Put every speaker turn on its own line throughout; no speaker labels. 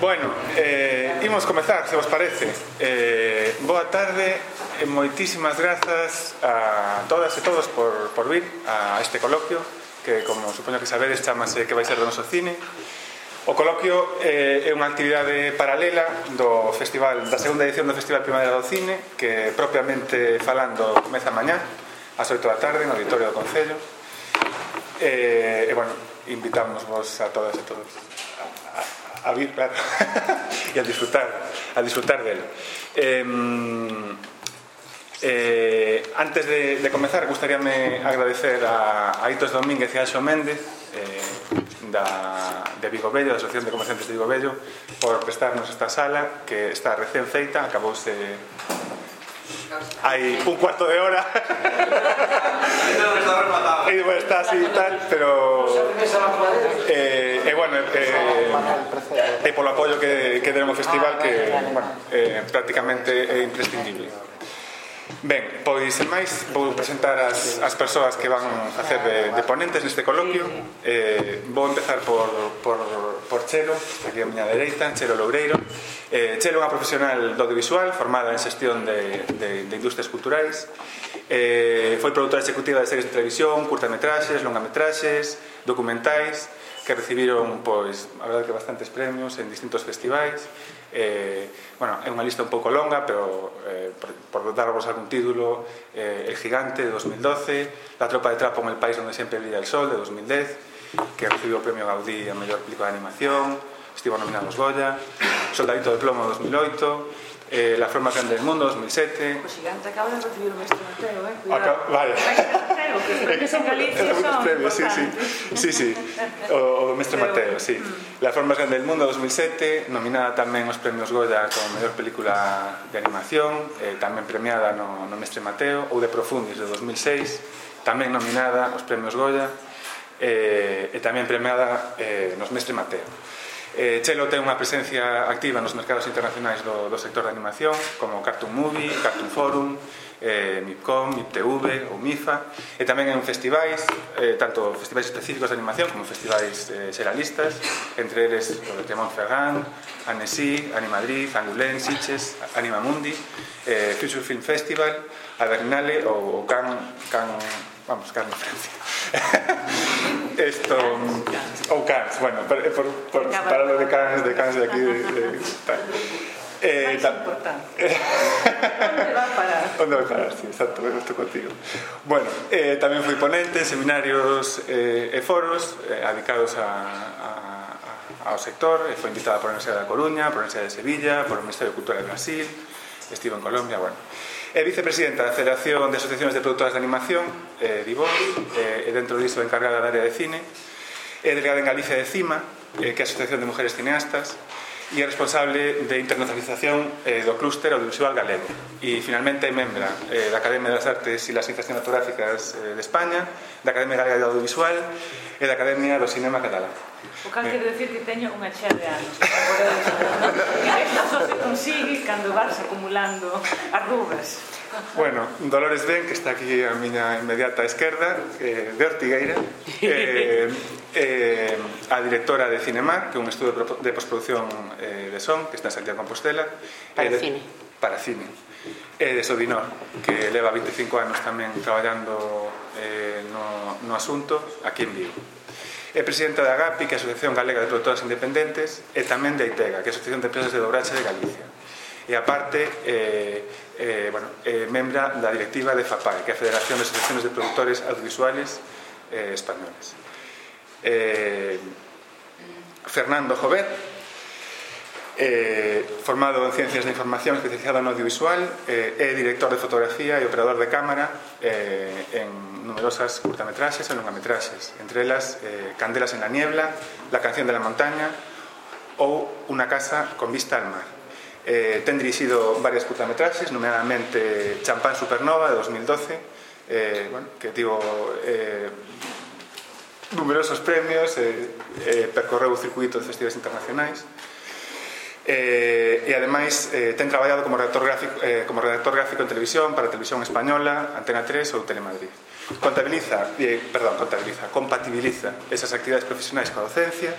Bueno, eh, imos comezar, se vos parece. Eh, Boa tarde e moitísimas grazas a todas e todos por, por vir a este coloquio que como supoño que sabedes chamase que vai ser do noso cine. O coloquio eh, é unha actividade paralela do festival da segunda edición do Festival Primavera do Cine que propiamente falando comeza mañá ás 8 da tarde no auditorio do Concello. Eh, e bueno, invitamos vos a todas e todos a vir, claro, e a disfrutar, a disfrutar del. Eh, eh, antes de, de comezar, gustaríame agradecer a, a Itos Domínguez e a Xo Méndez eh, da, de Vigo Bello, da Asociación de Comerciantes de Vigo Bello, por prestarnos esta sala que está recén feita, acabouse hai un cuarto de hora. E bueno, está así e tal, pero eh, e eh, bueno eh, eh e polo apoio que, que tenemos festival que eh, prácticamente é imprescindible. Ben, pois, sen máis, vou presentar as, as persoas que van a facer de, de ponentes neste coloquio. Eh, vou empezar por, por, por Chelo, aquí a miña dereita, Chelo Loureiro. Eh, Chelo é unha profesional do audiovisual, formada en xestión de, de, de industrias culturais. Eh, foi produtora executiva de series de televisión, curtametraxes, longametraxes, documentais, que recibiron, pois, a verdade que bastantes premios en distintos festivais eh, bueno, é unha lista un pouco longa pero eh, por, por darvos algún título eh, El Gigante de 2012 La Tropa de Trapo en el País donde sempre brilla el sol de 2010 que recibiu o premio Gaudí a mellor película de animación estivo nominado aos Goya Soldadito de Plomo de 2008 eh, La forma grande del mundo, 2007.
Pues gigante, acaba de recibir un Mateo, ¿eh?
Cuidado. Acá, vale.
que son
premios, sí, sí. sí, sí. O, o Mestre Mateo, sí.
Mm.
La forma grande del mundo, 2007, nominada tamén aos premios Goya como mellor película de animación, eh, tamén premiada no, no Mestre Mateo, ou de Profundis, de 2006, tamén nominada aos premios Goya, eh, e tamén premiada eh, nos Mestre Mateo. Eh, Chelo ten unha presencia activa nos mercados internacionais do, do sector da animación, como Cartoon Movie, Cartoon Forum, eh, MIPCOM, MIPTV ou MIFA. E tamén en festivais eh, tanto festivais específicos de animación como festivais eh, xeralistas, entre eles eh, o de Temón Ferran Annecy, Animadrid, Angulén, Sitges Animamundi eh, Future Film Festival a Berlinale ou, ou Can, Can vamos, Carlos Francia. Esto, um, oh, ou Cans, bueno, por, por, por para lo de Cans, de Cans de aquí, de, de tal.
Eh, máis importante. Onde vai parar?
Onde a parar, sí, exacto, eu estou contigo. Bueno, eh, tamén fui ponente, en seminarios eh, e foros eh, dedicados a, a, ao sector, e foi invitada por a Universidade da Coruña, por a Universidade de Sevilla, por o Ministerio de Cultura de Brasil, estivo en Colombia, bueno, É vicepresidenta da Federación de Asociacións de Productoras de Animación, eh, Divos, eh, e dentro disso encargada da área de cine. É delegada en Galicia de Cima, eh, que é a Asociación de Mujeres Cineastas, e é responsable de internacionalización eh, do clúster audiovisual galego. E, finalmente, é membra eh, da Academia das Artes e das Ciencias Cinematográficas eh, de España, da Academia Galega de Audiovisual e da Academia do Cinema Catalán.
O cal quero dicir que teño unha chea de anos consigue cando vas acumulando arrugas.
Bueno, Dolores Ben, que está aquí a miña inmediata esquerda, eh, de Ortigueira, eh, eh, a directora de Cinemar, que é un estudo de postproducción eh, de son, que está en Santiago Compostela.
Para eh,
de,
cine.
Para cine. E de Sodinor, que leva 25 anos tamén traballando eh, no, no asunto aquí en Vigo é presidenta da AGAPI, que é a Asociación Galega de Productoras Independentes, e tamén de AITEGA, que é a Asociación de Empresas de Dobraxe de Galicia e aparte eh, eh, bueno, eh, membra da directiva de FAPAE, que é a Federación de Asociaciones de Productores Audiovisuales eh, Españoles. Eh, Fernando Jover, eh, formado en Ciencias da Información especializado en audiovisual, eh, é director de fotografía e operador de cámara eh, en numerosas curtametraxes e longametraxes, entre elas eh, Candelas en la niebla, La canción de la montaña ou Una casa con vista al mar. Eh, ten dirixido varias curtametraxes, nomeadamente Champán Supernova de 2012, eh, bueno, que tivo eh, numerosos premios, eh, eh, percorreu o circuito de festivais internacionais. Eh, e ademais eh, ten traballado como redactor gráfico, eh, como redactor gráfico en televisión para Televisión Española, Antena 3 ou Telemadrid. Contabiliza, eh, perdón, contabiliza, compatibiliza esas actividades profesionais coa docencia,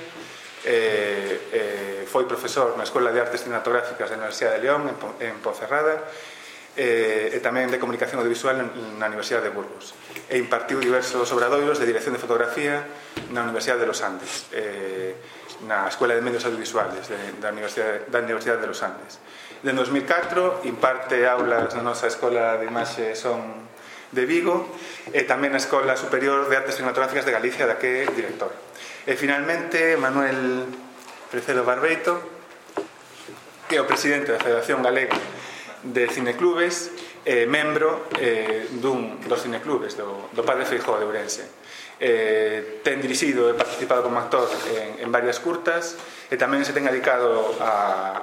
eh, eh, foi profesor na Escola de Artes Cinematográficas da Universidade de León en, en Ponferrada eh, e tamén de Comunicación Audiovisual na Universidade de Burgos. E impartiu diversos obradoiros de Dirección de Fotografía na Universidade de los Andes eh, na Escola de Medios Audiovisuales de, da, Universidade, da Universidade de los Andes. De 2004 imparte aulas na nosa Escola de Imaxe Son de Vigo e tamén na Escola Superior de Artes Cinematográficas de Galicia da que é director E finalmente Manuel Precedo Barbeito que é o presidente da Federación Galega de Cineclubes eh, membro eh, dun dos cineclubes do, do Padre Feijó de Ourense. Eh, ten dirixido e participado como actor en, en varias curtas e tamén se ten dedicado a,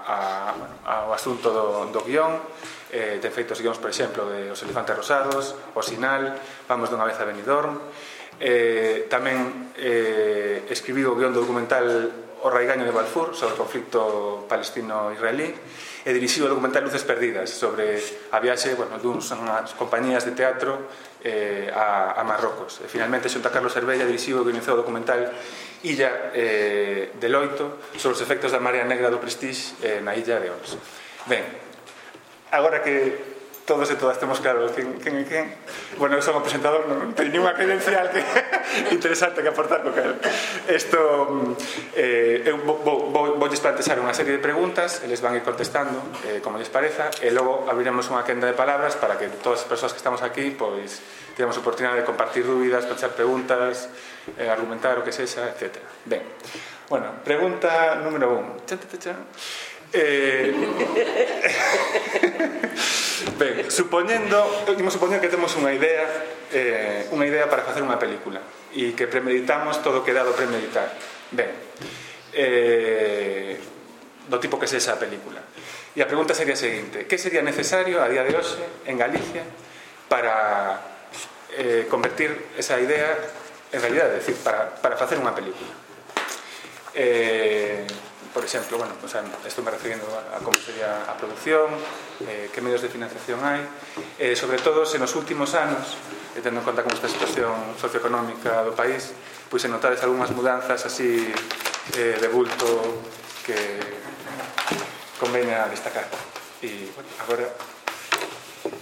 a, bueno, ao asunto do, do guión. Eh, ten feito os guións, por exemplo, de Os Elefantes Rosados, O Sinal, Vamos dunha vez a Benidorm Eh, tamén eh, escribiu o guión do documental O Raigaño de Balfour sobre o conflicto palestino-israelí e dirixiu o documental Luces Perdidas sobre a viaxe bueno, duns compañías de teatro eh, a, a Marrocos. E finalmente xunta Carlos Cervella dirixiu e organizou o documental Illa eh, de Loito sobre os efectos da marea negra do Prestige eh, na illa de Ons. Ben, agora que todos e todas temos claro quen, quen é quen. Bueno, eu son o presentador, non teño unha credencial que interesante que aportar co cal. Isto eh, eu vou, vou, vou plantexar unha serie de preguntas, eles van ir contestando, eh, como lles pareza, e logo abriremos unha quenda de palabras para que todas as persoas que estamos aquí pois tivemos oportunidade de compartir dúbidas, pensar preguntas, eh, argumentar o que sexa, etc. Ben, bueno, pregunta número 1. Eh, ben, supoñendo, imos supoñer que temos unha idea, eh, unha idea para facer unha película e que premeditamos todo o que dado premeditar. Ben, eh, do tipo que sexa a película. E a pregunta sería a seguinte, que sería necesario a día de hoxe en Galicia para eh, convertir esa idea en realidad, é dicir, para, para facer unha película? Eh, por exemplo, bueno, o sea, estou me refirindo a, a como sería a producción, eh, que medios de financiación hai, eh, sobre todo se nos últimos anos, e tendo en conta como está a situación socioeconómica do país, pois se notades algunhas mudanzas así eh, de bulto que convene a destacar. E, bueno, agora,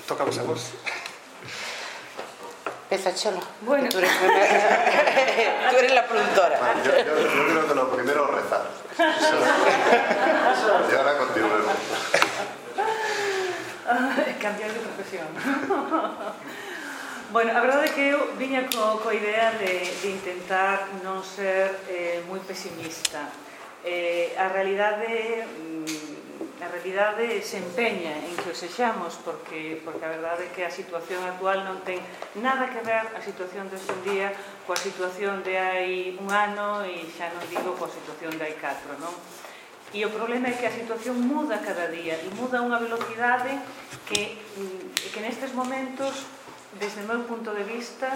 toca vos a vos.
Pesa Cholo.
Bueno.
Tú eres, tú eres la productora.
Bueno, yo, yo, yo creo que lo primero es rezar. y ahora continuemos.
Cambiar de profesión. bueno, a verdade é que eu viña co, co idea de, de intentar non ser eh, moi pesimista. Eh, a realidade mm, a realidade se empeña en que o sexamos porque, porque a verdade é que a situación actual non ten nada que ver a situación deste día coa situación de hai un ano e xa non digo coa situación de hai catro, non? E o problema é que a situación muda cada día e muda a unha velocidade que, mm, que nestes momentos, desde o meu punto de vista,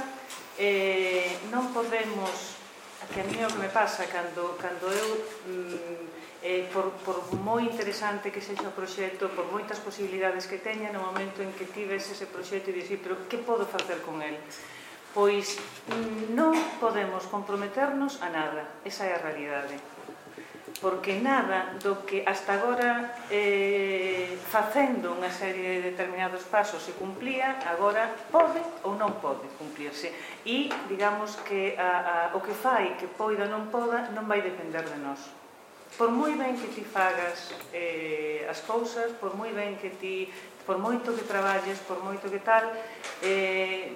eh, non podemos que a mí é o que me pasa cando, cando eu mm, eh, por, por moi interesante que sexa o proxecto por moitas posibilidades que teña no momento en que tives ese proxecto e dixi pero que podo facer con el? pois non podemos comprometernos a nada, esa é a realidade. Porque nada do que hasta agora eh, facendo unha serie de determinados pasos se cumplía, agora pode ou non pode cumplirse. E digamos que a, a, o que fai que poida ou non poda non vai depender de nós. Por moi ben que ti fagas eh, as cousas, por moi ben que ti por moito que traballes, por moito que tal eh,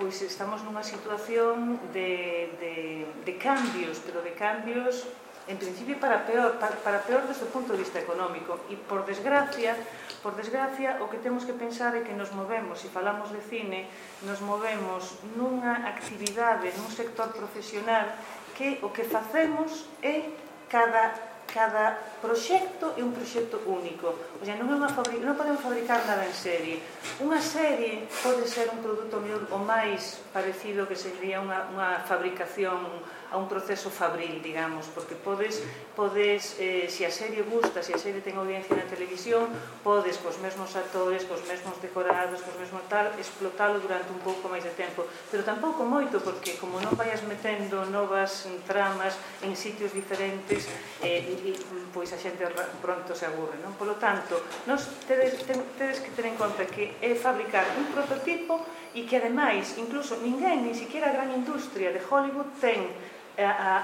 pois estamos nunha situación de, de, de cambios, pero de cambios en principio para peor, para, para peor desde o punto de vista económico. E por desgracia, por desgracia o que temos que pensar é que nos movemos, se falamos de cine, nos movemos nunha actividade, nun sector profesional que o que facemos é cada cada proxecto é un proxecto único. O sea, non, é unha fabric... non podemos fabricar nada en serie. Unha serie pode ser un produto mellor o máis parecido que sería unha, unha fabricación a un proceso fabril, digamos, porque podes, podes eh, se a serie gusta, se a serie ten audiencia na televisión, podes cos mesmos actores, cos mesmos decorados, cos mesmos tal, explotalo durante un pouco máis de tempo, pero tampouco moito, porque como non vayas metendo novas tramas en sitios diferentes, eh, e, pois a xente pronto se aburre, non? Polo tanto, nos tedes, tedes que ter en conta que é fabricar un prototipo e que ademais, incluso ninguén, nin siquiera a gran industria de Hollywood ten a, a,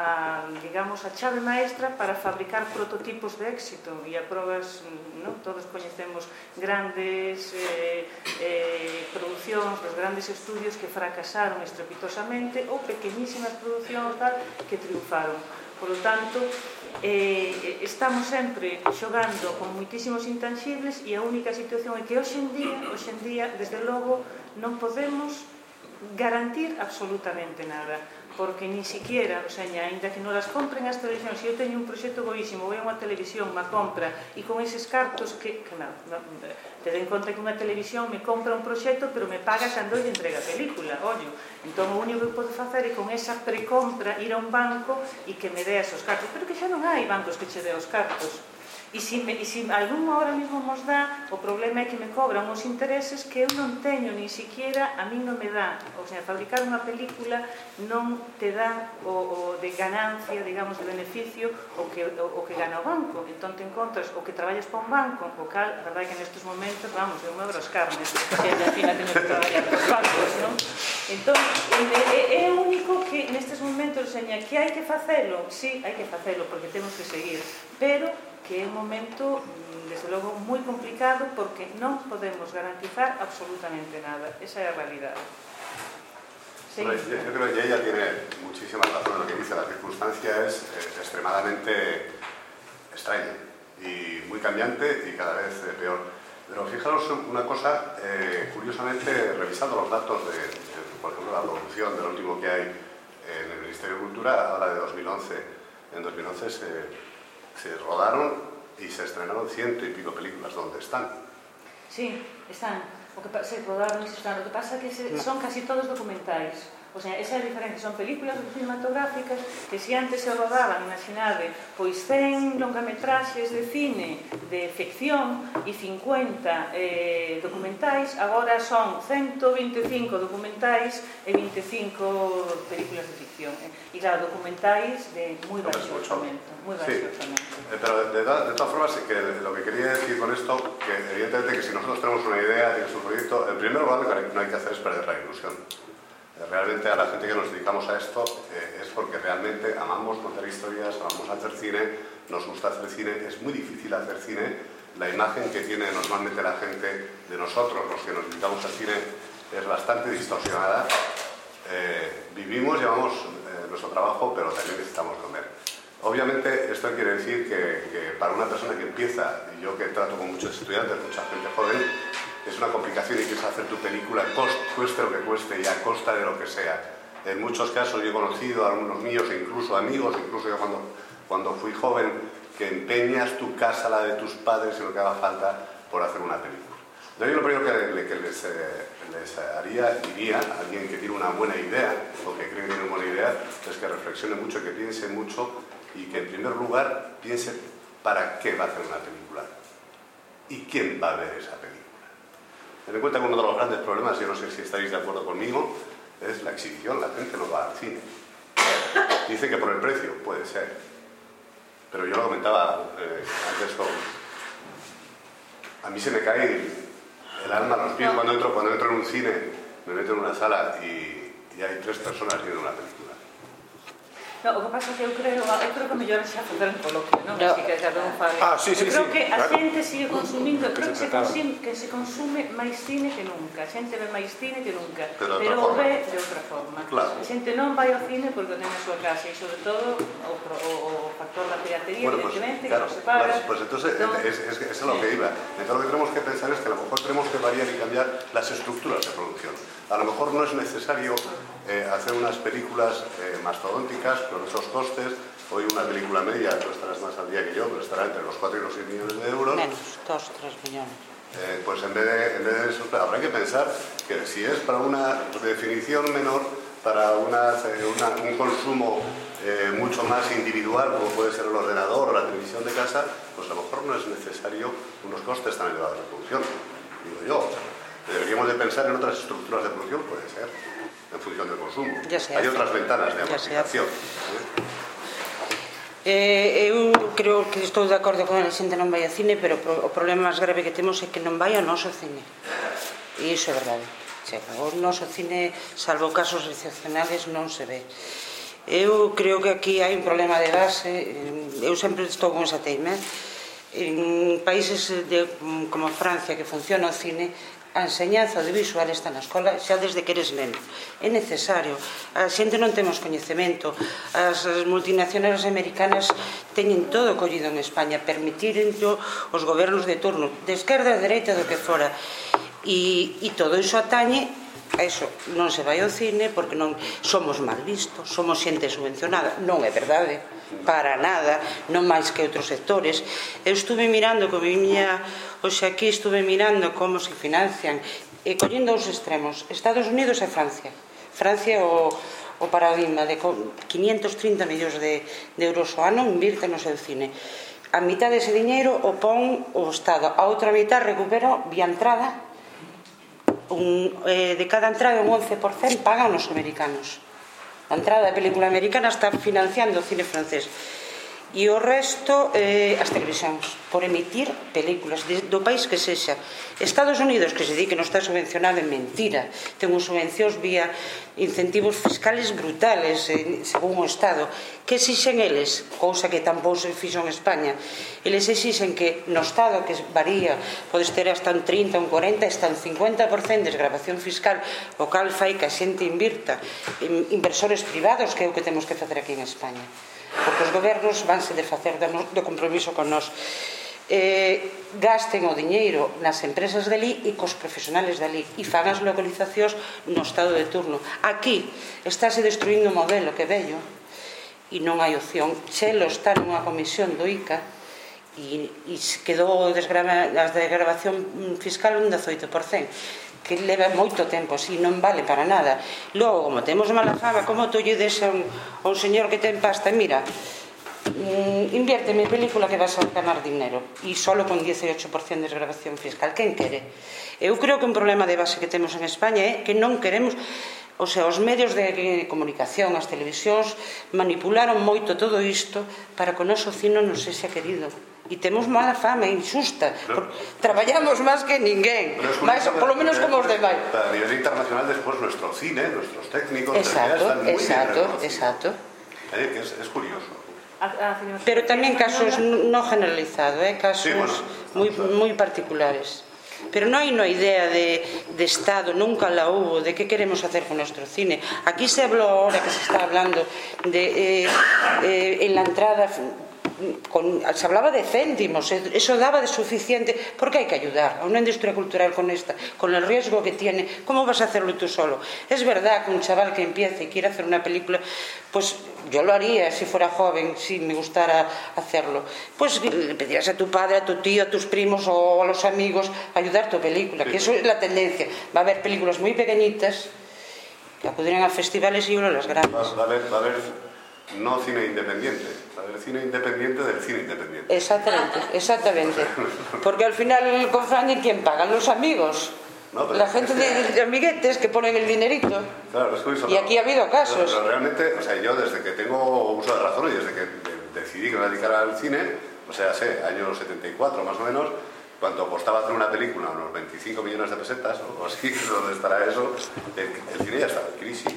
a, digamos, a chave maestra para fabricar prototipos de éxito e a probas, non? todos coñecemos grandes eh, eh, producións, os grandes estudios que fracasaron estrepitosamente ou pequeñísimas producións tal que triunfaron. Por lo tanto, eh, estamos sempre xogando con moitísimos intangibles e a única situación é que hoxe en día, hoxe en día desde logo, non podemos garantir absolutamente nada porque ni siquiera, o sea, ainda que non las compren as televisións, se eu teño un proxecto boísimo, vou a unha televisión, ma compra, e con eses cartos que, que claro, te den conta que unha televisión me compra un proxecto, pero me paga cando lle entrega a película, ollo. Entón, o único que podo facer é con esa precompra ir a un banco e que me dé esos cartos, pero que xa non hai bancos que che dé os cartos E se, me, e se algún ahora mesmo nos dá, o problema é que me cobran os intereses que eu non teño, nin siquiera a min non me dá. O sea, fabricar unha película non te dá o, o de ganancia, digamos, de beneficio o que, o, o que gana o banco. Entón te encontras o que traballas para un banco, o cal, a verdade que nestes momentos, vamos, eu me abro as carnes, que a final teño que traballar para os bancos, non? Entón, é, é único que nestes momentos, seña, que hai que facelo, sí, hai que facelo, porque temos que seguir, pero que é un momento, mm, desde logo, moi complicado porque non podemos garantizar absolutamente nada. Esa é a realidade.
Sí. Bueno, yo, creo que ella tiene muchísima razón en lo que dice. La circunstancia es eh, extremadamente extraña y muy cambiante y cada vez eh, peor. Pero fijaros una cosa, eh, curiosamente, revisando los datos de, de, por ejemplo, la producción del último que hay en el Ministerio de Cultura, habla de 2011. En 2011 se se rodaron y se estrenaron ciento y pico películas. ¿Dónde están?
Sí, están. O que se rodaron e se están. O que pasa é que se, son casi todos documentais. O sea, esa é a diferencia. Son películas cinematográficas que se antes se rodaban, imaginade, pois 100 longametraxes de cine de ficción e 50 eh, documentais, agora son 125 documentais e 25 películas de ficción. Eh? E claro, documentais de moi baixo orçamento. Moi baixo sí. orçamento.
Eh, pero de, de, de todas formas, que lo que quería decir con esto, que evidentemente que si nosotros tenemos una idea de nuestro proyecto, el primer lugar que no hay que hacer es perder la ilusión. Realmente a la gente que nos dedicamos a esto eh, es porque realmente amamos contar historias, amamos hacer cine, nos gusta hacer cine. Es muy difícil hacer cine. La imagen que tiene normalmente la gente de nosotros, los que nos dedicamos al cine, es bastante distorsionada. Eh, vivimos, llevamos eh, nuestro trabajo, pero también necesitamos comer. Obviamente esto quiere decir que, que para una persona que empieza, y yo que trato con muchos estudiantes, mucha gente joven, es una complicación y quieres hacer tu película, cueste lo que cueste y a costa de lo que sea. En muchos casos yo he conocido a algunos míos incluso amigos, incluso yo cuando, cuando fui joven, que empeñas tu casa, la de tus padres y lo que haga falta por hacer una película. Yo lo primero que, que les, eh, les, haría, diría a alguien que tiene una buena idea o que cree que tiene una buena idea, es que reflexione mucho, que piense mucho y que en primer lugar piense para qué va a hacer una película y quién va a ver esa película. Ten en cuenta que uno de los grandes problemas, yo no sé si estáis de acuerdo conmigo, es la exhibición. La gente no va al cine. Dice que por el precio, puede ser. Pero yo lo comentaba eh, antes con... A mí se me cae el alma a los pies cuando entro, cuando entro en un cine, me meto en una sala y, y hay tres personas viendo una película.
No, o que pasa é que eu creo, eu creo que mellor xa facer un coloquio, non? No. Así que cada un fale.
Ah, sí, sí,
eu creo
sí,
que a
claro.
xente sigue consumindo, creo que se, consume, que se consume máis cine que nunca, a xente ve máis cine que nunca,
pero,
pero
o
ve de outra forma.
Claro.
A xente non vai ao cine porque ten a súa casa e sobre todo o, o, o factor da piratería,
bueno, pues,
evidentemente,
claro,
que non se paga.
Claro, pues entonces,
entonces
es, es, es, es lo que iba. Entonces lo que tenemos que pensar es que a lo mejor tenemos que variar y cambiar las estructuras de producción. A lo mejor no es necesario eh, hacer unas películas eh, mastodónticas con esos costes Hoy una película media, tú estarás más al día que yo, pero estará entre los 4 y los 6 millones de euros.
Menos, 2, 3 millones.
Eh, pues en vez, de, en vez de eso, habrá que pensar que si es para una definición menor, para una, una, un consumo eh, mucho más individual, como puede ser el ordenador o la televisión de casa, pues a lo mejor no es necesario unos costes tan elevados de producción, digo yo. Deberíamos de pensar en otras estructuras de producción, puede ser, en función del consumo. Hay outras ventanas de amortización.
Eh, eu creo que estou de acordo con a xente non vai a cine, pero o problema máis grave que temos é que non vai ao noso cine. E iso é verdade. Che, o noso cine, salvo casos excepcionales, non se ve. Eu creo que aquí hai un problema de base, eh, eu sempre estou con esa teima, eh. en países de, como Francia que funciona o cine a enseñanza audiovisual está na escola xa desde que eres neno. É necesario. A xente non temos coñecemento. As multinacionales americanas teñen todo collido en España, permitiren os gobernos de turno, de esquerda a dereita do que fora. E, e todo iso atañe a eso, non se vai ao cine porque non somos mal vistos, somos xente subvencionada, non é verdade para nada, non máis que outros sectores. Eu estuve mirando, como viña hoxe aquí, estuve mirando como se financian, e collendo os extremos, Estados Unidos e Francia. Francia o, o paradigma de 530 millóns de, de euros ao ano invirte no seu cine. A mitad dese diñeiro o pon o Estado, a outra mitad recupera vía entrada un, eh, de cada entrada un 11% pagan os americanos A entrada da película americana está financiando cine francés e o resto eh, as televisións por emitir películas de, do país que sexa. Estados Unidos que se di que non está subvencionado é mentira. Ten uns subvencións vía incentivos fiscales brutales eh, según o Estado. Que exixen eles cousa que tampouco se fixo en España eles exixen que no Estado que varía podes ter hasta un 30, un 40 hasta un 50% de desgravación fiscal o cal fai que a xente invirta en inversores privados que é o que temos que facer aquí en España porque os gobernos vanse desfacer do compromiso con nós eh, gasten o diñeiro nas empresas dali e cos profesionales dali e fan as localizacións no estado de turno. Aquí estáse destruindo o modelo que vello e non hai opción. Chelo está nunha comisión do ICA e, e quedou desgrava, a desgravación fiscal un 18% que leva moito tempo así, non vale para nada. Logo, como temos mala fama, como tú lle des a un, a un señor que ten pasta, mira, mm, invierte mi película que vas a ganar dinero e solo con 18% de desgravación fiscal. Quen quere? Eu creo que un problema de base que temos en España é que non queremos O sea, os medios de comunicación, as televisións manipularon moito todo isto para que o noso cino non se xa querido e temos mala fama injusta. Pero, traballamos máis que ninguén. Máis, polo menos como os demais
a nivel internacional despois nuestro cine nuestros técnicos
exacto, están exacto, exacto.
É, que es, es curioso.
Pero tamén casos no generalizado eh, casos sí, bueno, moi, moi particulares. Pero non hai unha idea de, de Estado, nunca la hubo, de que queremos hacer con nuestro cine. Aquí se habló ahora que se está hablando de eh, eh, en la entrada con, se hablaba de céntimos, eso daba de suficiente, porque hay que ayudar a una industria cultural con esta, con el riesgo que tiene, ¿cómo vas a hacerlo tú solo? Es verdad que un chaval que empiece y quiere hacer una película, pues yo lo haría si fuera joven, si me gustara hacerlo. Pues le pedirías a tu padre, a tu tío, a tus primos o a los amigos ayudar tu película, que eso es la tendencia. Va a haber películas muy pequeñitas que acudirán a festivales y uno
a haber, va a haber no cine independiente, el cine independiente del cine independiente.
Exactamente, exactamente. Porque al final con Franny, ¿quién pagan? Los amigos. No, la gente que... de, amiguetes que ponen el dinerito.
Claro, es curioso.
Y aquí ha habido casos.
Pero, pero, realmente, o sea, yo desde que tengo uso de razón y desde que decidí que me dedicara al cine, o sea, sé, año 74 más o menos, cuando costaba hacer una película, unos 25 millones de pesetas o así, donde estará eso, el, el cine ya estaba en crisis.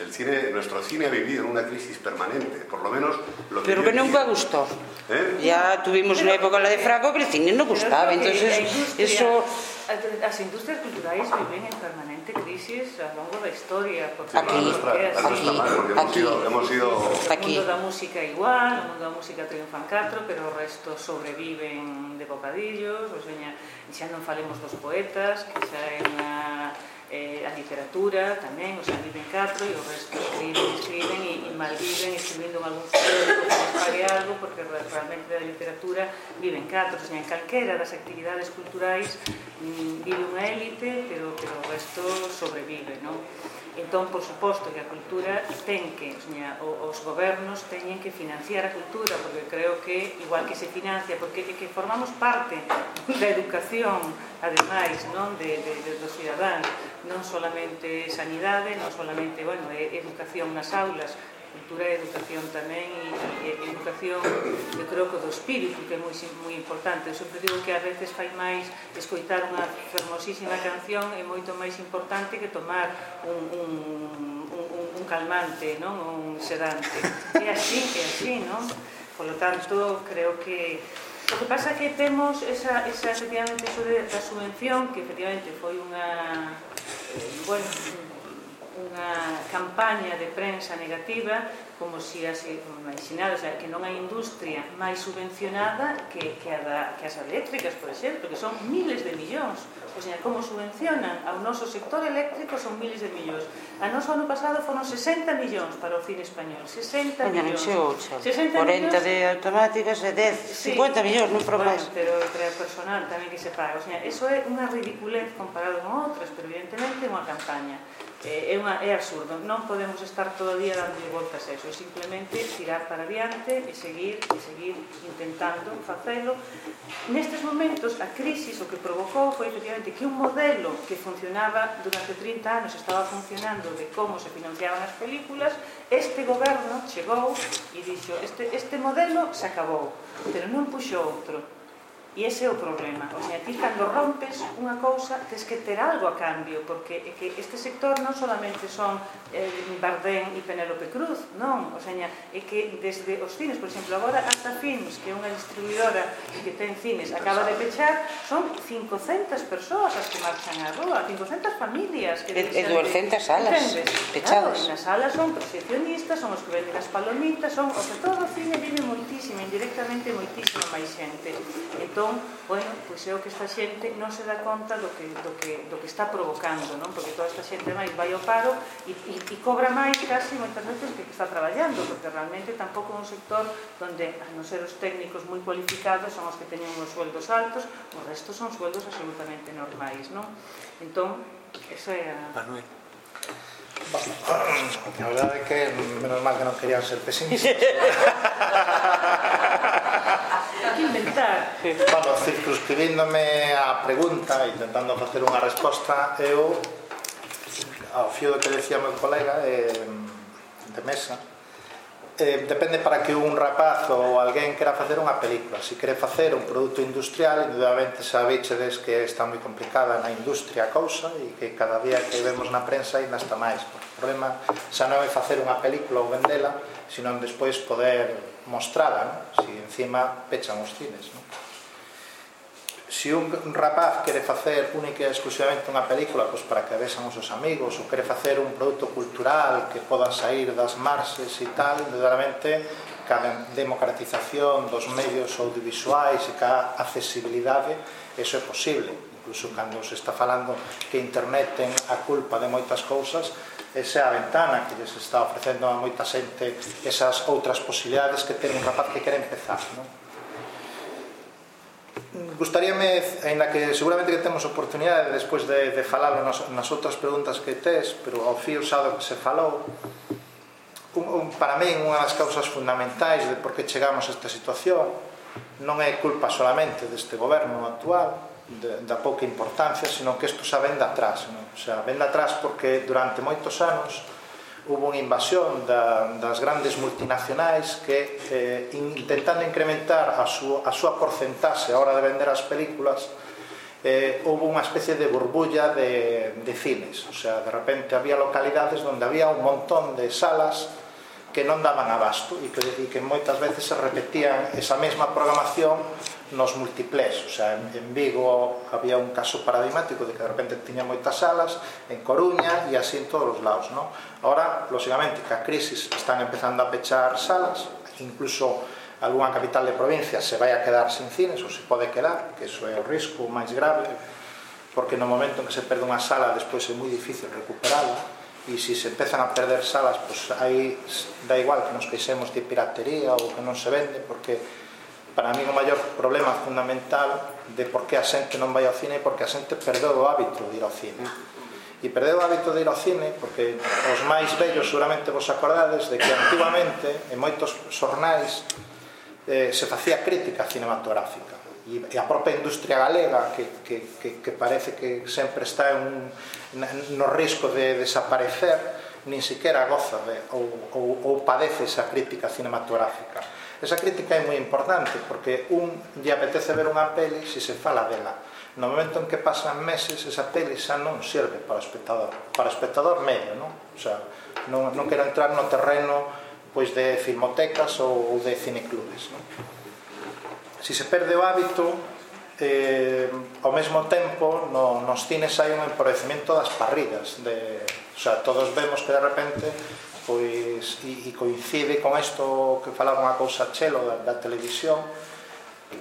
El cine, nuestro cine ha vivido en una crisis permanente, por lo menos lo
Pero que nunca gustó. ¿Eh? Ya tuvimos pero, una época la de Franco que el cine no gustaba, entonces eso...
as industrias culturais viven en permanente crisis a longo da historia.
Porque aquí, nuestra, aquí,
mal, porque hemos ido, hemos
ido aquí. o mundo da música igual, o mundo da música triunfan en catro, pero o resto sobreviven de bocadillos, o sea, xa non falemos dos poetas, que xa é unha eh, a literatura tamén, os sea, viven catro e o resto escriben, escriben e, e malviven escribindo algún futuro que algo porque realmente da literatura viven catro, sen calquera das actividades culturais mm, vive unha élite pero, pero o resto sobrevive non? Entón, por suposto, que a cultura ten que, os gobernos teñen que financiar a cultura, porque creo que, igual que se financia, porque que formamos parte da educación, ademais, non de, de, de dos cidadáns, non solamente sanidade, non solamente, bueno, educación nas aulas, cultura e educación tamén e, e educación eu creo que do espírito que é moi, moi importante. Eu sempre digo que a veces fai máis escoitar unha fermosísima canción é moito máis importante que tomar un, un, un, un calmante non? Un sedante. É así, é así non? polo tanto creo que O que pasa é que temos esa, esa efectivamente, eso de, da subvención, que efectivamente foi unha, eh, bueno, unha campaña de prensa negativa como se as sea, que non hai industria máis subvencionada que, que, a da, que as eléctricas, por exemplo, que son miles de millóns. O sea, como subvencionan ao noso sector eléctrico son miles de millóns. A noso ano pasado foron 60 millóns para o cine español. 60 Oña, millóns.
Ocho, 60 40 millóns. de automáticas e 10, sí, 50 millóns, non pro
máis. Bueno, pero entre personal tamén que se paga. O sea, eso é unha ridiculez comparado con outras, pero evidentemente é unha campaña. Eh, é, unha, é absurdo, non podemos estar todo o día dando voltas a eso, é simplemente tirar para diante e seguir e seguir intentando facelo. Nestes momentos, a crisis o que provocou foi efectivamente que un modelo que funcionaba durante 30 anos estaba funcionando de como se financiaban as películas, este goberno chegou e dixo este, este modelo se acabou, pero non puxo outro E ese é o problema. O sea, ti cando rompes unha cousa, tens que ter algo a cambio, porque é que este sector non solamente son eh, Bardén e Penélope Cruz, non, o sea, é que desde os cines, por exemplo, agora hasta Films, que é unha distribuidora que ten cines, acaba de pechar, son 500 persoas as que marchan á rúa, 500 familias. Que
e, e 200 de... salas pechadas.
Claro, nas salas son proxeccionistas, son os que venden as palomitas, son, o sea, todo o cine vive moitísimo, indirectamente moitísimo máis xente. Entón, entón, bueno, pois é o que esta xente non se dá conta do que, do que, do que está provocando, non? Porque toda esta xente máis vai ao paro e, e, e cobra máis casi moitas veces que está traballando, porque realmente tampouco é un sector donde, a non ser os técnicos moi cualificados, son os que teñen uns sueldos altos, o resto son sueldos absolutamente normais, non? Entón, esa é a...
Manuel. A verdade é que menos mal que non querían ser pesimistas.
Hay que inventar.
Bueno, circunscribíndome a pregunta, intentando facer unha resposta, eu, ao fío do que decía meu colega, eh, de mesa, eh, depende para que un rapaz ou alguén quera facer unha película. Se quere facer un produto industrial, indudablemente sabechedes que está moi complicada na industria a cousa e que cada día que vemos na prensa ainda está máis. O problema xa non é facer unha película ou vendela, sino despois poder mostrada, non? se encima pechan os cines. Non? se un rapaz quere facer única e exclusivamente unha película pois para que vexan os seus amigos ou quere facer un produto cultural que poda sair das marxes e tal verdadeiramente ca democratización dos medios audiovisuais e ca accesibilidade eso é posible incluso cando se está falando que internet ten a culpa de moitas cousas esa é a ventana que lles está ofrecendo a moita xente esas outras posibilidades que ten un rapaz que quere empezar non? gustaríame, aínda que seguramente que temos oportunidade despois de, de falar nas, nas outras preguntas que tes, pero ao fío xado que se falou, un, un, para min unha das causas fundamentais de por que chegamos a esta situación non é culpa solamente deste goberno actual, de, da pouca importancia, senón que isto xa vende atrás. Non? O sea, ven de atrás porque durante moitos anos hubo unha invasión da, das grandes multinacionais que eh, intentando incrementar a súa, a súa porcentaxe a hora de vender as películas eh, houve unha especie de burbulla de, de cines. O sea, de repente había localidades onde había un montón de salas que non daban abasto e que, e que moitas veces se repetían esa mesma programación nos multiplés, o sea, en, en Vigo había un caso paradigmático de que de repente tiña moitas salas, en Coruña e así en todos os lados, ¿no? Ahora, lógicamente, que a crisis están empezando a pechar salas, incluso algunha capital de provincia se vai a quedar sin cines ou se pode quedar, que iso é o risco máis grave porque no momento en que se perde unha sala despois é moi difícil recuperala e se se empezan a perder salas pois aí da igual que nos queixemos de piratería ou que non se vende porque para mí o maior problema fundamental de por que a xente non vai ao cine é porque a xente perdeu o hábito de ir ao cine. E perdeu o hábito de ir ao cine porque os máis vellos seguramente vos acordades de que antiguamente en moitos xornais eh, se facía crítica cinematográfica. E a propia industria galega que, que, que, que parece que sempre está en un, no risco de desaparecer nin siquiera goza de, ou, ou, ou padece esa crítica cinematográfica. Esa crítica é moi importante porque un lle apetece ver unha peli se se fala dela. No momento en que pasan meses, esa peli xa non sirve para o espectador, para o espectador medio, non? O sea, non, non quero entrar no terreno pois de filmotecas ou de cineclubes, non? Si se perde o hábito, eh, ao mesmo tempo no, nos cines hai un emporecimento das parrillas de, o sea, todos vemos que de repente pois e, e coincide con isto que falaba unha cousa chelo da, da televisión.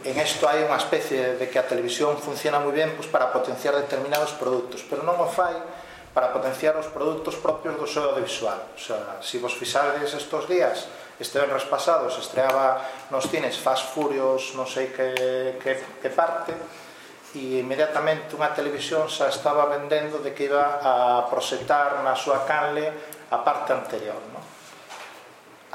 En isto hai unha especie de que a televisión funciona moi ben pois, para potenciar determinados produtos pero non o fai para potenciar os produtos propios do seu audiovisual. O sea, se vos fixades estos días este venres pasado se estreaba nos cines Fast Furious non sei que, que, que parte e inmediatamente unha televisión xa estaba vendendo de que iba a proxectar na súa canle a parte anterior. No?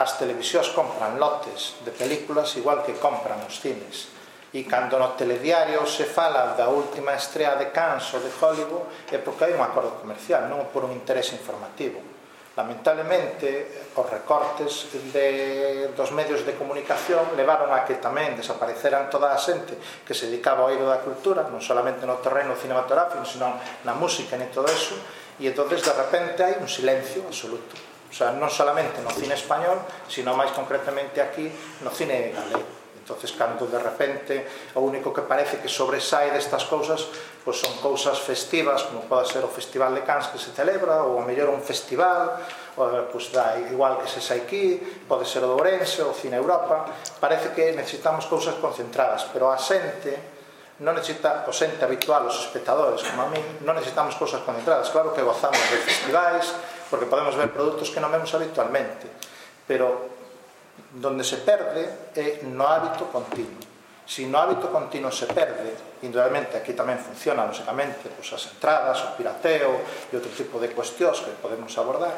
As televisións compran lotes de películas igual que compran os cines. E cando no telediario se fala da última estrea de Canso de Hollywood é porque hai un acordo comercial, non por un interés informativo. Lamentablemente, os recortes de, dos medios de comunicación levaron a que tamén desapareceran toda a xente que se dedicaba ao eido da cultura, non solamente no terreno cinematográfico, senón na música e todo eso, e entonces de repente hai un silencio absoluto. O sea, non solamente no cine español sino máis concretamente aquí no cine galego. Entonces cando de repente o único que parece que sobresae destas cousas pois son cousas festivas como pode ser o Festival de Cans que se celebra ou a mellor un festival ou, pois da, igual que se sai aquí pode ser o de Ourense, o Cine Europa. Parece que necesitamos cousas concentradas pero a xente non necesita o xente habitual, os espectadores como a min, non necesitamos cousas concentradas. Claro que gozamos de festivais, porque podemos ver produtos que non vemos habitualmente, pero donde se perde é no hábito continuo. Se si no hábito continuo se perde, indudablemente aquí tamén funciona, lógicamente, pues, as entradas, o pirateo e outro tipo de cuestións que podemos abordar,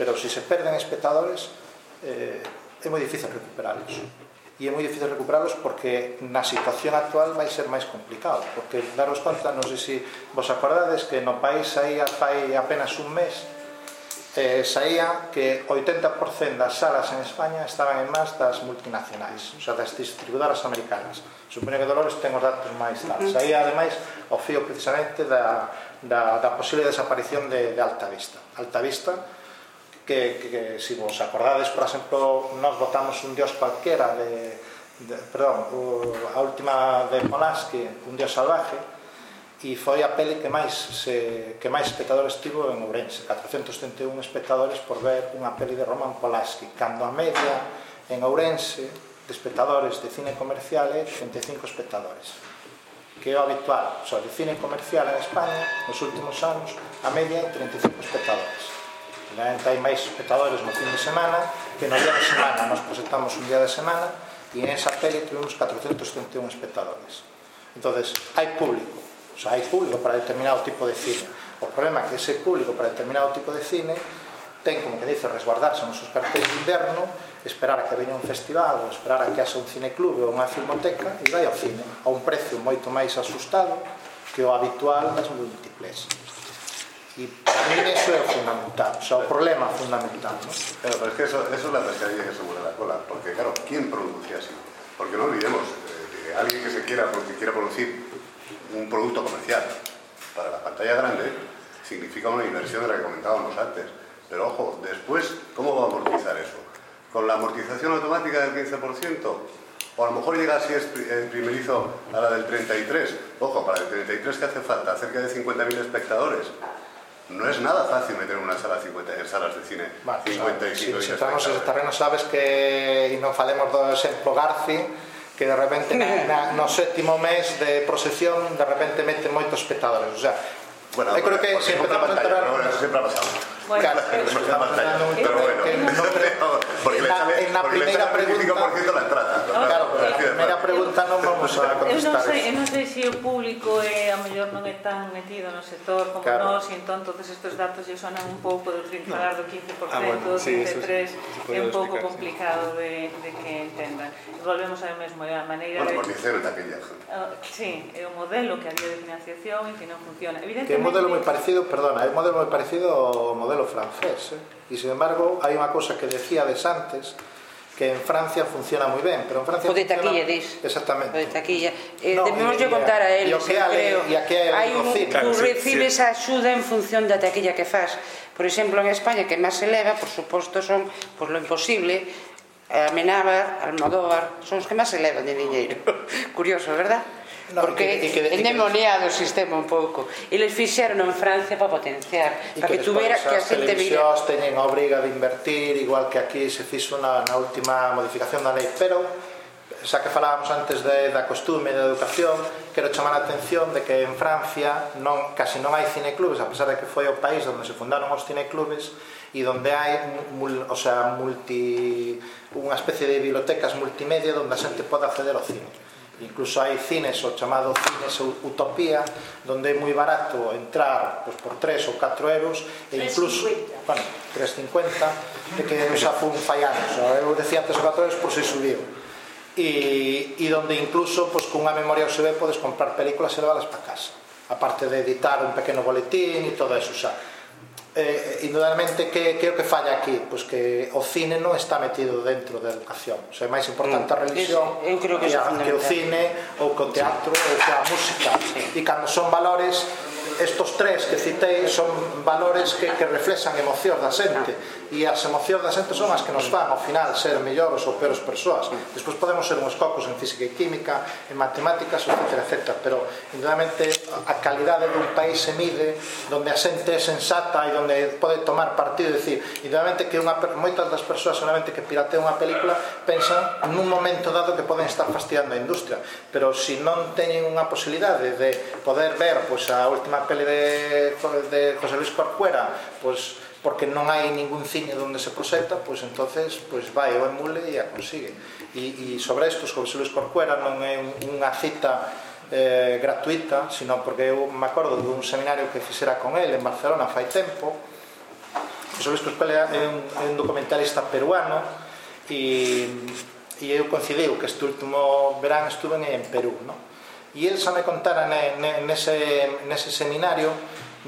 pero se si se perden espectadores, eh, é moi difícil recuperarlos e é moi difícil recuperarlos porque na situación actual vai ser máis complicado porque daros conta, non sei se vos acordades que no país aí fai apenas un mes eh, saía que 80% das salas en España estaban en más das multinacionais, o sea, das distribuidoras americanas. Supoño que Dolores ten os datos máis tal. Saía, ademais, o fío precisamente da, da, da posible desaparición de, de Altavista. Altavista que, que, que se si vos acordades, por exemplo, nós votamos un dios cualquera de, de perdón, o, a última de Polanski, un dios salvaje, e foi a peli que máis se, que máis espectadores tivo en Ourense, 431 espectadores por ver unha peli de Roman Polanski, cando a media en Ourense de espectadores de cine comercial é 35 espectadores que é o habitual, o sea, de cine comercial en España nos últimos anos a media 35 espectadores. Generalmente hai máis espectadores no fin de semana que no día de semana. Nos presentamos un día de semana e en esa peli tuvimos 431 espectadores. entonces hai público. O sea, hai público para determinado tipo de cine. O problema é que ese público para determinado tipo de cine ten, como que dice, resguardarse nos seus cartéis de inverno, esperar a que veña un festival, ou esperar a que haxa un cineclube ou unha filmoteca, e vai ao cine, a un precio moito máis asustado que o habitual das multiplex. E para mí eso o fundamental, o sea, problema fundamental, ¿no?
Pero, pero es que eso, es la pescadilla que se muere la cola, porque claro, ¿quién produce así? Porque no olvidemos, eh, que alguien que se quiera, porque quiera producir un producto comercial para la pantalla grande significa una inversión de la que comentábamos antes. Pero ojo, después, ¿cómo va a amortizar eso? ¿Con la amortización automática del 15%? O a lo mejor llega así el primerizo a la del 33. Ojo, para el 33 que hace falta, cerca de 50.000 espectadores. no es nada fácil meter una sala 50, en salas de cine.
Vale, 55 o sea, si, si estamos en ese terreno sabes que, e non falemos do exemplo Garci que de repente na, na, no sétimo mes de procesión de repente mete moitos espectadores. O sea,
Bueno,
yo creo que siempre la
pantalla,
entrar...
bueno, eso siempre ha pasado.
Bueno,
claro, es
que
está
pantalla, pero bueno. porque le sale,
en la primera
pregunta, el 25% la entrada. ¿no?
Claro, pero la primeira pregunta non vamos a contestar.
Eu non sei, eu non sei se o público é, a mellor non é tan metido no sector como
claro.
nós, e entón todos estes datos lle sonan un pouco de falar do 15%,
ah, bueno, sí,
do
3,
é un pouco complicado de, de que entendan. Volvemos ao mesmo, a maneira
bueno,
de...
Bueno, por dicer, daquella.
Uh, sí, é o modelo que había de financiación e que non funciona. Evidentemente,
modelo moi parecido, perdona, é un modelo moi parecido ao modelo francés, eh? e sin embargo, hai unha cousa que decíades antes, que en Francia funciona moi ben, pero en Francia
o de taquilla, funciona... dis.
Exactamente.
O de taquilla. Eh,
no,
debemos yo contar a él,
o que ale,
creo.
E a que
hai un,
cocina.
claro,
tú
sí,
recibes sí. axuda en función da taquilla que faz. Por exemplo, en España, que máis se leva, por suposto, son por lo imposible, Amenábar, Almodóvar, son os que máis se levan de diñeiro. Curioso, verdad?
No,
porque
que, que,
endemoniado o sistema un pouco e les fixeron en Francia para potenciar.
E
para que,
que
tuvera que a xente vira
as teñen a obriga de invertir igual que aquí se fixo na, na última modificación da lei. Pero xa que falábamos antes de, da costume e da educación quero chamar a atención de que en Francia non, casi non hai cineclubes a pesar de que foi o país onde se fundaron os cineclubes e donde hai mul, o sea, multi, unha especie de bibliotecas multimedia onde a xente pode acceder ao cine. Incluso hai cines, o chamado cines Utopía, donde é moi barato entrar pois, por 3 ou 4 euros, e incluso,
3.50
bueno, 3,50, de que xa fun fai anos. Eu decía antes 4 euros por se subiu. E, e donde incluso pois, cunha memoria USB podes comprar películas e levalas para casa. Aparte de editar un pequeno boletín e todo eso xa eh, indudablemente que, que é o que falla aquí? Pois que o cine non está metido dentro da educación. O sea, é máis importante a
mm.
religión
es, eu creo que,
que, a, que o cine ou que o teatro sí. ou que a música. Sí. e cando son valores estos tres que citei son valores que, que reflexan emocións da xente e as emocións da xente son as que nos fan ao final ser mellores ou peores persoas. Despois podemos ser uns cocos en física e química en matemáticas, etc, etc pero indudablemente a calidade dun país se mide donde a xente é sensata e donde pode tomar partido. E dicir, indudablemente que unha, moitas das persoas solamente que piratean unha película pensan nun momento dado que poden estar fastidiando a industria. Pero se si non teñen unha posibilidade de poder ver pois, a última peli de, de José Luis Corcuera pois porque non hai ningún cine donde se proxecta, pois entonces pois vai o emule e a consigue. E, e sobre isto, José Luis Corcuera non é unha cita eh, gratuita, sino porque eu me acordo dun seminario que fixera con el en Barcelona fai tempo. José Luis Corcuera é un, é un documentalista peruano e, e eu coincidiu que este último verán estuve en Perú, No? E el xa me contara nese, nese seminario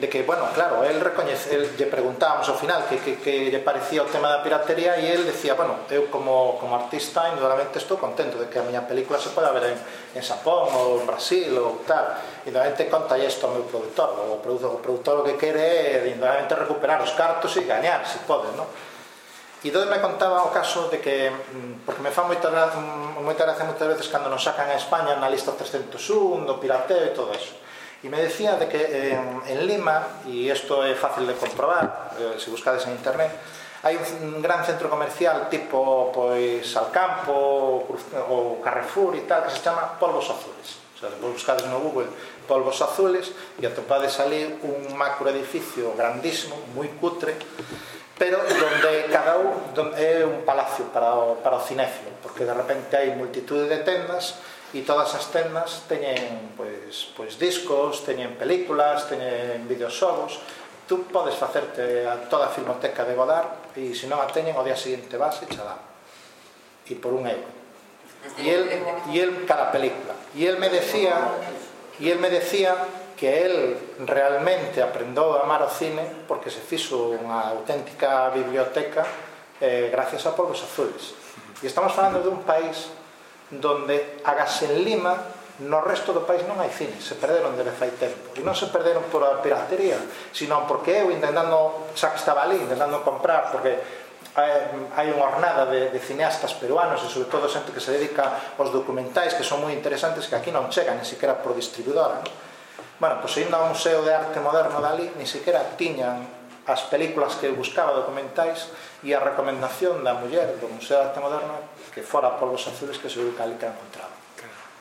de que, bueno, claro, él recoñece, él lle preguntábamos ao final que, que, que lle parecía o tema da piratería e él decía, bueno, eu como, como artista indudablemente estou contento de que a miña película se poda ver en, en Sapón ou en Brasil ou tal indudablemente conta isto ao meu produtor o produtor, o produtor o que quere é indudablemente recuperar os cartos e gañar, se pode, non? E donde me contaba o caso de que, mm, porque me fa moita gracia, moita gracia moitas veces cando nos sacan a España na lista 301, do pirateo e todo eso E me decía de que en, en Lima, y esto es fácil de comprobar, eh, se buscades en internet, hai un gran centro comercial tipo pois al campo ou Carrefour e tal que se chama Polvos Azules. O sea, vos buscades no Google Polvos Azules e atopades ali un macro edificio grandísimo, moi cutre, pero donde cada un donde é un palacio para o, para o cinéfilo, porque de repente hai multitude de tendas e todas as tendas teñen pois, pois discos, teñen películas, teñen videoxogos. Tú podes facerte a toda a filmoteca de Godard e se non a teñen o día seguinte vas e xa dá. E por un euro. E el, e el cada película. E el me decía e el me decía que el realmente aprendou a amar o cine porque se fixo unha auténtica biblioteca eh, gracias a Polvos Azules. E estamos falando dun país donde agas en Lima no resto do país non hai cines se perderon desde fai tempo e non se perderon por a piratería sino porque eu intentando xa que estaba ali intentando comprar porque eh, hai unha hornada de, de cineastas peruanos e sobre todo xente que se dedica aos documentais que son moi interesantes que aquí non chegan, ni siquiera por distribuidora non? bueno, pois indo ao Museo de Arte Moderno dali, ni siquiera tiñan as películas que buscaba documentais e a recomendación da muller do Museo de Arte Moderno que fora polvos azules que se que ali que encontraba.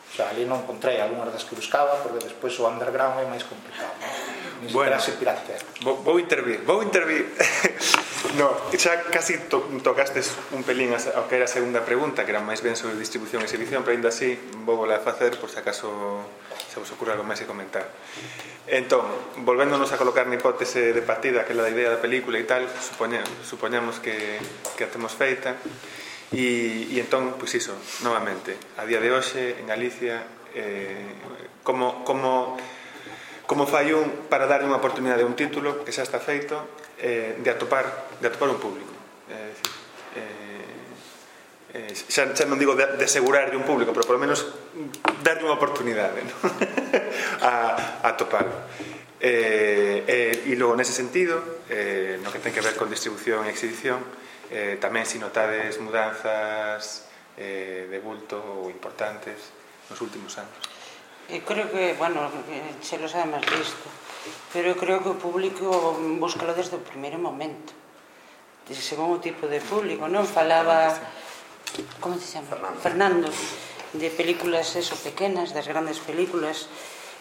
O sea, ali non encontrei algunhas das que buscaba porque despois o underground é máis complicado. Non? ni
bueno,
se piratea
vou, vou intervir, vou intervir. No, xa casi to, tocastes un pelín a, ao que era a segunda pregunta que era máis ben sobre distribución e exhibición pero ainda así vou volver a facer por se acaso se vos ocurre algo máis que comentar. Entón, volvéndonos a colocar na hipótese de partida que é a da idea da película e tal supoñemos, supoñamos que, que a temos feita. E, e entón, pois iso, novamente, a día de hoxe en Galicia eh, como, como, como fai un para darlle unha oportunidade a un título que xa está feito eh, de atopar de atopar un público eh, eh, eh, xa, xa non digo de, de asegurarlle un público pero polo menos darlle unha oportunidade ¿no? a, a topalo eh, eh, e logo nese sentido eh, no que ten que ver con distribución e exhibición Eh, tamén si notades mudanzas eh, de bulto ou importantes nos últimos anos.
Eu creo que, bueno, se sabe máis listo, pero eu creo que o público búscalo desde o primeiro momento, desde según o tipo de público, non? Falaba, como se chama? Fernando. Fernando, de películas eso, pequenas, das grandes películas,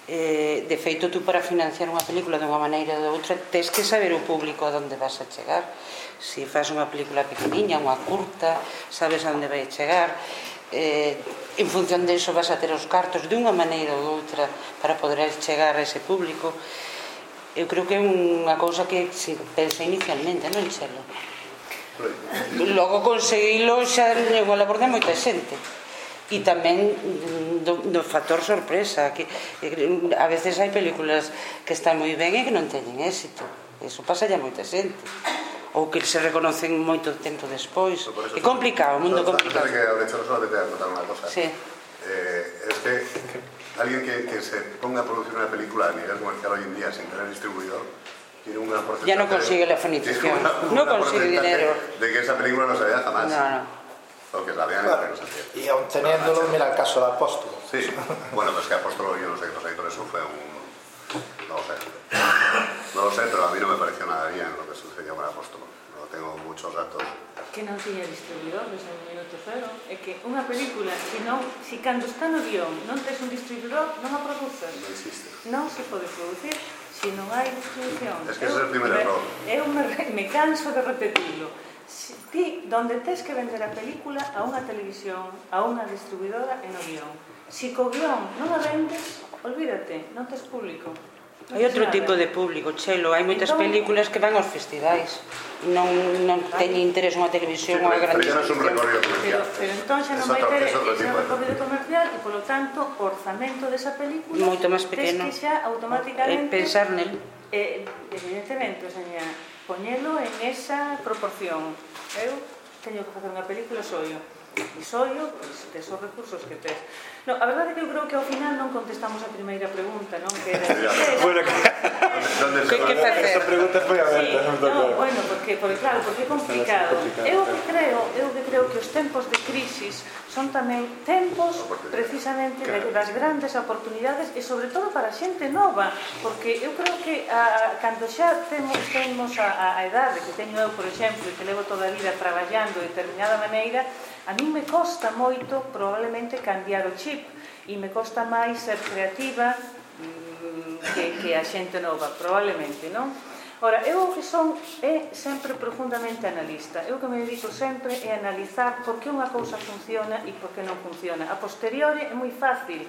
eh, de feito tú para financiar unha película dunha maneira ou outra tes que saber o público onde vas a chegar. Se si faz unha película pequeniña, unha curta sabes a onde vai chegar. Eh, en función de iso vas a ter os cartos dunha maneira ou outra para poder chegar a ese público. Eu creo que é unha cousa que se pensa inicialmente non Chelo? logo conseguilo xa igual aborde moita xente e tamén mm, do, do factor sorpresa que a veces hai películas que están moi ben e que non teñen éxito. Eso pasa a moita xente ou que se reconocen moito tempo despois é complicado, o mundo complicado.
que a brecha nos te contar una cosa.
Sí.
eh, es que alguien que, que se ponga a producir una película a nivel comercial hoy en día sin tener distribuidor tiene una porcentaje
ya no consigue la
fonización
no consigue dinero.
de que esa película no se vea jamás.
No, no
o que la vean bueno, entre los
Y aun teniéndolo, mira el caso de Apóstolo.
Sí, bueno, pues que Apóstolo yo no sé que los editores fue un... no lo sé. No lo sé, pero a mí no me pareció nada bien lo que sucedió con Apóstolo. No tengo muchos datos.
Que non tiña distribuidor desde o minuto cero. É que unha película, se non, se cando está no guión non tes un distribuidor, non a produces.
Non existe.
Non se pode producir se non hai distribución.
Es que ese é o
primeiro
error.
Eu me, me canso de repetirlo ti donde tes que vender a película a unha televisión, a unha distribuidora e no guión. Si co guión non a vendes, olvídate, non tes público.
Hai outro tipo de público, Chelo, hai moitas
entón,
películas que van aos festivais. Non, non teñen interés unha televisión
sí,
unha gran
pero, un recorrido comercial.
Pero, pero entón xa non vai ter ese recorrido comercial e, polo tanto, o orzamento desa película
moito máis pequeno.
Tes que xa automáticamente...
Eh, pensar nel.
Eh, evidentemente, o sea, poñelo en esa proporción. Eu teño que facer unha película soio. E soio, pois, tes os recursos que tes. No, a verdade é que eu creo que ao final non contestamos a primeira pregunta, non? Que era...
bueno, que...
Donde
que, que facer?
Pregunta foi aberta,
sí,
non
no,
claro.
Bueno, porque, porque claro, porque é complicado.
complicado.
Eu que creo, eu que creo que os tempos de crisis son tamén tempos precisamente
claro.
das grandes oportunidades e sobre todo para xente nova, porque eu creo que a, cando xa temos, temos a, a edade que teño eu, por exemplo, e que levo toda a vida traballando de determinada maneira, A mí me costa moito probablemente cambiar o chip e me costa máis ser creativa mm, que, que a xente nova, probablemente, non? Ora, eu o que son é sempre profundamente analista. Eu que me dedico sempre é analizar por que unha cousa funciona e por que non funciona. A posteriori é moi fácil,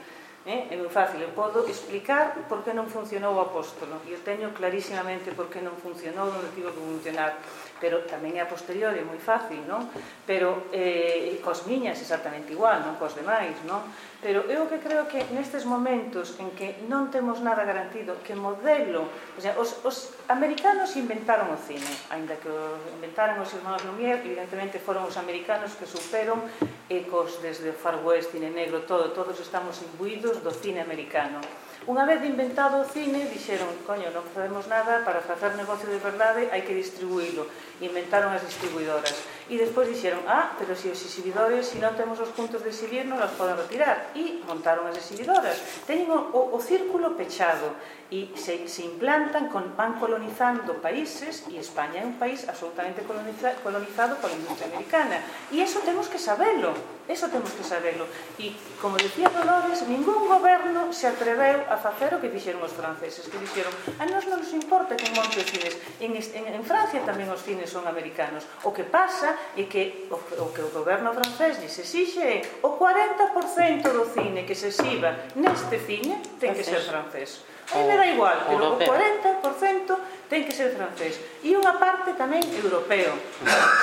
eh? é moi fácil. Eu podo explicar por que non funcionou o apóstolo. E eu teño clarísimamente por que non funcionou, onde tivo que funcionar pero tamén é a posteriori moi fácil, non? Pero eh, cos miñas exactamente igual, non cos demais, non? Pero eu que creo que nestes momentos en que non temos nada garantido, que modelo, o sea, os, os americanos inventaron o cine, aínda que o inventaron os irmãos Lumière, evidentemente foron os americanos que superon ecos desde o Far West, cine negro, todo, todos estamos imbuídos do cine americano. Unha vez inventado o cine, dixeron, coño, non facemos nada, para facer negocio de verdade hai que distribuílo. Inventaron as distribuidoras E despois dixeron, ah, pero se os exhibidores, se non temos os puntos de exhibir, non os poden retirar. E montaron as exhibidoras. Teñen o, o, o círculo pechado e se, se implantan, con, van colonizando países e España é un país absolutamente coloniza, colonizado pola industria americana. E iso temos que sabelo Eso temos que sabelo. E, como decía Dolores, ningún goberno se atreveu a facer o que dixeron os franceses, que dixeron, a nos non nos importa que monte os cines. En, en, en Francia tamén os cines son americanos. O que pasa é que o, o que o goberno francés lles exixe é o 40% do cine que se exhiba neste cine ten que ser francés. A me da igual, pero o 40% ten que ser francés. E unha parte tamén europeo.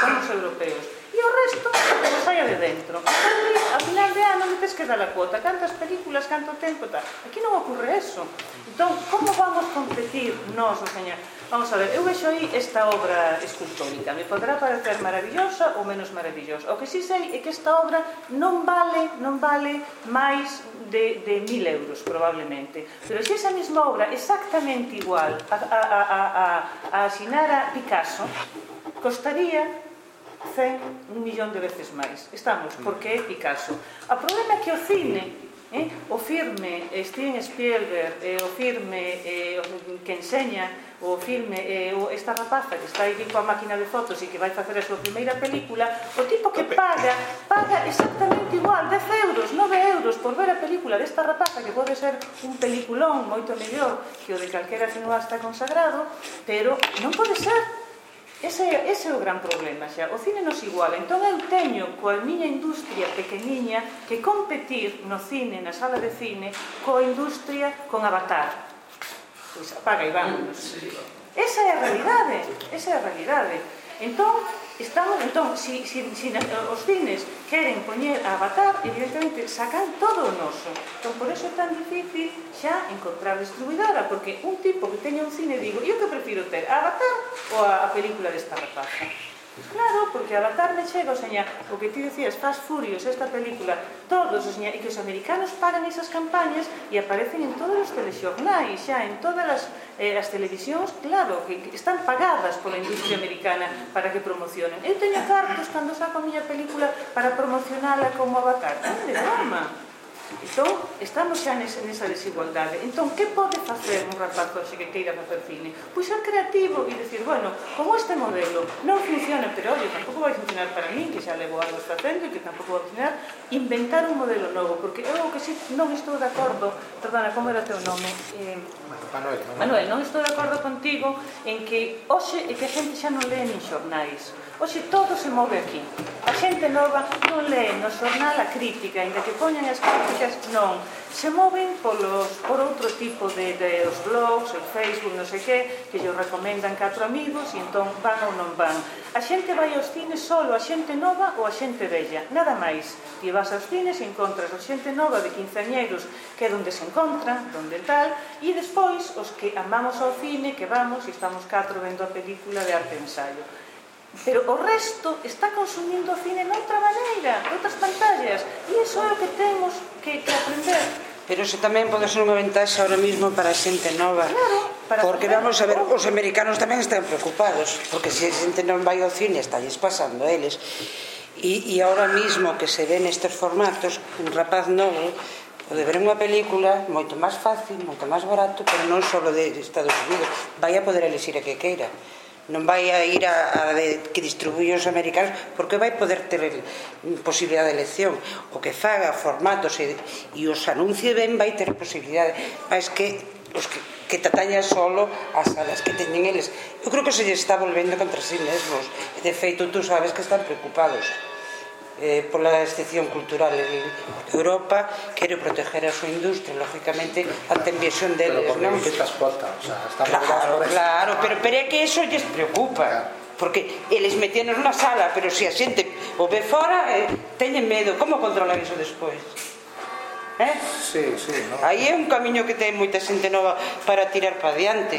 Somos europeos E o resto que vos saia de dentro. Aquí, a final de ano, me que dar a cuota. Cantas películas, canto tempo, tal. Aquí non ocurre eso. Entón, como vamos competir nós, o señor? Vamos a ver, eu vexo aí esta obra escultórica. Me podrá parecer maravillosa ou menos maravillosa. O que si sí sei é que esta obra non vale, non vale máis de, de mil euros, probablemente. Pero se esa mesma obra exactamente igual a, a, a, a, a asinar a Picasso, costaría 100, un millón de veces máis. Estamos, porque é Picasso. A problema é que o cine, eh, o firme eh, Steven Spielberg, eh, o firme eh, que enseña, o firme eh, esta rapaza que está aí coa máquina de fotos e que vai facer a súa primeira película, o tipo que paga, paga exactamente igual, 10 euros, 9 euros por ver a película desta rapaza que pode ser un peliculón moito mellor que o de calquera que non está consagrado, pero non pode ser Ese é, ese é o gran problema xa. O cine nos iguala. Entón eu teño coa miña industria pequeniña que competir no cine, na sala de cine, coa industria con Avatar. Pois apaga e vámonos. Esa é a realidade. Esa é a realidade. Entón, Estamos, entón, si, si, si os cines queren poñer a Avatar, evidentemente sacan todo o noso. Entón, por eso é tan difícil xa encontrar distribuidora, porque un tipo que teña un cine, digo, eu que prefiro ter a Avatar ou a, a película desta rapaza? Pues claro, porque a la tarde chega o seña, o que ti decías, Fast Furious, esta película, todos o seña, e que os americanos pagan esas campañas e aparecen en todos os telexornais, xa en todas as, eh, as televisións, claro, que, que están pagadas pola industria americana para que promocionen. Eu teño cartos cando saco a miña película para promocionala como avatar, non de broma Entón, estamos xa nesa, nesa desigualdade. Entón, que pode facer un rapaz hoxe que queira facer cine? Pois ser creativo e dicir, bueno, como este modelo non funciona, pero olhe, tampouco vai funcionar para mí, que xa levo anos facendo e que tampouco vai funcionar, inventar un modelo novo, porque eu que si non estou de acordo, perdona, como era teu nome? Eh,
Manuel,
Manuel. Manuel, non estou de acordo contigo en que hoxe e que a xente xa non lee nin xornais Oxe todo se move aquí. A xente nova non lee no xornal a crítica, ainda que poñan as críticas, non. Se moven polos, por outro tipo de, de os blogs, o Facebook, non sei que, que lle recomendan catro amigos e entón van ou non van. A xente vai aos cines solo, a xente nova ou a xente vella, nada máis. Ti vas aos cines e encontras a xente nova de quinceañeiros que é donde se encontran, donde tal, e despois os que amamos ao cine, que vamos e estamos catro vendo a película de arte ensayo Pero o resto está consumindo o cine noutra maneira, noutras pantallas. E iso é o que temos que, que aprender.
Pero iso tamén pode ser unha ventaxa ahora mismo para a xente nova.
Claro, para
porque vamos a ver, os americanos tamén están preocupados, porque se a xente non vai ao cine, estáis pasando eles. E, e ahora mismo que se ven estes formatos, un rapaz novo pode ver unha película moito máis fácil, moito máis barato, pero non só de Estados Unidos, vai a poder elixir a que queira non vai a ir a, a de, que distribuí os americanos porque vai poder ter el, posibilidad de elección. O que faga formatos e, e os anuncie ben vai ter posibilidade. Mas que os que, que tataña solo as salas que teñen eles. Eu creo que se lle está volvendo contra si sí mesmos. De feito tú sabes que están preocupados eh, pola excepción cultural de Europa quere proteger a súa industria lógicamente ante a invasión deles
pero
non?
que transporta o sea, está
claro, claro pero, pero é que eso lles preocupa claro porque eles metenos na sala pero se a xente o ve fora eh, teñen medo, como controlar iso despois? Eh?
Sí, sí, no.
Aí é un camiño que ten moita xente nova para tirar para diante.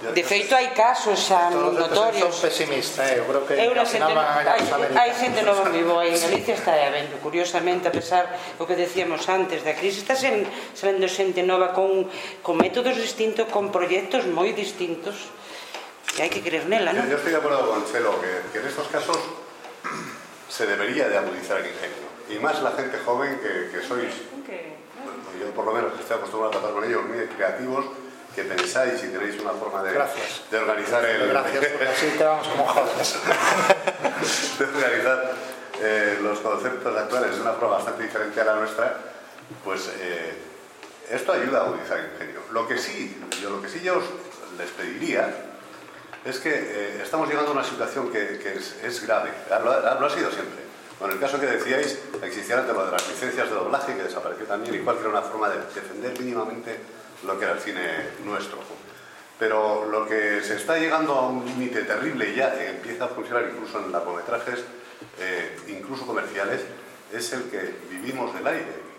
De feito hai casos xa notorios.
Son pesimista, eh? eu creo que
eu xente, hai, hai xente nova vivo aí en Galicia está habendo, curiosamente, a pesar o que decíamos antes da crise, está sen, sabendo xente nova con, con métodos distintos, con proxectos moi distintos, e hai que creer nela, non?
Yo, yo estoy de acuerdo con Chelo, que, que en estos casos se debería de agudizar el ingenio, y más la gente joven que, que sois, okay. Okay. yo por lo menos estoy acostumbrado a tratar con ellos, muy creativos, que pensáis y tenéis una forma de, de organizar el...
Gracias, porque así te vamos como jóvenes.
de organizar eh, los conceptos actuales de una forma bastante diferente a la nuestra, pues eh, esto ayuda a agudizar el ingenio. Lo que sí, yo, lo que sí yo os les pediría es que eh, estamos llegando a una situación que, que es, es, grave, lo ha, lo ha sido siempre. Bueno, en el caso que decíais, existía el tema de las licencias de doblaje, que desapareció también, igual que era una forma de defender mínimamente lo que era el cine nuestro. Pero lo que se está llegando a un límite terrible y ya empieza a funcionar incluso en largometrajes, eh, incluso comerciales, es el que vivimos del aire.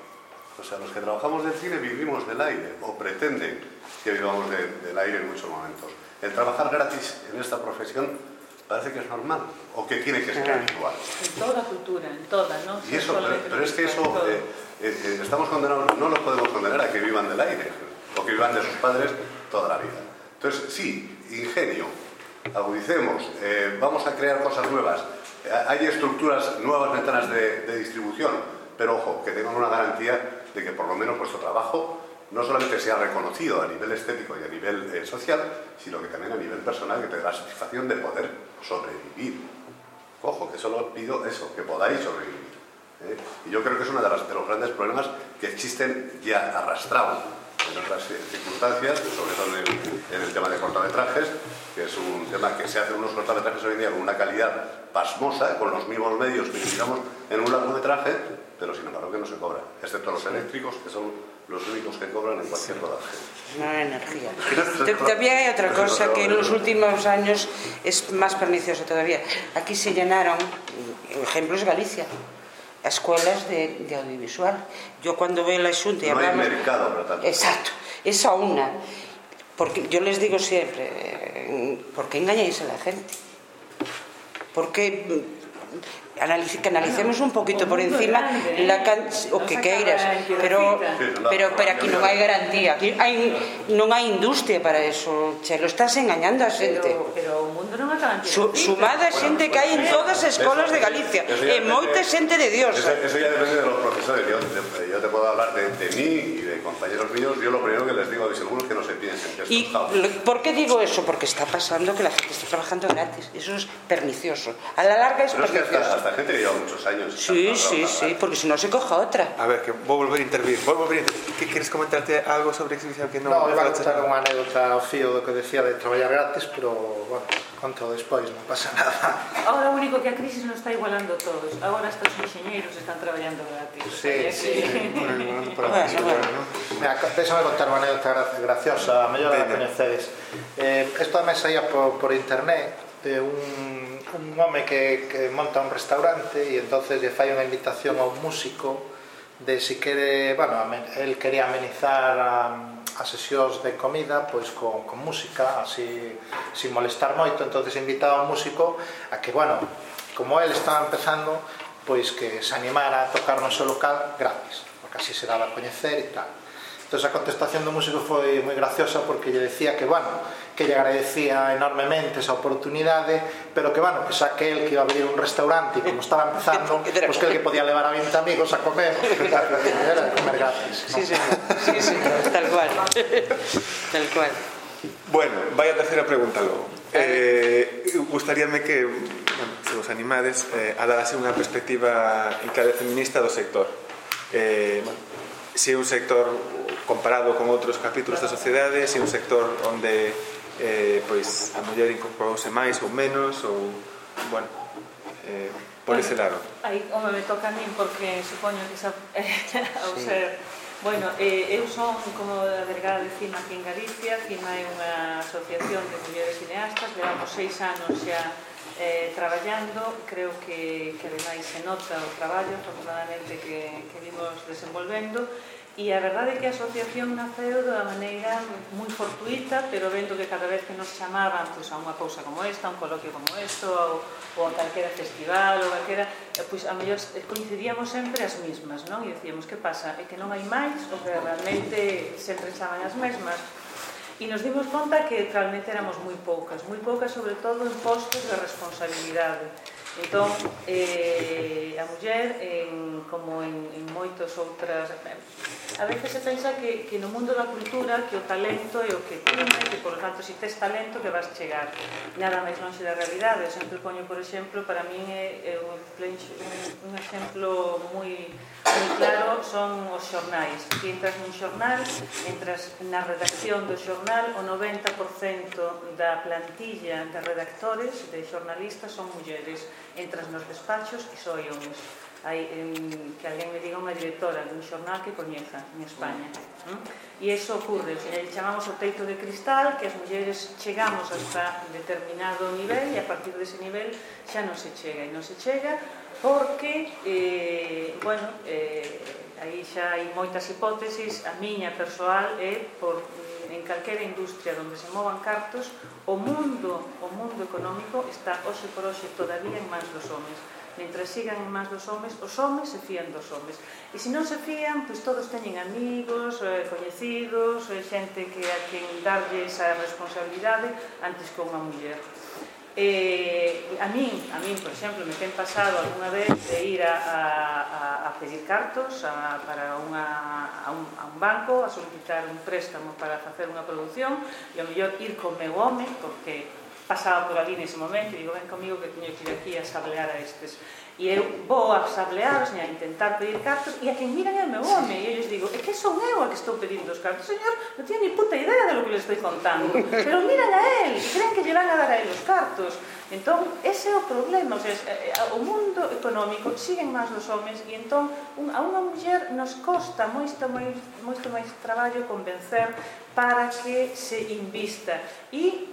O sea, los que trabajamos del cine vivimos del aire, o pretenden que vivamos de, del aire en muchos momentos. El trabajar gratis en esta profesión parece que es normal, o que tiene que ser habitual.
En toda cultura, en toda, ¿no?
Y eso, pero, pero es que eso, eh, eh, estamos condenados, no los podemos condenar a que vivan del aire o que vivan de sus padres toda la vida. Entonces, sí, ingenio, agudicemos, eh, vamos a crear cosas nuevas. Eh, hay estructuras, nuevas ventanas de, de, distribución, pero ojo, que tengan una garantía de que por lo menos vuestro trabajo no solamente sea reconocido a nivel estético y a nivel eh, social, sino que también a nivel personal, que te dé la satisfacción de poder sobrevivir. Ojo, que solo pido eso, que podáis sobrevivir. ¿eh? Y yo creo que es uno de, las, de los grandes problemas que existen ya arrastrados en otras circunstancias, sobre todo en el, en el, tema de cortometrajes, que es un tema que se hace unos cortometrajes hoy en día con una calidad pasmosa, con los mismos medios que utilizamos en un largometraje, pero sin embargo que no se cobra, excepto los eléctricos, que son los únicos que cobran en cualquier rodaje.
No hay energía. Todavía hay otra cosa que en los últimos años es más perniciosa todavía. Aquí se llenaron, ejemplo es Galicia, escuelas de, de audiovisual. Yo cuando veo la Xunta y
no
hablamos...
hay mercado para tanto.
Exacto, esa una. Porque yo les digo siempre, ¿por qué engañáis a la gente? Porque analice, que analicemos un poquito por encima la can, o que queiras, pero pero pero aquí non hai garantía, aquí hai non hai industria para eso, che, lo estás engañando a xente.
Pero, pero o mundo non acaba
Su, Sumada a xente que hai en todas as escolas de Galicia, e moita xente de Dios.
Eso, eso ya depende de los profesores, yo, yo te puedo hablar de, de mí y de compañeros míos yo lo primero que les digo a mis alumnos que no se piensen que
y ¿por qué digo eso? porque está pasando que la gente está trabajando gratis eso es pernicioso a la larga es
pero
pernicioso
es que hasta, hasta gente que lleva muchos años.
Sí, sí, sí, porque si no se coja otra.
A ver, que voy a volver a intervir. Voy a volver a. ¿Qué, ¿Quieres comentarte algo sobre exhibición que no...
No, iba a contar unha anécdota fío que decía de traballar gratis, pero, bueno, conto despois, non pasa nada.
Ahora o único que a crisis nos está igualando todos. Agora hasta os enxeñeiros están traballando gratis.
Sí, sí,
bueno, por aquí, bueno, non?
Mira, déxame contar unha anécdota graciosa, a mellor a coñecedes. Eh, esto tamén saía por, por internet, de un, un home que, que monta un restaurante e entonces lle fai unha invitación a un músico de si quere, bueno, él quería amenizar a, as sesións de comida pois con, con música, así sin molestar moito, entonces invitaba a un músico a que, bueno, como él estaba empezando, pois que se animara a tocar no seu local gratis, porque así se daba a coñecer e tal. Entón a contestación do músico foi moi graciosa porque lle decía que, bueno, que lle agradecía enormemente esa oportunidade, pero que, bueno, que xa que el que iba a abrir un restaurante e como estaba empezando, pois pues que el que podía levar a 20 amigos a comer, era de comer gratis. ¿no?
Sí, sí, sí, sí, tal cual. tal cual.
Bueno, vai a terceira pregunta logo. Eh, gustaríame que, bueno, se vos animades, eh, a darase unha perspectiva clave feminista do sector. Eh, bueno, se é un sector comparado con outros capítulos da sociedade, se é un sector onde eh, pois a muller incorporouse máis ou menos ou, bueno, eh, por ese lado.
Aí, home, me toca a min porque supoño que xa, ao eh, sí. ser Bueno, eh, eu son, como a delegada de CIMA aquí en Galicia, CIMA é unha asociación de mulleres cineastas, levamos seis anos xa eh, traballando, creo que, que ademais se nota o traballo, afortunadamente, que, que vimos desenvolvendo, E a verdade é que a asociación naceu de unha maneira moi fortuita, pero vendo que cada vez que nos chamaban pois, a unha cousa como esta, a un coloquio como isto, ou, ou a calquera festival, ou calquera, eh, pois a mellor eh, coincidíamos sempre as mismas, non? E decíamos, que pasa? É que non hai máis, ou que realmente sempre estaban as mesmas. E nos dimos conta que realmente éramos moi poucas, moi poucas sobre todo en postos de responsabilidade Entón, eh, a muller, en, como en, en moitos outras... A veces se pensa que, que no mundo da cultura que o talento é o que prime, que, por tanto, se tes talento que vas chegar. Nada máis longe da realidade. Eu sempre poño, por exemplo, para min é, é un, un exemplo moi moi claro son os xornais. Si entras nun xornal, entras na redacción do xornal, o 90% da plantilla de redactores, de xornalistas, son mulleres. Entras nos despachos e só hai homens. Hai, em, que alguén me diga unha directora dun xornal que coñeza en España. Mm? E iso ocurre, le chamamos o teito de cristal, que as mulleres chegamos hasta determinado nivel e a partir dese nivel xa non se chega. E non se chega porque, eh, bueno, eh, aí xa hai moitas hipótesis, a miña persoal é por mm, en calquera industria onde se movan cartos, o mundo, o mundo económico está hoxe por hoxe todavía en mans dos homes. Mentre sigan en mans dos homes, os homes se fían dos homes. E se non se fían, pois todos teñen amigos, eh, coñecidos, eh, xente que a quen darlle esa responsabilidade antes que unha muller. Eh, a min, a min, por exemplo, me ten pasado algunha vez de ir a, a, a pedir cartos a, para unha, a, un, a un banco a solicitar un préstamo para facer unha produción e ao mellor ir con meu home porque pasaba por ali nese momento e digo, ven comigo que teño que ir aquí a sablear a estes E eu vou a asambleadas e a intentar pedir cartos e a quen miran é o meu home e eu lles digo, é que son eu a que estou pedindo os cartos señor, non tiene ni puta idea de lo que le estou contando pero miran a él e creen que lle van a dar a él os cartos. Entón, ese é o problema o, sea, eh, eh, o mundo económico siguen máis dos homens e entón un, a unha muller nos costa moito, moito, moito máis traballo convencer para que se invista. E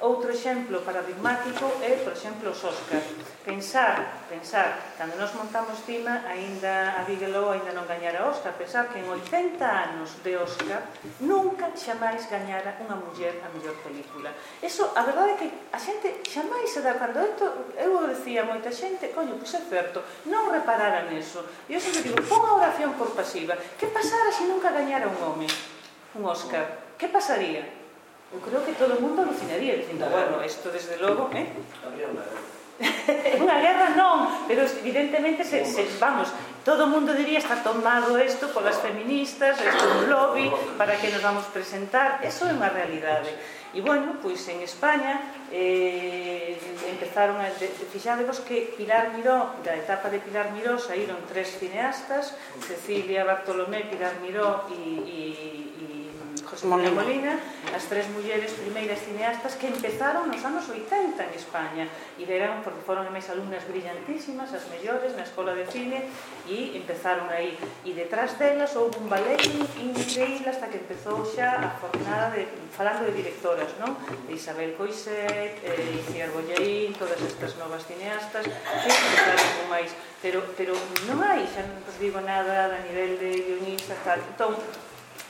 Outro exemplo paradigmático é, por exemplo, os Óscar. Pensar, pensar, cando nos montamos cima, aínda a Bigelow aínda non gañara Óscar, pensar que en 80 anos de Óscar nunca xamais gañara unha muller a mellor película. Eso, a verdade é que a xente xamais se dá cando esto, eu decía moita xente, coño, pois é certo, non reparara neso. E eu sempre digo, pon a oración por pasiva. Que pasara se nunca gañara un home un Óscar? Que pasaría? Eu creo que todo o mundo alucinaría dicindo, bueno, isto desde logo, eh? Unha guerra non, pero evidentemente se, se vamos, todo o mundo diría está tomado isto polas feministas, isto é un lobby para que nos vamos presentar, eso é unha realidade. E bueno, pois en España eh, empezaron a fixádevos que Pilar Miró, da etapa de Pilar Miró saíron tres cineastas, Cecilia Bartolomé, Pilar Miró e, e, e José Molina. Molina, as tres mulleres primeiras cineastas que empezaron nos anos 80 en España e verán, porque foron máis alumnas brillantísimas, as mellores na Escola de Cine e empezaron aí e detrás delas houve un ballet increíble hasta que empezou xa a jornada de, falando de directoras, non? De Isabel Coixet, eh, Iciar Bollaín, todas estas novas cineastas que empezaron máis pero, pero non hai, xa non vos digo nada a nivel de guionistas tal. Entón,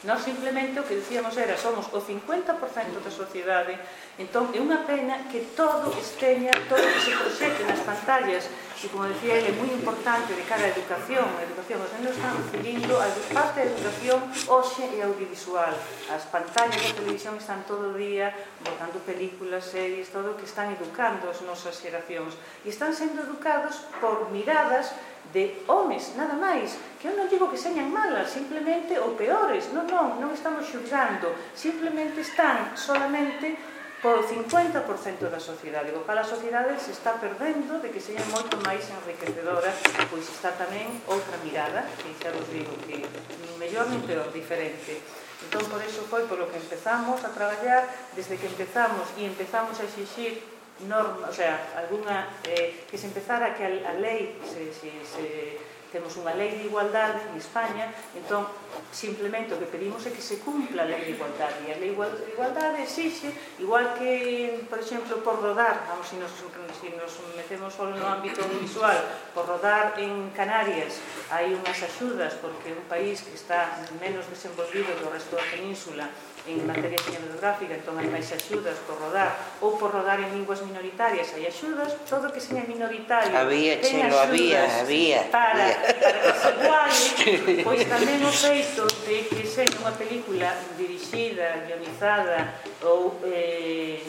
Nós simplemente o que dicíamos era somos o 50% da sociedade, entón é unha pena que todo esteña, todo que se proxete nas pantallas, e como decía ele, é moi importante de cara á educación, a educación, os nenos están recibindo a parte da educación hoxe e audiovisual. As pantallas da televisión están todo o día botando películas, series, todo o que están educando as nosas xeracións. E están sendo educados por miradas de homes, nada máis, que eu non digo que señan malas, simplemente ou peores, non, non, non estamos xulgando, simplemente están solamente por 50% da sociedade, o cal a sociedade se está perdendo de que seña moito máis enriquecedora, pois está tamén outra mirada, que xa vos digo que nin mellor nin peor, diferente. Entón, por eso foi por lo que empezamos a traballar, desde que empezamos e empezamos a exixir norma, o sea, alguna, eh, que se empezara que a, a lei se, se, se temos unha lei de igualdade en España, entón simplemente o que pedimos é que se cumpla a lei de igualdade e a lei de igualdade exixe igual que, por exemplo, por rodar vamos, se nos, se nos metemos só no ámbito visual por rodar en Canarias hai unhas axudas porque é un país que está menos desenvolvido do resto da península en materia cinematográfica, entón hai máis axudas por rodar, ou por rodar en linguas minoritarias, hai axudas, todo que seña minoritario,
había, ten chelo, había, había,
para, había. para que se iguale, pois tamén o feito de que seña unha película dirixida, guionizada, ou eh,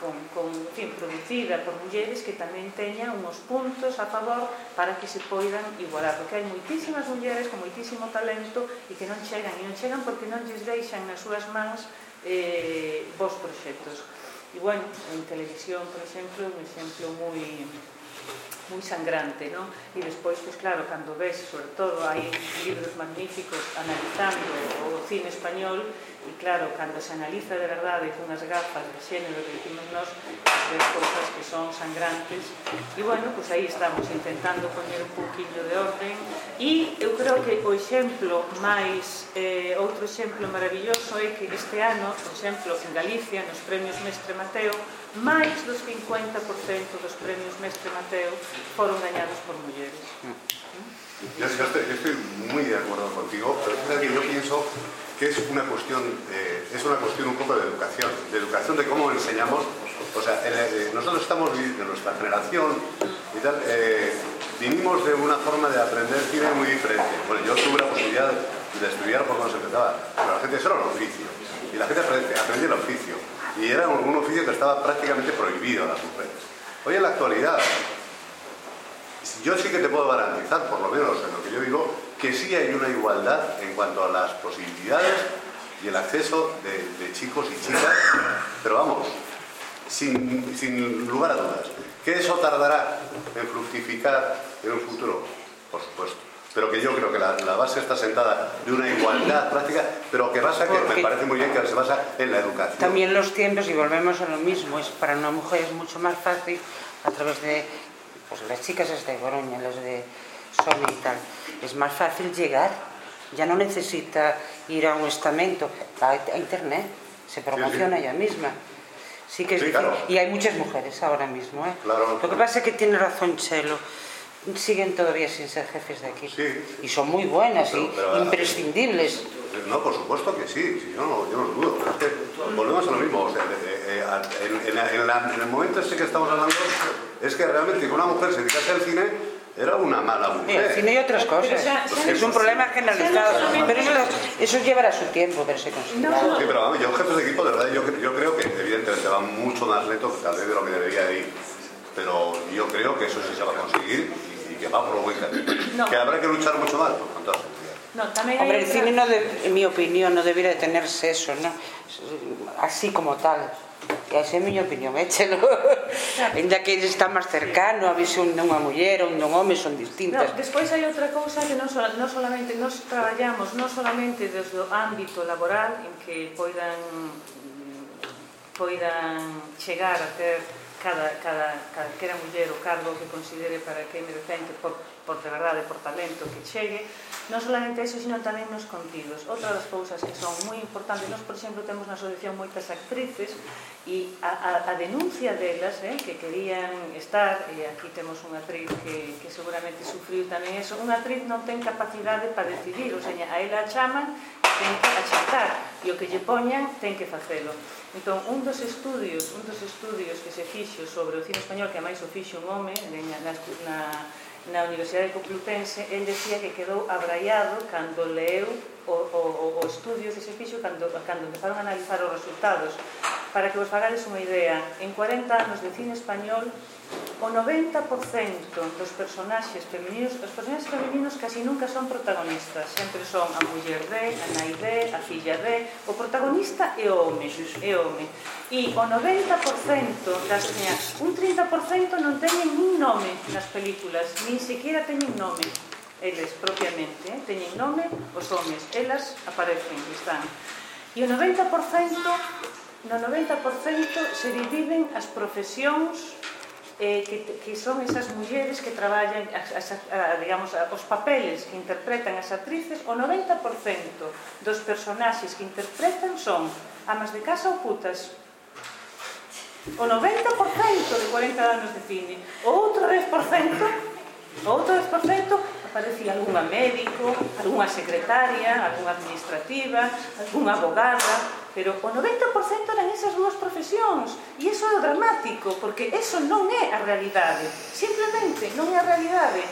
con, con en fin, producida por mulleres que tamén teña unos puntos a favor para que se poidan igualar, porque hai moitísimas mulleres con moitísimo talento e que non chegan, e non chegan porque non lles deixan nas súas mans eh, vos proxectos. E, bueno, en televisión, por exemplo, un exemplo moi moi sangrante, non? E despois, pois claro, cando ves, sobre todo, hai libros magníficos analizando o cine español, E claro, cando se analiza de verdade con as gafas de xénero que dicimos nós, pois ver cousas que son sangrantes, e bueno, pois pues aí estamos intentando poner un poquillo de orden, e eu creo que o exemplo máis, eh, outro exemplo maravilloso é que este ano, por exemplo, en Galicia, nos premios Mestre Mateo, máis do 50% dos premios Mestre Mateo foron gañados por mulleres.
Yo, yo, estoy, yo estoy muy de acuerdo contigo, pero es que yo pienso que es una cuestión, eh, es una cuestión un poco de educación, de educación de cómo enseñamos. O sea, eh, nosotros estamos de nuestra generación y tal, eh, vinimos de una forma de aprender cine muy diferente. Bueno, yo tuve la posibilidad de estudiar por cuando se empezaba, pero la gente eso era un oficio y la gente aprendía el oficio y era un oficio que estaba prácticamente prohibido a las mujeres. Hoy en la actualidad, yo sí que te puedo garantizar, por lo menos en lo que yo digo, que sí hay una igualdad en cuanto a las posibilidades y el acceso de, de chicos y chicas, pero vamos, sin, sin lugar a dudas. ¿Que eso tardará en fructificar en un futuro? Por supuesto pero que yo creo que la, la, base está sentada de una igualdad práctica, pero que basa, que me parece muy bien que se basa en la educación.
También los tiempos, y volvemos a lo mismo, es para una mujer es mucho más fácil a través de pues, las chicas de Boroña, las de Sony y tal, es más fácil llegar, ya no necesita ir a un estamento, va a internet, se promociona sí, sí. ella misma. Sí que es sí, claro. Y hay muchas mujeres ahora mismo. ¿eh?
Claro,
lo que pasa es que tiene razón Chelo siguen todavía sin ser jefes de aquí.
Sí.
Y son muy buenas pero, y pero, imprescindibles.
No, por supuesto que sí, yo, no, yo no lo dudo. Pero es que volvemos a lo mismo. O sea, eh, en, en, en, la, en, el momento ese que estamos hablando, es que realmente que una mujer se dedicase al cine era una mala mujer.
El cine y otras cosas. Es un problema generalizado. Pero eso, eso llevará su tiempo, pero se consigue.
No, no. Sí, pero vamos, yo jefes de equipo, de verdad, yo, yo creo que evidentemente va mucho más lento que tal vez de lo que debería ir. Pero yo creo que eso sí se va a conseguir que va por buen camino. No. Que habrá que luchar mucho más, pues, con todas
no, Hombre, el cine, no de, en mi opinión, no debería de tenerse eso, ¿no? así como tal. E esa é a miña opinión, échelo. Ainda que está máis cercano, a visión dunha muller ou dun home son distintas.
No, despois hai outra cousa que non, so, non solamente nos traballamos, non solamente desde o ámbito laboral en que poidan poidan chegar a ter cada, cada, cada muller o cargo que considere para que me defende por, por de verdade, por talento que chegue, non solamente eso, sino tamén nos contidos. Outra das cousas que son moi importantes, nós, por exemplo, temos na asociación moitas actrices e a, a, a denuncia delas, eh, que querían estar, e aquí temos unha actriz que, que seguramente sufriu tamén eso, unha actriz non ten capacidade para decidir, ou seja, a ela a chaman, ten que achatar, e o que lle poñan ten que facelo. Entón, un dos estudios, un dos estudios que se fixo sobre o cine español, que máis o fixo un home, na, na, na Universidade Complutense, el decía que quedou abraiado cando leu o, o, o estudio que se fixo cando, cando empezaron a analizar os resultados. Para que vos fagades unha idea, en 40 anos de cine español o 90% dos personaxes femininos, os personaxes femininos casi nunca son protagonistas, sempre son a muller de, a nai de, a filla de, o protagonista é o home, é o home. E o 90% das un 30% non teñen nin nome nas películas, nin sequera teñen nome eles propiamente, eh? teñen nome os homes, elas aparecen, están. E o 90% no 90% se dividen as profesións eh, que, que son esas mulleres que traballan as, as, a, digamos, a, os papeles que interpretan as actrices o 90% dos personaxes que interpretan son amas de casa ou putas. O 90% de 40 anos de cine o outro 10% o outro 10% aparecía algunha médico, algunha secretaria, algunha administrativa, algunha abogada, pero o 90% eran esas dúas profesións e iso é o dramático, porque eso non é a realidade, simplemente non é a realidade.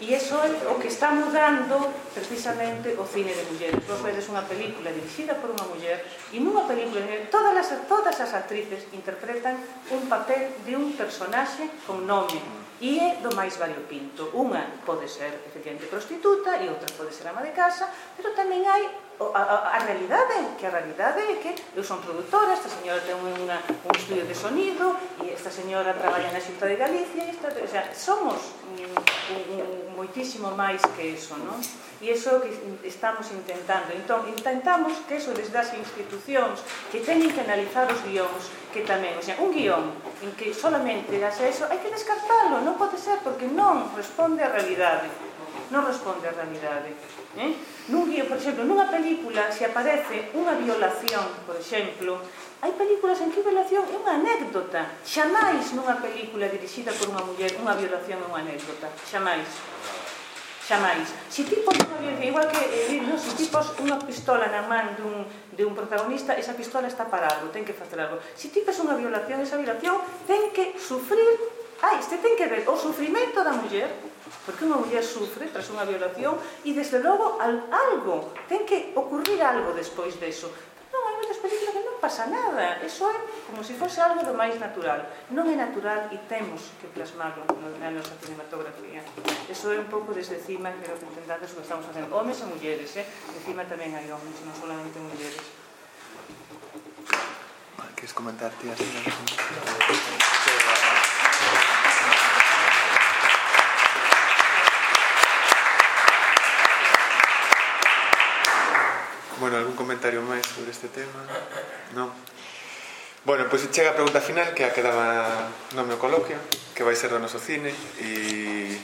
E iso é o que está mudando precisamente o cine de mulleres. Vos vedes unha película dirigida por unha muller e nunha película todas as, todas as actrices interpretan un papel de un personaxe con nome e é do máis variopinto. Unha pode ser, efectivamente, prostituta e outra pode ser ama de casa, pero tamén hai a, a, a realidade que a realidade é que eu son produtora, esta señora ten unha, un estudio de sonido e esta señora traballa na xunta de Galicia esta, o sea, somos un moitísimo máis que eso, non? E iso que estamos intentando. Entón, intentamos que eso desde as institucións que teñen que analizar os guións que tamén, o sea, un guión en que solamente das eso, hai que descartalo, non pode ser porque non responde á realidade. Non responde á realidade. Eh? Nun guión, por exemplo, nunha película se aparece unha violación, por exemplo, hai películas en que violación é unha anécdota. Xamais nunha película dirixida por unha muller unha violación é unha anécdota. Xamais. Xamais. Se ti tipos unha violencia, igual que eh, non, se ti tipos unha pistola na man dun, de un protagonista, esa pistola está parado, ten que facer algo. Se ti tipos unha violación, esa violación ten que sufrir, ai, este ten que ver o sufrimento da muller Porque unha muller sufre tras unha violación e, desde logo, algo, ten que ocurrir algo despois deso. Non, hai moitas películas que non pasa nada. Eso é como se fose algo do máis natural. Non é natural e temos que plasmarlo na nosa cinematografía. Eso é un pouco desde cima, creo que entendades o que estamos facendo. Homes e mulleres, eh? De cima tamén hai homes, non solamente mulleres.
Ah, queres comentar, tía? Sí,
Bueno, algún comentario máis sobre este tema? Non? Bueno, pois pues chega a pregunta final que a quedaba no meu coloquio que vai ser do noso cine e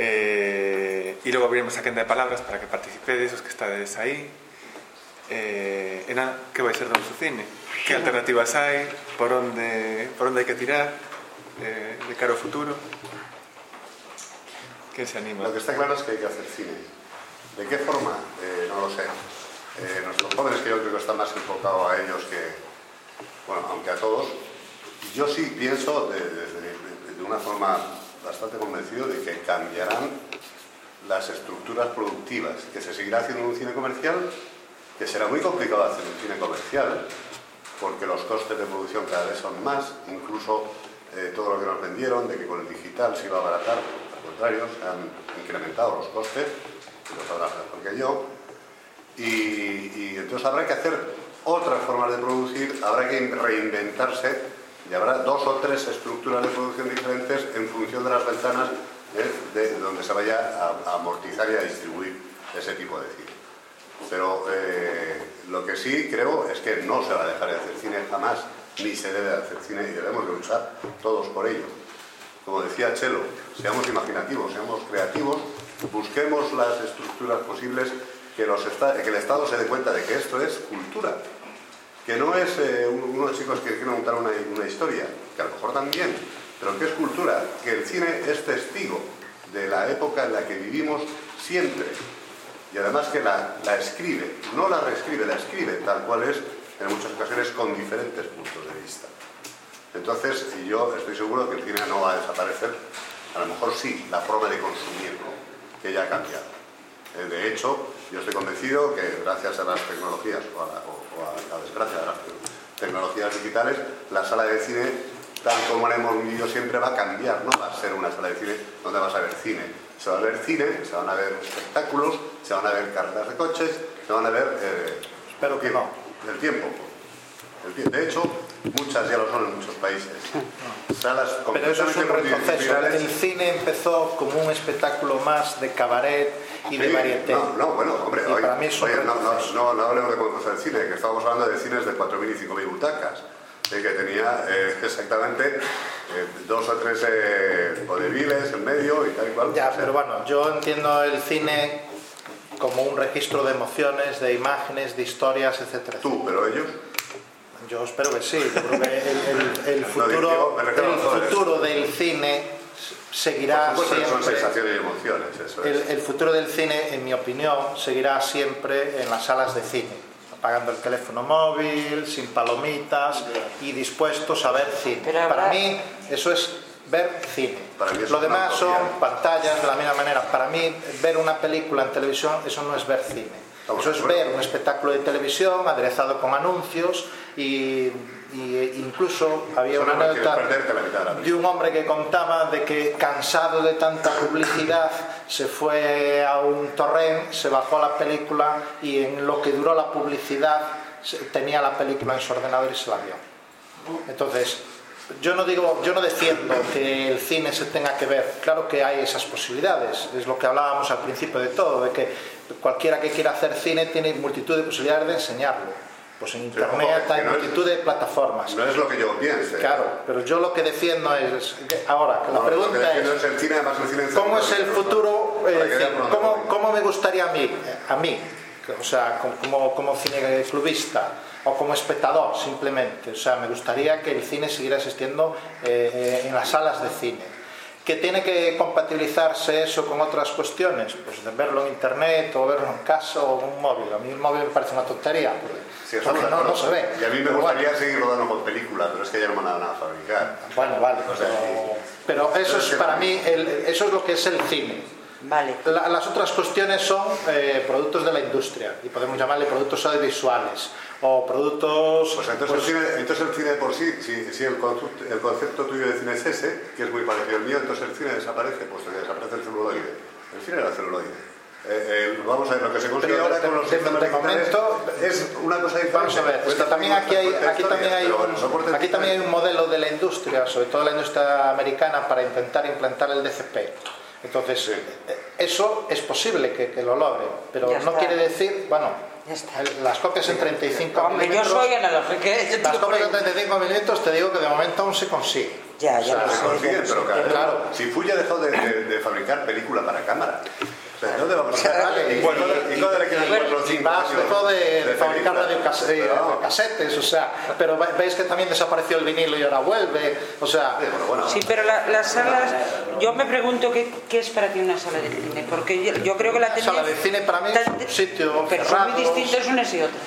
eh, e logo abriremos a quenda de palabras para que participedes os que estades aí eh, e nada, que vai ser do noso cine que alternativas hai por onde, por onde hai que tirar eh, de cara ao futuro que se anima?
Lo que está claro es que hai que hacer cine ¿De qué forma? Eh, no lo sé. Eh, nuestros jóvenes, que yo creo que están más enfocados a ellos que, bueno, aunque a todos, yo sí pienso de, una forma bastante convencido de que cambiarán las estructuras productivas, que se seguirá haciendo un cine comercial, que será muy complicado hacer un cine comercial, porque los costes de producción cada vez son más, incluso eh, todo lo que nos vendieron de que con el digital se iba a abaratar, al contrario, se han incrementado los costes, lo sabrás mejor que yo, y, y, entonces habrá que hacer otras formas de producir, habrá que reinventarse y habrá dos o tres estructuras de producción diferentes en función de las ventanas de, de donde se vaya a, a, amortizar y a distribuir ese tipo de cine. Pero eh, lo que sí creo es que no se va a dejar de hacer cine jamás, ni se debe de hacer cine y debemos de luchar todos por ello. Como decía Chelo, seamos imaginativos, seamos creativos, busquemos las estructuras posibles que, los el Estado se dé cuenta de que esto es cultura, que no es eh, unos chicos que quieren montar una, historia, que a lo mejor también, pero que es cultura, que el cine es testigo de la época en la que vivimos siempre, y además que la, la escribe, no la reescribe, la escribe tal cual es, en muchas ocasiones con diferentes puntos de vista. Entonces, yo estoy seguro que el cine no va a desaparecer, a lo mejor sí, la forma de consumirlo, que ya ha cambiado. Eh, de hecho, yo estoy convencido que gracias a las tecnologías o a la, o, o a la desgracia de las tecnologías digitales, la sala de cine, tal como la hemos vivido siempre, va a cambiar, no va a ser una sala de cine donde vas a ver cine. Se va a ver cine, se van a ver espectáculos, se van a ver carreras de coches, se van a ver... Eh,
Espero que no.
El tiempo. El, de hecho, muchas ya lo son en muchos países.
Salas Pero eso es un retroceso. El cine empezó como un espectáculo más de cabaret y
sí,
de varieté.
No, no, bueno, hombre, hoy,
para mí es
oye, no, no, no, no hablemos de cómo el cine, que estábamos hablando de cines de 4.000 y 5.000 butacas, eh, que tenía eh, exactamente eh, dos o tres eh, en medio y tal y cual.
Ya, pero bueno, yo entiendo el cine como un registro de emociones, de imágenes, de historias, etcétera.
Tú, pero ellos...
Yo espero que sí. Yo creo que el, el- el
No,
futuro,
digo, refiero a
el futuro del cine seguirá
supuesto son sensaciones y emociones, eso es.
El, el futuro del cine, en mi opinión, seguirá siempre en las salas de cine, apagando el teléfono móvil, sin palomitas y dispuestos a ver cine.
Pero habrá-
Para mí, eso es ver cine.
Para mí es
Lo demás son pantallas de la misma manera. Para mí, ver una película en televisión, eso no es ver cine.
Estamos
Eso es ver un espectáculo de televisión aderezado con anuncios y, y incluso había
Eso
una anécdota
de
un hombre que contaba de que cansado de tanta publicidad se fue a un torrent, se bajó la película y en lo que duró la publicidad tenía la película en su ordenador y se la vio. Entonces, yo no digo, yo no defiendo que el cine se tenga que ver. Claro que hay esas posibilidades. Es lo que hablábamos al principio de todo, de que cualquiera que quiera hacer cine tiene multitud de posibilidades de enseñarlo. Pues en
Pero,
internet
ojo,
hay
que no es-
multitud de plataformas.
No es lo que yo piense.
Claro, pero yo lo que defiendo es que- ahora, que la
No, lo que
pregunta
defiendo
es
es el cine, además el cine
¿cómo es el futuro? Eh,
que
¿cómo, cómo me gustaría a mí, a mí, o sea, como, como cineclubista o como espectador simplemente, o sea, me gustaría que el cine siguiera existiendo eh, eh, en las salas de cine. ¿Que tiene que compatibilizarse eso con otras cuestiones? Pues de verlo en internet o verlo en casa o en un móvil. A mí el móvil me parece una tontería, porque,
Sí,
porque no, se ve.
Y a mí me
Pero bueno.
gustaría seguir rodando con películas, pero es que ya no me han dado nada a fabricar.
Bueno, vale,
O sea,
pero, pero eso
pero
es
es que-
para mí, el- eso es lo que es el cine.
Vale.
La- las otras cuestiones son eh, productos de la industria y podemos llamarle productos audiovisuales o productos...
Pues entonces,
pues,
el cine, entonces el cine por sí, si, si el, concepto, el concepto tuyo de cine es ese, que es muy parecido al mío, entonces el cine desaparece, puesto que desaparece el celuloide. El cine era el celuloide. Eh, el- vamos a ver, lo que se consigue ahora con los
de-
sistemas
de momento,
es una cosa diferente.
Vamos a ver, es que
Cuenta
también aquí hay, aquí también hay, un,
bueno,
aquí también hay un modelo de la industria, sobre todo la industria americana, para intentar implantar el DCP. Entonces,
Sí.
eh, eso es posible que, que lo logre, pero
Ya
no
está.
quiere decir, bueno, las copias en 35
Hombre, yo
milímetros,
soy analógica. ¿eh? Yo
las copias en
ahí.
35 milímetros te digo que de momento aún se consigue.
Ya, ya
O sea,
lo
Se
sé.
consiguen, pero
Claro.
Si Fuji ha dejado de, de- de fabricar película para cámara. O sea, ¿dónde vamos a ¿Y cuándo y cuándo le quedan
bueno,
cuatro o años
de, de fabricar?
Pero-
radiocasetes, o sea, pero ve- veis que también desapareció el vinilo y ahora vuelve, o sea,
Sí, bueno, bueno.
Sí, pero la- las salas, yo me pregunto qué, qué es para ti una sala de cine, porque yo, yo creo que la tendencia...
sala de cine para mí es un sitio
Pero son muy
cerrado.
distintas unas y otras.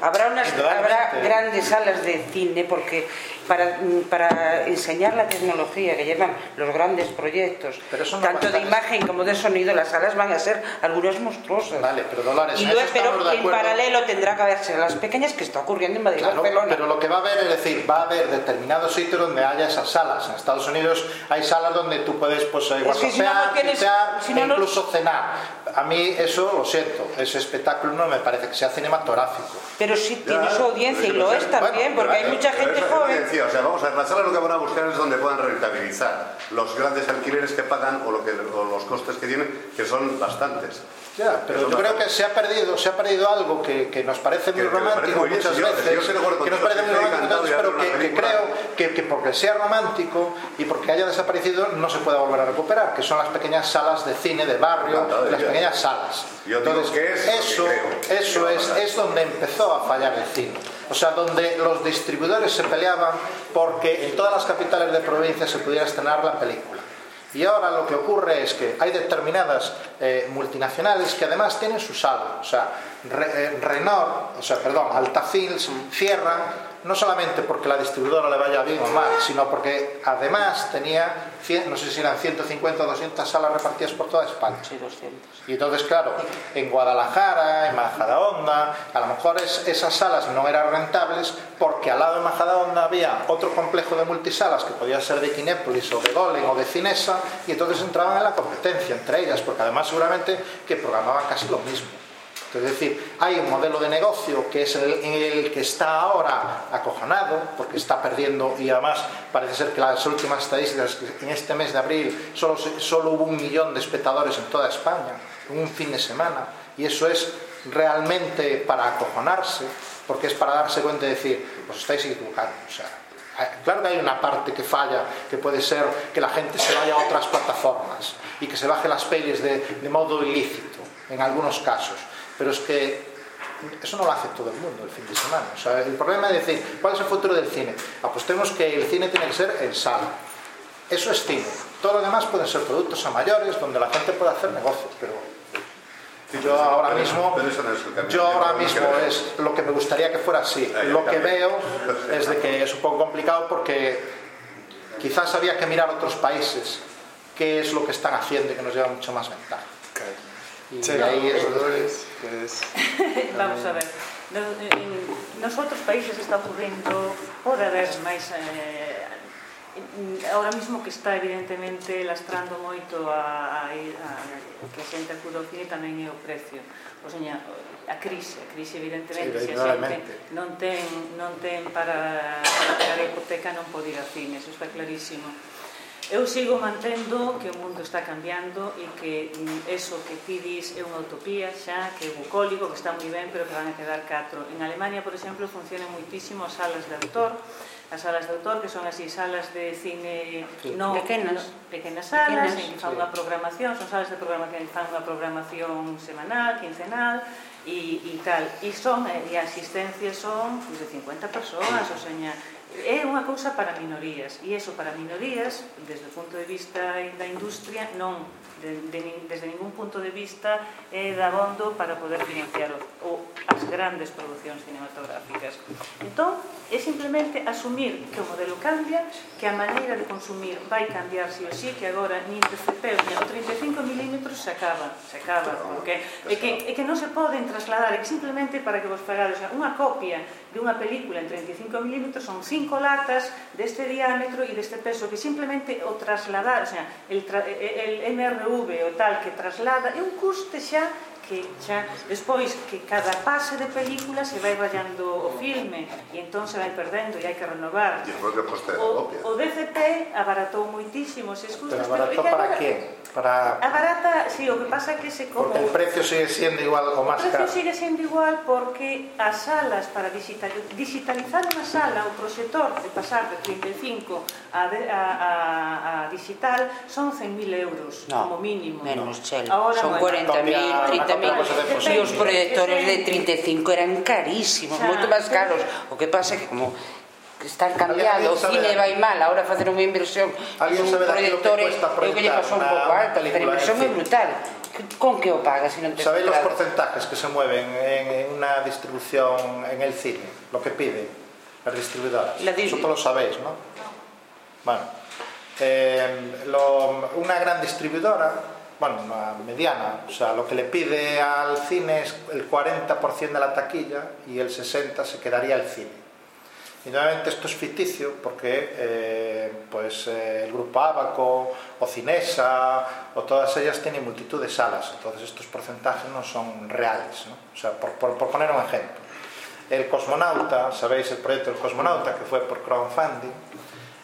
Habrá, unas, habrá grandes salas de cine porque para, para enseñar la tecnología que llevan los grandes proyectos,
Pero eso no
tanto de imagen como de sonido, las salas van a ser algunas monstruosas.
Vale, pero Dolores,
y luego, pero en paralelo tendrá que haberse las pequeñas que está ocurriendo en Madrid
Claro, pero lo que va a haber es decir, va a haber determinados sitios donde haya esas salas. En Estados Unidos hay salas donde tú puedes pues,
si no, tienes- si
e incluso cenar. A mí eso, lo siento, ese espectáculo no me parece que sea cinematográfico.
Pero sí
Ya,
tiene su audiencia y lo es
bueno,
también, porque hay mucha gente joven.
decía, o sea, vamos a ver, las salas lo que van a buscar es donde puedan rentabilizar los grandes alquileres que pagan o, lo que, o los costes que tienen, que son bastantes.
Ya, pero yo creo que se ha perdido, se ha perdido algo que, que nos parece muy
Que- que me parece
romántico
muy
muchas veces,
yo
que nos parece muy romántico
encantado
muchas
de
veces, pero
ver
que,
una
que
película.
creo que, que porque sea romántico y porque haya desaparecido no se pueda volver a recuperar, que son las pequeñas salas de cine de barrio,
de
las pequeñas salas.
Yo digo que es lo que
eso, eso es, es donde empezó a fallar el cine. O sea, donde los distribuidores se peleaban porque en todas las capitales de provincia se pudiera estrenar la película. Y ahora lo que ocurre es que hay determinadas eh, multinacionales que además tienen su sala. O sea, Re- eh, Renault, o sea, perdón, Altafilms cierran no solamente porque la distribuidora le vaya bien o mal, sino porque además tenía, no sé si eran 150 o 200 salas repartidas por toda España.
Sí, 200.
Y entonces, claro, en Guadalajara, en Majadahonda, a lo mejor es- esas salas no eran rentables porque al lado de Majadahonda había otro complejo de multisalas que podía ser de Kinépolis o de Golem o de Cinesa y entonces entraban en la competencia entre ellas porque además seguramente que programaban casi lo mismo. Es decir, hay un modelo de negocio que es el, el que está ahora acojonado, porque está perdiendo y además parece ser que las últimas estadísticas en este mes de abril solo, solo hubo un millón de espectadores en toda España, en un fin de semana, y eso es realmente para acojonarse, porque es para darse cuenta y decir, pues estáis equivocando. O sea, Claro que hay una parte que falla, que puede ser que la gente se vaya a otras plataformas y que se baje las pelis de, de modo ilícito, en algunos casos. Pero es que eso no lo hace todo el mundo el fin de semana. O sea, el problema es decir, ¿cuál es el futuro del cine? Apostemos que el cine tiene que ser en sala. Eso es cine. Todo lo demás pueden ser productos a mayores donde la gente puede hacer negocios, pero yo ahora mismo yo ahora mismo es lo que me gustaría que fuera así. Lo que veo es de que es un poco complicado porque quizás había que mirar otros países qué es lo que están haciendo y que nos lleva mucho más ventaja. Y ahí es
es.
Vamos a ver. No, en, nos outros países está ocurrindo por haber máis... Eh, ahora mismo que está evidentemente lastrando moito a, a, a, que a xente acude ao cine tamén é o precio o seña, a crise, a crise evidentemente
sí,
se a xente non ten, non ten para, para pagar a hipoteca non pode ir a cine, eso está clarísimo Eu sigo mantendo que o mundo está cambiando e que eso que ti dis é unha utopía xa, que é bucólico, que está moi ben, pero que van a quedar catro. En Alemania, por exemplo, funcionan moitísimo as salas de autor, as salas de autor, que son así salas de cine
sí,
no,
pequenas,
no, pequenas salas,
pequenas,
en que fan
sí.
unha programación, son salas de programación, fan unha programación semanal, quincenal, e, e tal. E son, eh, e a asistencia son pues, de 50 persoas, o seña, é unha cousa para minorías e eso para minorías desde o punto de vista da industria non. De, de, desde ningún punto de vista é dabondo para poder financiar o, o, as grandes producións cinematográficas. Entón é simplemente asumir que o modelo cambia que a maneira de consumir vai cambiar si o si que agora nin 13 nin o 35 mm se acaba se acaba porque é que, é que non se poden trasladar é que simplemente para que vos fagades unha copia dunha película en 35 mm son cinco latas deste diámetro e deste peso que simplemente o trasladar, o sea, el, tra, el MRV o tal que traslada é un custe xa que xa despois que cada pase de película se vai rayando o filme e entón se vai perdendo e hai que renovar. O,
obvia.
o DCP abaratou moitísimo, se escuta...
Pero abaratou
para que?
Para...
Abarata, si, sí, o que pasa que se como...
Porque o precio sigue sendo igual o
máis
caro.
O
precio
sigue sendo igual porque as salas para digital, digitalizar unha sala, o proxector de pasar de 35 a, de, a, a, a digital son 100.000 euros
no,
como mínimo.
Menos, Chel.
Ahora,
son
bueno,
40.000, 30.000
domingo
e os proyectores de 35 eran carísimos, moito máis caros. O que pasa é que como están cambiando, o cine vai mal, agora facer unha inversión un proyector
eh,
é o que lle pasou un pouco alto, pero a inversión é brutal. Con que o pagas se non te
Sabéis
os
porcentajes que se mueven en unha distribución en el cine, lo que piden as distribuidoras.
La dis...
Vosotros lo sabéis, ¿no? Bueno, eh, lo, una gran distribuidora bueno, una mediana, o sea, lo que le pide al cine es el 40% de la taquilla y el 60% se quedaría el cine. Y nuevamente esto es ficticio porque eh, pues, eh, el grupo Abaco o Cinesa o todas ellas tienen multitud de salas, entonces estos porcentajes no son reales. ¿no? O sea, por, por- por poner un ejemplo, el Cosmonauta, sabéis el proyecto del Cosmonauta que fue por crowdfunding,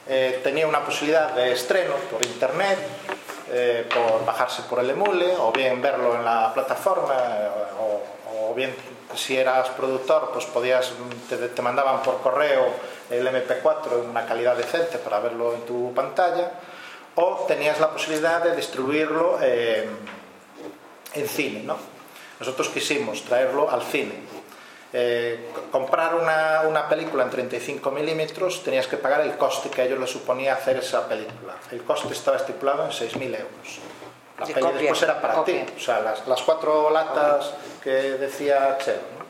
eh, tenía una posibilidad de estreno por internet, eh, por bajarse por el emule o bien verlo en la plataforma eh, o, bien si eras productor pues podías te, te mandaban por correo el MP4 en una calidad decente para verlo en tu pantalla o tenías la posibilidad de distribuirlo eh, en cine ¿no? nosotros quisimos traerlo al cine eh, co- comprar una, una película en 35 milímetros tenías que pagar el coste que a ellos les suponía hacer esa película. El coste estaba estipulado en 6.000 euros. La
De
peli
copia,
después era para
copia.
ti. O sea, las, las cuatro latas que decía Chelo. ¿no?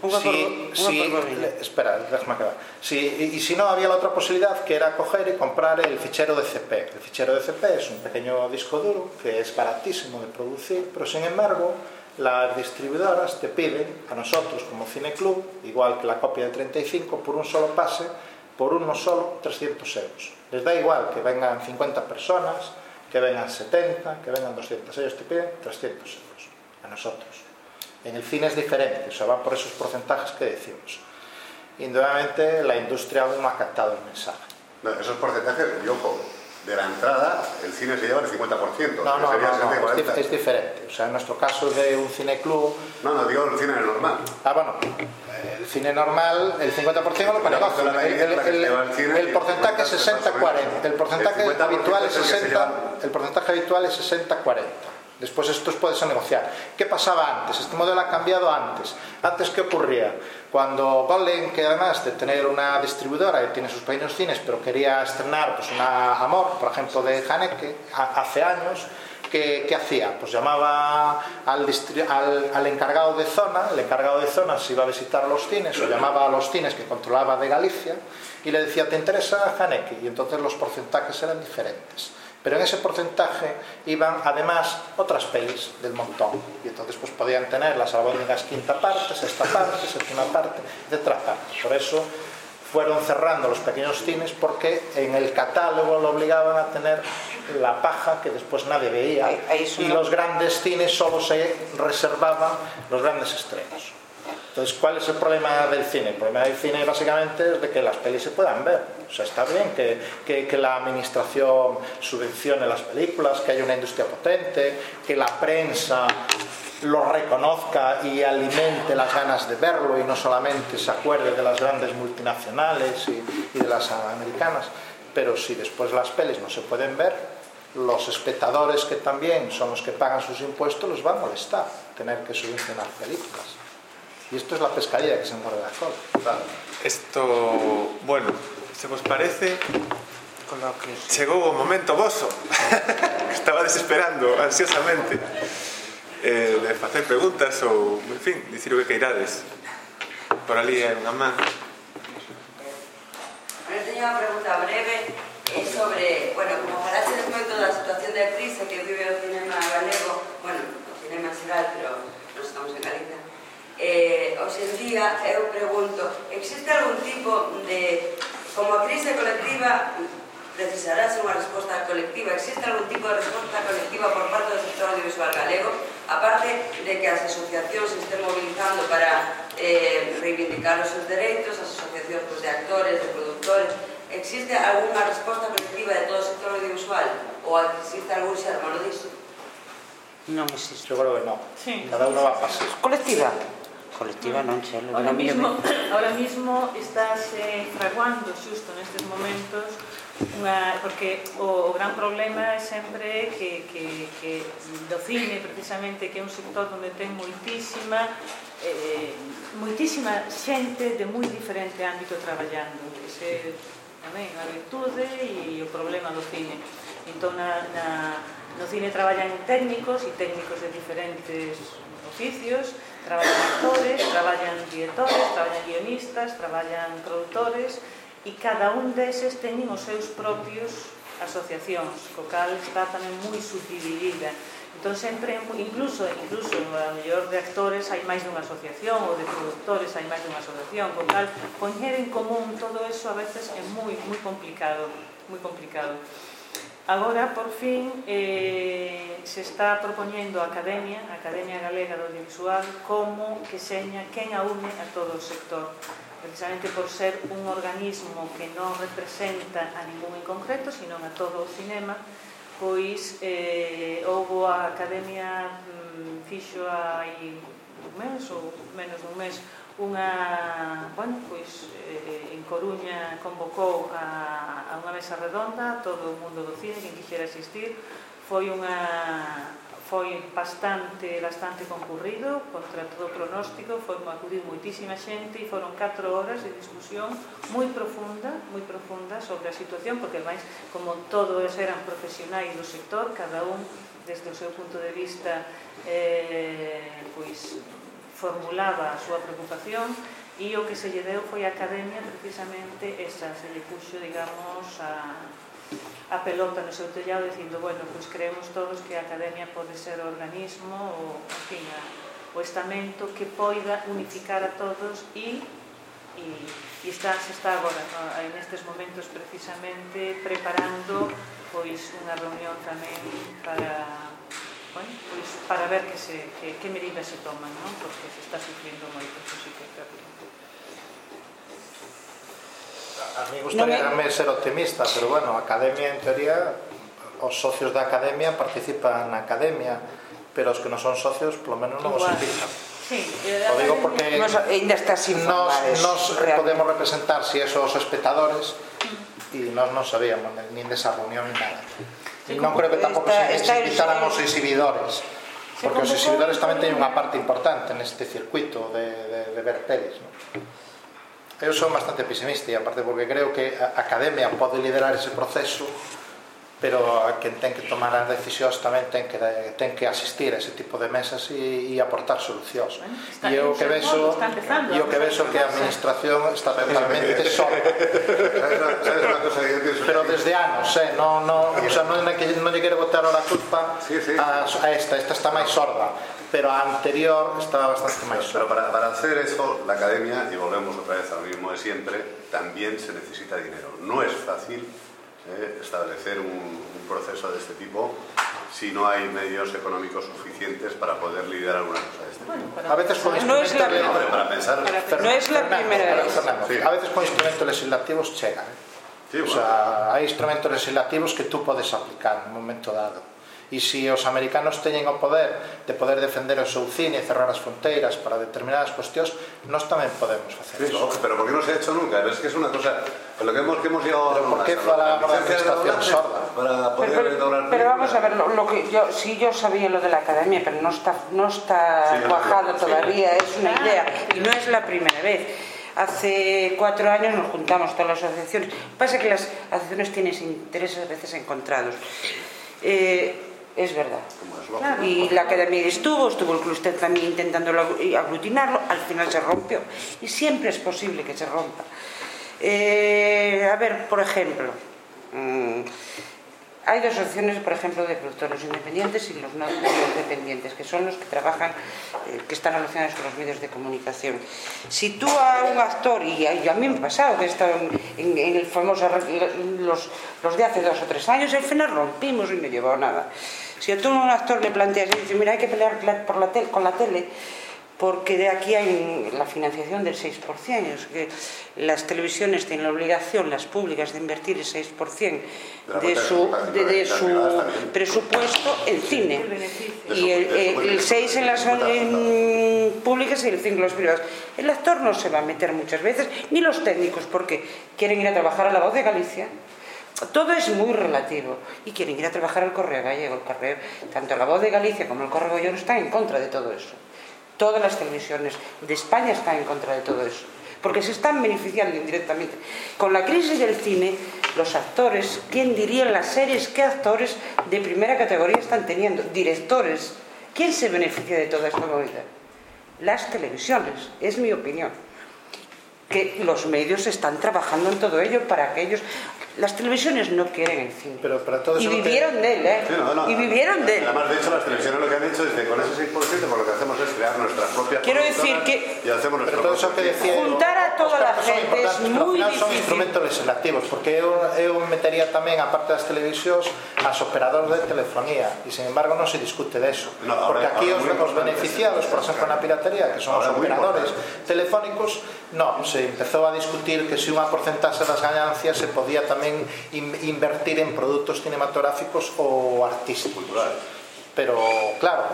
Unha por,
si-
por
espera, déjame acabar. Si, y, y si no, había la otra posibilidad que era coger y comprar el fichero de CP. El fichero de CP es un pequeño disco duro que es baratísimo de producir, pero sin embargo, las distribuidoras te piden a nosotros como Cineclub, igual que la copia de 35, por un solo pase, por uno solo 300 euros. Les da igual que vengan 50 personas, que vengan 70, que vengan 200. Ellos te piden 300 euros a nosotros. En el cine es diferente, o sea, va por esos porcentajes que decimos. Indudablemente la industria aún no ha captado el mensaje.
Esos porcentajes, y ojo, de la entrada, el cine se lleva el 50%.
No, no,
sería
no, no,
60 y
es,
40.
dif- es diferente. O sea, en nuestro caso de un cineclub,
No, no, digo el cine normal.
ah, bueno, el cine normal, el 50% lo para El,
cine
porcentaje es
el
60-40. El porcentaje
el 50%
habitual es
es el que se
60,
lleva.
el porcentaje habitual es 60-40. Después estos puedes negociar. ¿Qué pasaba antes? Este modelo ha cambiado antes. Antes, ¿qué ocurría? Cuando Golden, que además de tener una distribuidora que tiene sus pequeños cines, pero quería estrenar pues, una Amor, por ejemplo, de Haneke, ha- hace años, que hacía? Pues llamaba al, al, al, encargado de zona, el encargado de zona se iba a visitar los cines, o llamaba a los cines que controlaba de Galicia, y le decía, ¿te interesa Haneke? Y entonces los porcentajes eran diferentes. Pero en ese porcentaje iban además otras pelis del montón. Y entonces pues podían tener las albóndigas quinta parte, sexta parte, séptima parte, etcétera partes. Por eso fueron cerrando los pequeños cines porque en el catálogo lo obligaban a tener la paja que después nadie veía y los grandes cines solo se reservaban los grandes estrenos. Entonces, ¿cuál es el problema del cine? El problema del cine básicamente es de que las pelis se puedan ver. O sea, está bien que, la administración subvencione las películas, que haya una industria potente, que la prensa lo reconozca y alimente las ganas de verlo y no solamente se acuerde de las grandes multinacionales y, de las americanas. Pero si después las pelis no se pueden ver, los espectadores que también son los que pagan sus impuestos les va a molestar tener que subvencionar películas. Y esto es la pescadilla que se muerde la cola. Claro.
Esto, bueno, se vos parece chegou o momento voso estaba desesperando ansiosamente eh, de facer preguntas ou, en fin, dicir o que queirades por ali é unha man
Eu teño unha pregunta breve é sobre, bueno, como falaste moito da situación de crise que vive o cinema galego bueno, o cinema en xeral, pero non estamos en Galicia eh, hoxe en día eu pregunto existe algún tipo de como a crise colectiva precisarás unha resposta colectiva existe algún tipo de resposta colectiva por parte do sector audiovisual galego aparte de que as asociacións se estén movilizando para eh, reivindicar os seus dereitos as asociacións pues, de actores, de productores existe algunha resposta colectiva de todo o sector audiovisual ou existe algún xermano disso?
Non existe.
Yo creo que no.
Sí.
Cada uno va a pasar.
Colectiva. Sí colectiva non chelo.
ahora mismo, ahora mismo estás eh, fraguando xusto nestes momentos unha, porque o, o gran problema é sempre que, que, que do cine precisamente que é un sector onde ten moitísima eh, moitísima xente de moi diferente ámbito traballando ese tamén a virtude e o problema do cine entón na, na, no cine traballan técnicos e técnicos de diferentes oficios Traballan actores, traballan directores, traballan guionistas, traballan produtores e cada un deses teñen os seus propios asociacións, co cal está tamén moi subdividida. Entón sempre, incluso, incluso a mellor de actores hai máis dunha asociación ou de productores hai máis dunha asociación, co cal, poñer en común todo eso a veces é moi, moi complicado, moi complicado. Agora, por fin, eh, se está propoñendo a Academia, a Academia Galega do Audiovisual, como que seña quen a une a todo o sector. Precisamente por ser un organismo que non representa a ningún en concreto, sino a todo o cinema, pois eh, houve a Academia mm, fixo hai un mes ou menos dun mes unha, bueno, pois eh, en Coruña convocou a, a unha mesa redonda todo o mundo do cine que quixera asistir. Foi unha foi bastante bastante concurrido contra todo pronóstico foi acudir moitísima xente e foron 4 horas de discusión moi profunda moi profunda sobre a situación porque máis como todos eran profesionais do sector cada un desde o seu punto de vista eh, pois formulaba a súa preocupación e o que se lle deu foi a academia precisamente esa, se lle puxo, digamos, a, a pelota no seu tellado dicindo, bueno, pois creemos todos que a academia pode ser o organismo ou, en fin, a, o estamento que poida unificar a todos e e, e está, se está agora en estes momentos precisamente preparando pois unha reunión tamén para bueno, pois para ver que, se, que, que medidas se toman, non? porque se está sufrindo moito, pois sí que é
A mí gustaría no, me... ser optimista, pero bueno, a Academia, en teoría, os socios da Academia participan na Academia, pero os que non son socios, polo menos non os invitan.
Sí,
o digo porque
nos, ainda está sin
nos, nos podemos representar si esos espectadores e nós non sabíamos nin desa reunión nin nada non creo que tampouco se necesitaran os exhibidores porque os exhibidores tamén teñen unha parte importante neste circuito de, de, de ver pelis non? eu son bastante pesimista e aparte porque creo que a academia pode liderar ese proceso pero a quen ten que tomar as decisións tamén ten que ten que asistir a ese tipo de mesas e, e aportar solucións.
Bueno, está,
e o que
veso
e o que veso que a administración está totalmente
sola.
pero desde anos, eh, no no, o sea, non é que non lle quero botar a culpa
sí, sí.
A, a esta, esta está máis sorda, pero a anterior estaba bastante máis sorda.
Pero para para hacer eso la academia y volvemos otra vez ao mismo de siempre, también se necesita dinero. No es fácil eh, establecer un, un proceso de este tipo si no hay medios económicos suficientes para poder lidiar alguna cosa de este tipo.
A veces con
No es la-
instrumentos
Hombre, para pensar...
No es la primera vez.
Fernando,
Sí.
A veces con instrumentos legislativos chega. eh.
Sí,
o
bueno.
sea, hai instrumentos legislativos que tú podes aplicar en un momento dado. e se os americanos teñen o poder de poder defender o seu cine e cerrar as fronteiras para determinadas cuestións, nós tamén podemos facer
sí,
eso.
Pero por que non se ha hecho nunca? Es que es unha cosa... Lo que hemos, que hemos llegado
pero por qué fala la administración sorda?
Para poder
pero, pero,
doblar
pero vamos a ver, lo, lo que yo, sí yo sabía lo de la academia, pero no está, no está
sí,
cuajado
no,
todavía, sí. es una idea, y no es la primera vez. Hace cuatro años nos juntamos todas las asociaciones. Pasa que las asociaciones tienen intereses a veces encontrados. Eh, es verdad. Y la academia estuvo, estuvo el cluster también intentando aglutinarlo, al final se rompió. Y siempre es posible que se rompa. Eh, a ver, por ejemplo, mm, hay dos opciones, por ejemplo, de productores independientes y los no independientes, que son los que trabajan, eh, que están relacionados con los medios de comunicación. Si tú a un actor, y a, y a mí me ha pasado, que he estado en, en- en el famoso, los, los de hace dos o tres años, al final rompimos y no llevó nada. Si tú a un actor le planteas y dices, mira, hay que pelear por la tel- con la tele, porque de aquí hay la financiación del 6%, es que las televisiones tienen la obligación, las públicas, de invertir el 6%
De
su,
de-
de, de
de las
su presupuesto en cine. Y el, el 6 en las en públicas y el 5 en las privadas. El actor no se va a meter muchas veces, ni los técnicos, porque quieren ir a trabajar a la voz de Galicia. Todo es muy relativo. Y quieren ir a trabajar al Correo Gallego. El Correo, tanto la voz de Galicia como el Correo Gallego están en contra de todo eso. Todas las televisiones de España están en contra de todo eso. Porque se están beneficiando indirectamente. Con la crisis del cine, los actores, ¿quién diría en las series qué actores de primera categoría están teniendo? Directores. ¿Quién se beneficia de toda esta movida? Las televisiones, es mi opinión. Que los medios están trabajando en todo ello para que ellos... las televisiones no quieren el cine.
Pero para todos
y
vivieron que...
de él, ¿eh?
Sí, no, no,
y vivieron de él.
Además, de hecho, las televisiones lo que han dicho es que con ese 6% pues lo que hacemos es crear nuestras propias
Quiero decir que...
Y hacemos nuestro
todo eso que decía,
juntar a toda la gente es muy
final
difícil.
son instrumentos legislativos, porque eu, eu metería tamén, aparte das televisións, as operadores de telefonía, e, sin embargo, non se discute de eso.
No,
porque aquí
ahora
os, os beneficiados, por exemplo, na piratería, que son
ahora os
operadores telefónicos, No, se empezou a discutir que se una unha porcentaxe das ganancias se podía tamén tamén in, invertir en produtos cinematográficos ou artísticos.
Culturales.
Pero, claro,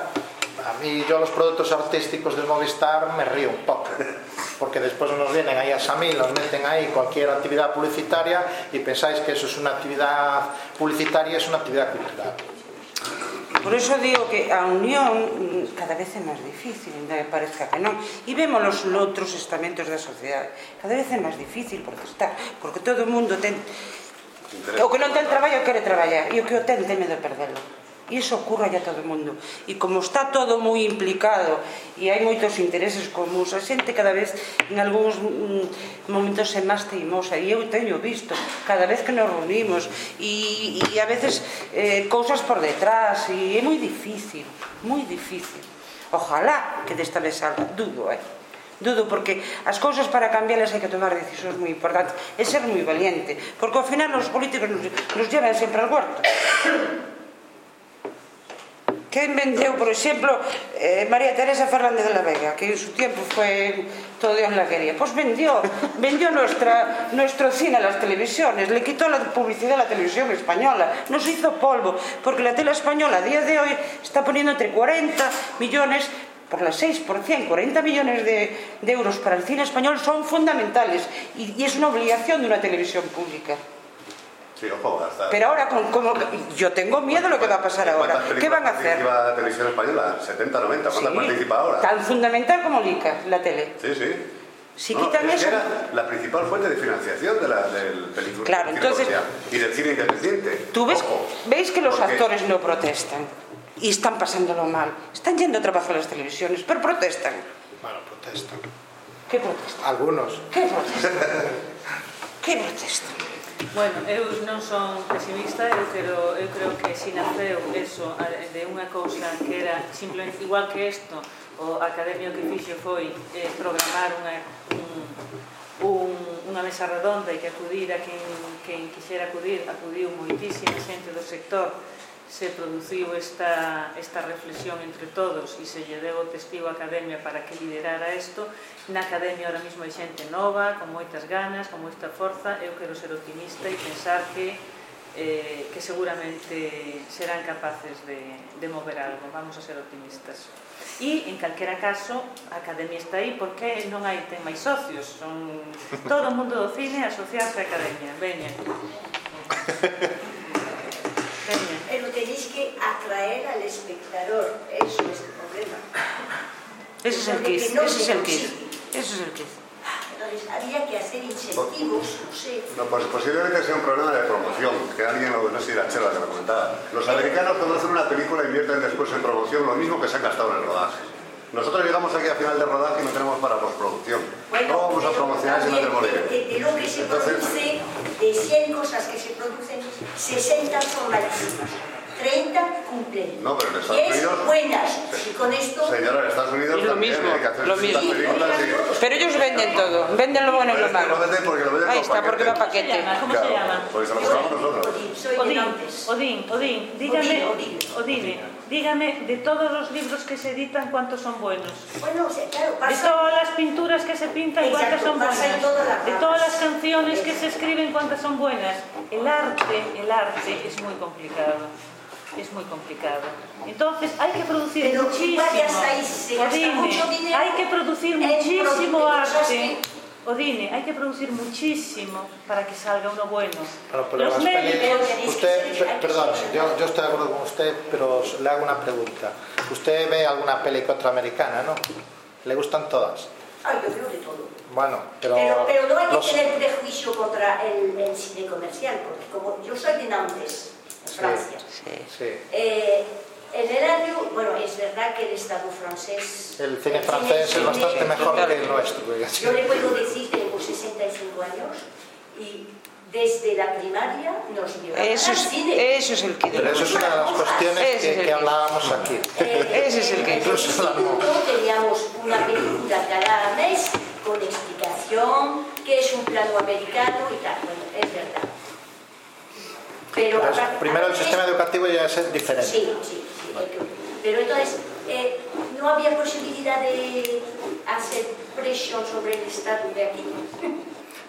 a mí yo los productos artísticos del Movistar me río un poco porque después nos vienen ahí a Samil, nos meten ahí cualquier actividad publicitaria y pensáis que eso es una actividad publicitaria, es una actividad cultural.
Por iso digo que a unión mm, cada vez é máis difícil, ainda que parezca que non. E vemos os outros estamentos da sociedade. Cada vez é máis difícil protestar, porque todo o mundo ten... O que non ten traballo quere traballar, e o que o ten teme de perdelo. Iso ocurre a todo o mundo. E como está todo moi implicado e hai moitos intereses comuns, a xente cada vez en algúns mm, momentos é máis teimosa. E eu teño visto cada vez que nos reunimos e, e a veces eh, cousas por detrás e é moi difícil, moi difícil. Ojalá que desta vez salga, dudo, eh? Dudo, porque as cousas para cambiálas hai que tomar decisións moi importantes e ser moi valiente, porque ao final os políticos nos, nos llevan sempre al huerto. Quen vendeu, por exemplo, eh, María Teresa Fernández de la Vega, que en su tiempo fue todo Dios la quería. Pues vendió, vendió nuestra, nuestro cine a las televisiones, le quitó la publicidad a la televisión española, nos hizo polvo, porque la tele española a día de hoy está poniendo entre 40 millones por las 6%, 40 millones de, de euros para el cine español son fundamentales y, y es una obligación de una televisión pública.
Sí, ojo, hasta...
Pero ahora, con, como, yo tengo miedo de lo que va a pasar ahora.
¿Cuántas
¿Qué van a hacer?
participa la televisión española? 70, 90, ¿cuántas
Sí,
participa ahora?
Tan fundamental como Lica, la tele.
Sí, sí.
Si
No,
quitan
es que
eso...
era la principal fuente de financiación de la, del película
Claro, entonces-
y del cine independiente.
Tú ves,
Ojo.
veis que los actores no protestan y están pasándolo mal. Están yendo a trabajar a las televisiones, pero protestan.
Bueno, protestan.
¿Qué protestan?
Algunos.
¿Qué protestan? ¿Qué protestan?
Bueno, eu non son pesimista, eu creo, eu creo que si naceu eso de unha cousa que era simplemente igual que isto, o academio que fixo foi eh, programar unha, un, un, unha mesa redonda e que acudir a quen, quen quixera acudir, acudiu moitísima xente do sector se produciu esta, esta reflexión entre todos e se lle deu o testigo a Academia para que liderara isto. Na Academia ahora mesmo hai xente nova, con moitas ganas, con moita forza. Eu quero ser optimista e pensar que eh, que seguramente serán capaces de, de mover algo. Vamos a ser optimistas. E, en calquera caso, a Academia está aí porque non hai ten máis socios. Son todo o mundo do cine asociarse á Academia. Veña.
Pero tenéis que atraer al espectador, eso es el problema.
Ese es el quiz,
no
ese es
se
el. Ese es el quiz.
Entonces había que hacer incentivos, no sé.
No, pues posiblemente sea un problema de promoción, que alguien, lo- no sé si era Chela que lo comentaba. Los americanos cuando hacen una película invierten después en promoción lo mismo que se han gastado en el rodaje. Nosotros llegamos aquí a final de rodaje y no tenemos para postproducción. no vamos a
pero
promocionar si no tenemos
de,
dinero.
de- de lo que se
Entonces-
produce, de 100 cosas que se producen, 60 son malísimas. 30 cumplen.
No, pero en Estados
10
Unidos-
buenas. Y con esto...
Señora, en Estados Unidos
Es lo
también
mismo,
hay que hacer
lo mismo.
películas y...
Pero ellos venden todo, venden lo bueno y lo
es
malo.
venden porque lo venden
Ahí está, porque va
paquete.
¿Cómo se llama?
Porque se lo compramos nosotros.
Odín,
Odín. Odín, Odín, dígame,
Odín, Odín.
Dígame, de todos os libros que se editan, ¿cuántos son buenos?
Bueno, claro, pasa...
De todas las pinturas que se pintan,
Exacto, ¿cuántas son
buenas?
Todas
de todas las canciones que se escriben, ¿cuántas son buenas? El arte, el arte es muy complicado. Es muy complicado. Entonces hay que producir
Pero
muchísimo. Hay que producir muchísimo arte. Odine, hay que producir muchísimo para que salga uno bueno.
Bueno, pero
Los
pelis, usted, per- perdón, yo, yo estoy de acuerdo con usted, pero le hago una pregunta. ¿Usted ve alguna peli americana, no? ¿Le gustan todas?
Ay, yo creo de todo.
Bueno, pero...
Pero, pero no hay que
los-
tener prejuicio contra el, el cine comercial, porque como yo soy de Nantes, en. Francia,
Sí.
Sí.
eh, en el año, bueno, es verdad que el Estado francés...
El cine francés es
cine-
bastante mejor
claro.
que el nuestro.
Yo le puedo decir, tengo 65 años, y desde la primaria nos llevaban
Eso
al
es,
cine.
eso es el quiz.
Pero eso es una de las cuestiones
es
que, que
que-
hablábamos aquí.
Eh,
Ese es el que-
En el
Incluso
teníamos una película cada mes con explicación, que es un plano americano y tal. Bueno, es verdad. Pero,
Pero es-
aparte-
primero el sistema educativo ya es diferente.
Sí, sí, Pero entonces, eh, no había posibilidad de hacer presión sobre el Estado de aquí.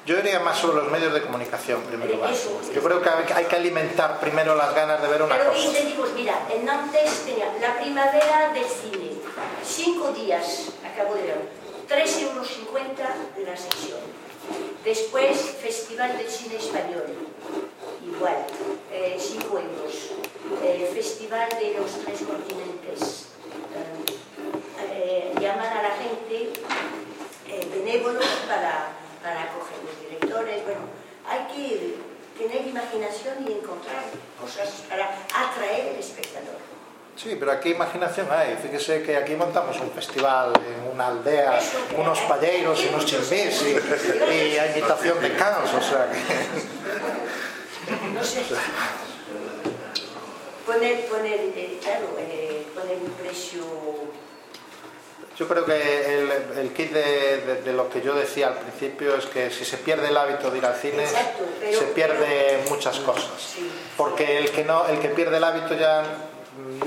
Yo diría más sobre los medios de comunicación, en primer lugar.
Eso,
Yo creo que hay que alimentar primero las ganas de ver una
Pero
cosa.
entendimos, mira, en Nantes tenía la primavera del cine, cinco días, acabo de ver, 3,50 euros de la sección. Después, Festival del Cine Español, igual, 5 euros. Eh, Festival de los Tres Continentes. Eh, eh, a la gente eh, benévolos para, para acoger los directores. Bueno, hay que tener imaginación y encontrar cosas para atraer al espectador.
Sí, pero aquí imaginación hay. Fíjese que aquí montamos un festival en una aldea, unos
hay-
palleiros y
hay
unos chimbís y, y a imitación de cans, o sea que...
No sé. Poner, poner, claro, eh, poner un precio.
Yo creo que el, el kit de, de- de lo que yo decía al principio es que si se pierde el hábito de ir al cine,
Exacto, pero-
se pierde muchas cosas.
Sí.
Porque el que, no, el que pierde el hábito ya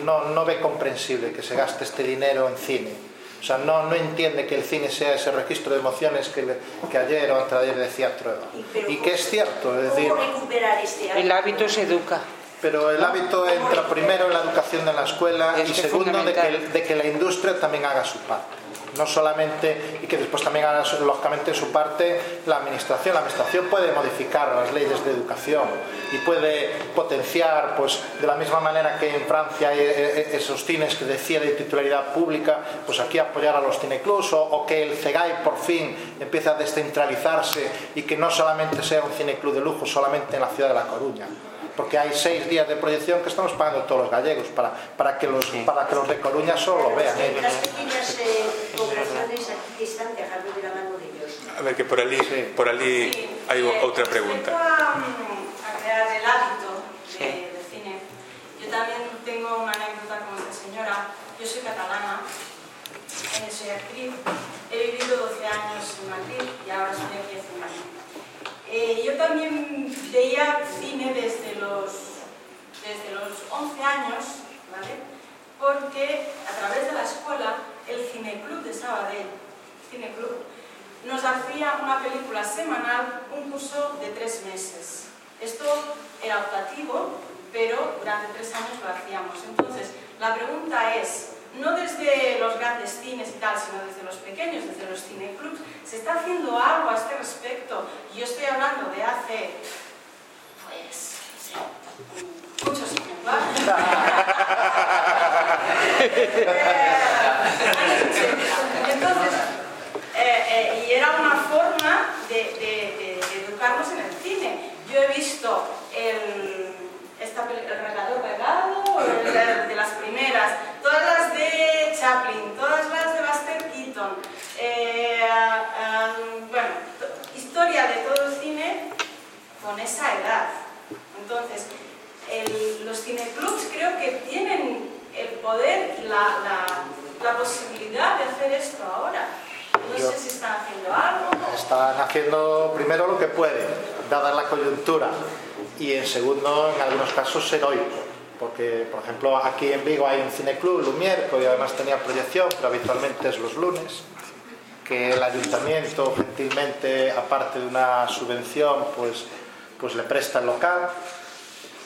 no, no ve comprensible que se gaste este dinero en cine. O sea, no, no entiende que el cine sea ese registro de emociones que, le- que ayer o anteayer decía Trueba.
Y, pero
Y que es cierto, es decir,
¿Cómo recuperar este
El hábito se educa.
Pero el hábito entra primero en la educación de la escuela
Es
y segundo de que,
fundamental.
de que la industria también haga su parte. no solamente, y que después también, lógicamente, en su parte, la administración. La administración puede modificar las leyes de educación y puede potenciar, pues, de la misma manera que en Francia hay eh, eh, esos cines que decía de titularidad pública, pues aquí apoyar a los cineclubs o, o que el CEGAI por fin empiece a descentralizarse y que no solamente sea un cineclub de lujo solamente en la ciudad de La Coruña porque hay seis días de proyección que estamos pagando todos los gallegos para, para, que, los, para que los de Coruña solo lo vean ellos.
Las pequeñas eh, poblaciones aquí que están dejando de la mano de ellos.
A ver, que por allí, sí. por allí sí, hay eh, outra pregunta.
A, a crear el hábito de, de cine. Yo también tengo una anécdota con esta señora. Yo soy catalana, eh, soy actriz, he vivido 12 años en Madrid y ahora estoy aquí. Eh, yo también veía cine desde los, desde los 11 años, ¿vale? porque a través de la escuela, el Cineclub de Sabadell, Cineclub, nos hacía una película semanal, un curso de tres meses. Esto era optativo, pero durante tres años lo hacíamos. Entonces, la pregunta es, no desde los grandes cines y tal, sino desde los pequeños, desde los cineclubs, se está haciendo algo a este respecto. Yo estoy hablando de hace, pues, muchos años, ¿vale? Entonces, eh, eh, y era una forma de, de, de, de, educarnos en el cine. Yo he visto el, esta, el regador regado, de las primeras, todas las de Chaplin, todas las de Buster Keaton, eh, um, bueno, historia de todo el cine con esa edad. Entonces, el, los cineclubs creo que tienen el poder, la, la, la posibilidad de hacer esto ahora. No Yo, sé si están haciendo algo.
Están haciendo primero lo que pueden, dada la coyuntura, y en segundo, en algunos casos, heroico porque por ejemplo aquí en Vigo hay un cineclub, Lumière, que además tenía proyección, pero habitualmente es los lunes, que el ayuntamiento gentilmente, aparte de una subvención, pues, pues le presta el local,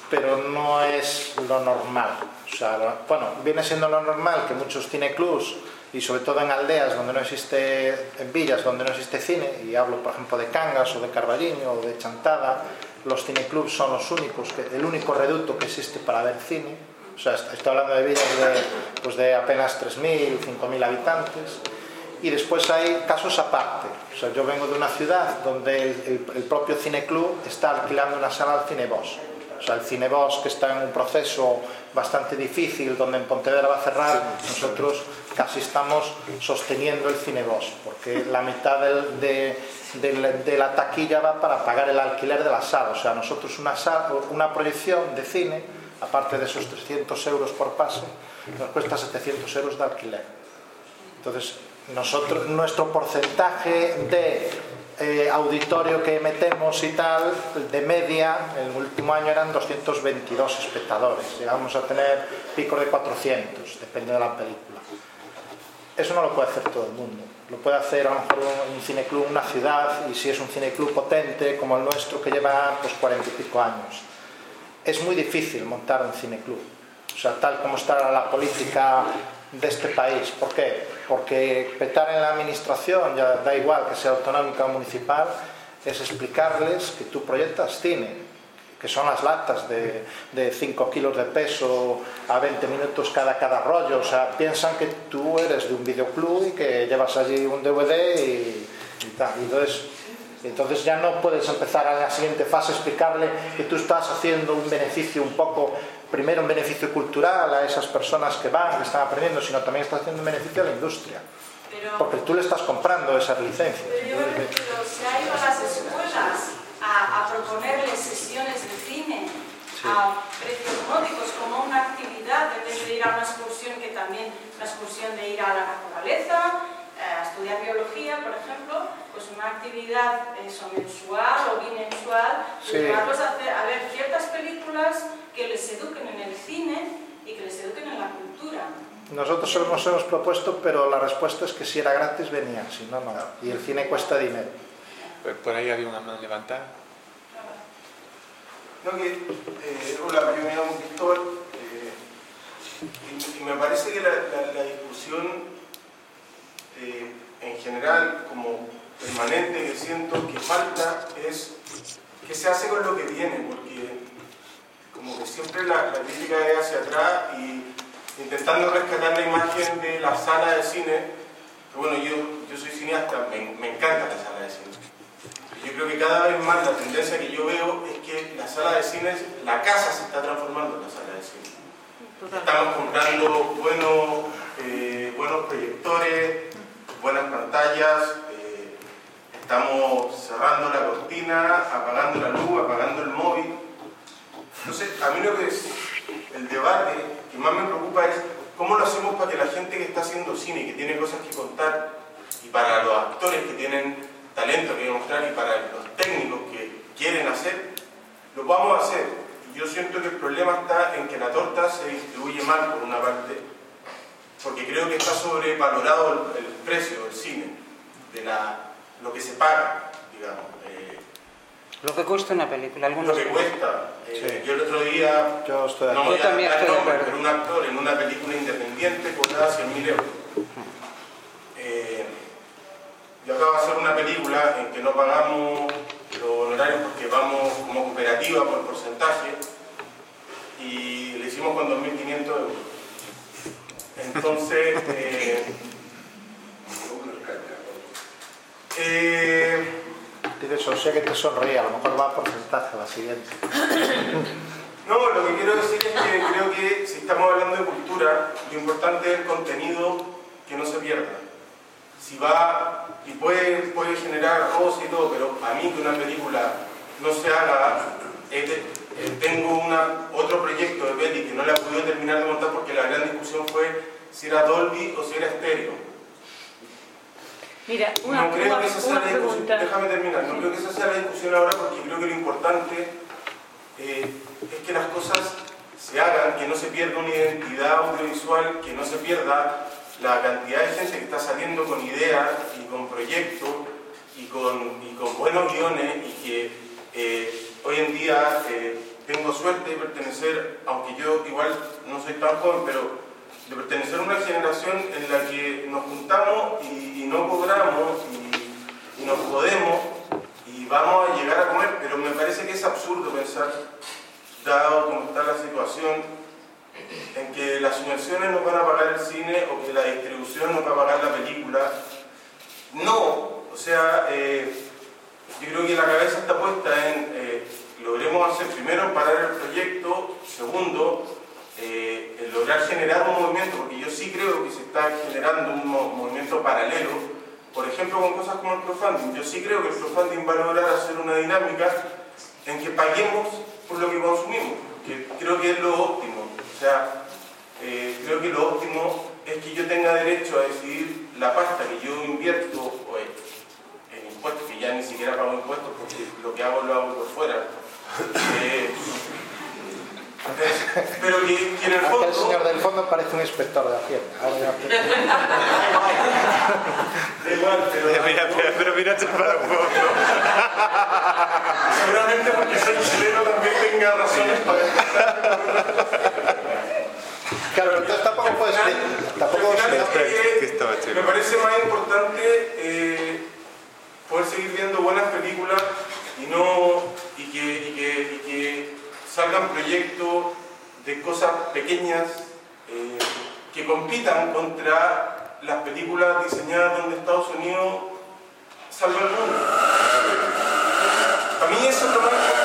pero no es lo normal. O sea, bueno, viene siendo lo normal que muchos cineclubs, y sobre todo en aldeas donde no existe, en villas donde no existe cine, y hablo por ejemplo de Cangas o de Carballiño o de Chantada, los cineclubs son los únicos, que, el único reducto que existe para ver cine. O sea, estoy hablando de villas de, pues de apenas 3.000, 5.000 habitantes. Y después hay casos aparte. O sea, yo vengo de una ciudad donde el, el, el propio cineclub está alquilando una sala al Cinebos. O sea, el Cinebos que está en un proceso bastante difícil, donde en Pontevedra va a cerrar, nosotros casi estamos sosteniendo el cinebos, porque la mitad del, de, de, de, la taquilla va para pagar el alquiler de la sala. O sea, nosotros una, sala, una proyección de cine, aparte de esos 300 euros por pase, nos cuesta 700 euros de alquiler. Entonces, nosotros, nuestro porcentaje de eh, auditorio que metemos y tal, de media, el último año eran 222 espectadores. Llegamos a tener picos de 400, depende de la película. Eso no lo puede hacer todo el mundo. Lo puede hacer a lo mejor un, un cineclub, una ciudad, y si es un cineclub potente como el nuestro que lleva pues 40 y pico años. Es muy difícil montar un cineclub. O sea, tal como está la política de este país. ¿Por qué? Porque petar en la administración, ya da igual que sea autonómica o municipal, es explicarles que tú proyectas cine, que son las latas de, de 5 kilos de peso a 20 minutos cada, cada rollo. O sea, piensan que tú eres de un videoclub y que llevas allí un DVD y, y tal. Entonces, entonces ya no puedes empezar a la siguiente fase explicarle que tú estás haciendo un beneficio un poco primero un beneficio cultural a esas personas que van, que están aprendiendo, sino también está haciendo un beneficio a la industria.
Pero,
porque tú le estás comprando esas licencias.
Pero yo me refiero, ido a las escuelas a, a proponerles sesiones de cine sí. A precios módicos como una actividad, en vez de ir a una excursión que también, la excursión de ir a la naturaleza, a estudiar biología, por ejemplo, pues una actividad eso, mensual o bimensual, sí. llevarlos a, hacer, a ver ciertas películas que les eduquen en el cine y que les eduquen en la cultura.
Nosotros hemos, hemos propuesto, pero la respuesta es que si era gratis venían, si no, no. Y el cine cuesta dinero.
Pues por ahí había una mano levantada.
No, que, eh, yo me llamo Cristóbal eh, y, me parece que la, la, la discusión eh, en general como permanente que siento que falta es qué se hace con lo que viene, porque como que siempre la, la crítica es hacia atrás y intentando rescatar la imagen de la sala de cine. Bueno, yo, yo soy cineasta, me, me encanta la sala de cine. Yo creo que cada vez más la tendencia que yo veo es que la sala de cine, la casa se está transformando en la sala de cine. Estamos comprando buenos, eh, buenos proyectores, buenas pantallas, eh, estamos cerrando la cortina, apagando la luz, apagando el móvil. Entonces, a mí lo que es el debate que más me preocupa es cómo lo hacemos para que la gente que está haciendo cine y que tiene cosas que contar, y para los actores que tienen talento que demostrar, y para los técnicos que quieren hacer, lo vamos a hacer. Y yo siento que el problema está en que la torta se distribuye mal por una parte, porque creo que está sobrevalorado el, el precio del cine, de la, lo que se paga, digamos. Eh,
Lo que cuesta una película,
lo que cuesta. Eh,
Sí.
Yo el otro día,
Yo estoy
no
acuerdo.
voy a
Yo también
dar
estoy de
nombre,
acuerdo.
pero un actor en una película independiente cobraba 100.000 euros. Eh, yo acabo de hacer una película en que no pagamos los honorarios porque vamos como cooperativa por porcentaje y le hicimos con 2.500 euros. Entonces, eh, eh,
José que te sonríe, a lo mejor va a porcentaje la siguiente.
No, lo que quiero decir es que creo que si estamos hablando de cultura, lo importante es el contenido que no se pierda. Si va y puede, puede generar roce y todo, pero a mí que una película no se haga, eh, te- eh, tengo una, otro proyecto de peli que no la pude terminar de montar porque la gran discusión fue si era Dolby o si era estéreo.
Mira, una,
no creo
una-
que esa sea la discusión,
pregunta.
déjame terminar, no creo que esa sea la discusión ahora porque creo que lo importante eh, es que las cosas se hagan, que no se pierda una identidad audiovisual, que no se pierda la cantidad de gente que está saliendo con ideas y con proyectos y con, y con buenos guiones y que eh, hoy en día eh, tengo suerte de pertenecer, aunque yo igual no soy tan joven, pero de pertenecer a una generación en la que nos juntamos y, y no cobramos y, y nos podemos y vamos a llegar a comer, pero me parece que es absurdo pensar, dado cómo está la situación, en que las subvenciones nos van a pagar el cine o que la distribución nos va a pagar la película. No, o sea, eh, yo creo que la cabeza está puesta en eh, logremos hacer primero parar el proyecto, segundo, eh, lograr generar un movimiento, porque yo sí creo que se está generando un mo- movimiento paralelo, por ejemplo con cosas como el crowdfunding. Yo sí creo que el crowdfunding va a lograr hacer una dinámica en que paguemos por lo que consumimos, que creo que es lo óptimo. O sea, eh, creo que lo óptimo es que yo tenga derecho a decidir la pasta que yo invierto o en, en impuestos, que ya ni siquiera pago impuestos porque lo que hago lo hago por fuera. Eh, pero que, que en el fondo...
señor del fondo parece un inspector de Hacienda. Ahora ya-
Da igual, pero...
Mira, pero, pero mira, para un poco.
Seguramente porque soy chileno también tenga razones para
Claro, entonces tampoco puedes
final-
tampoco
estaba chido.
Me parece más importante eh, poder seguir viendo buenas películas y no y que, y que, y que salgan proyectos de cosas pequeñas eh, que compitan contra las películas diseñadas donde Estados Unidos salva el mundo. Para mí eso es lo más importante.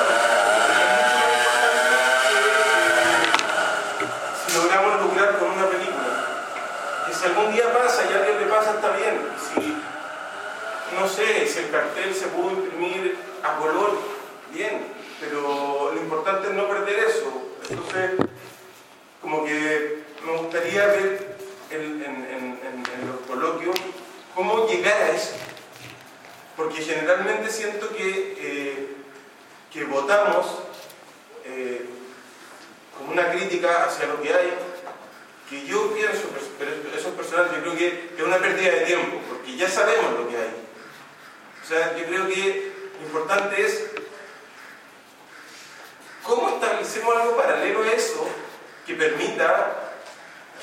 Está bien. No sé, si el cartel se pudo imprimir a color, bien, pero lo importante es no perder eso. Entonces, como que me gustaría ver en los coloquios cómo llegar a eso. Porque generalmente siento que, eh, que votamos eh, como una crítica hacia lo que hay, que yo pienso, pero eso es personal, yo creo que es una pérdida de tiempo, porque ya sabemos lo que hay. O sea, yo creo que lo importante es cómo establecemos algo paralelo a eso que permita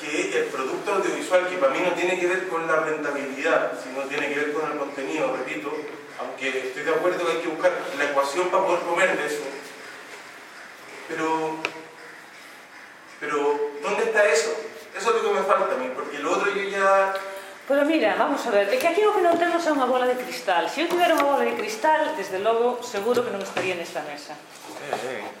que el producto audiovisual, que para mí no tiene que ver con la rentabilidad, sino tiene que ver con el contenido, repito, aunque estoy de acuerdo que hay que buscar la ecuación para poder comer de eso, pero, pero ¿dónde está eso? Eso es lo que me falta a mí, porque lo outro yo ya...
Pero mira, vamos a ver, é que aquí o que non temos é unha bola de cristal. Se eu tivera unha bola de cristal, desde logo, seguro que non estaría nesta mesa.
Eh, eh.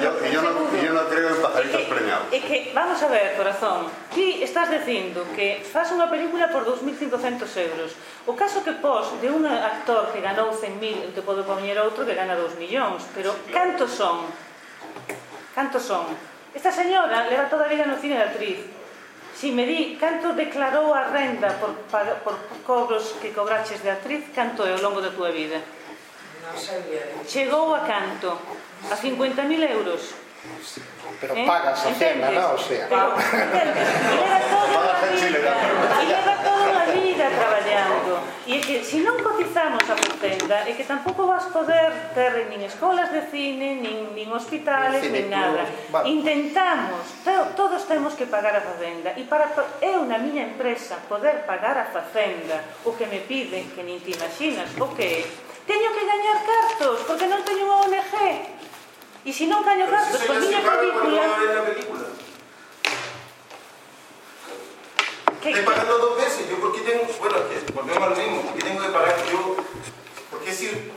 yo, yo, no, yo no creo en pajaritos preñados.
É que, vamos a ver, corazón, ti estás dicindo que faz unha película por 2.500 euros. O caso que pos de un actor que ganou 100.000, te podo poñer outro que gana 2 millóns, pero cantos son? Cantos son? Esta señora leva toda a vida no cine de actriz. Si me di canto declarou a renda por, por cobros que cobraches de actriz, canto é ao longo da túa vida?
Non sabía.
Chegou a canto? A 50.000 euros.
Pero eh? pagas a cena, non? O sea.
Pero, entende, leva toda a vida traballando. E é que se non cotizamos a protenda é que tampouco vas poder ter nin escolas de cine nin, nin hospitales, nin nada. vale. intentamos, todos temos que pagar a facenda. E para eu na miña empresa poder pagar a facenda o que me piden que nin te imaginas o que é teño que gañar cartos porque non teño unha ONG e se non gaño cartos, pois
con
miña película.
¿Qué? Estoy pagando dos veces. Yo, ¿por qué tengo.? Bueno, que volvemos al mismo. ¿Por qué tengo que pagar yo? Porque si.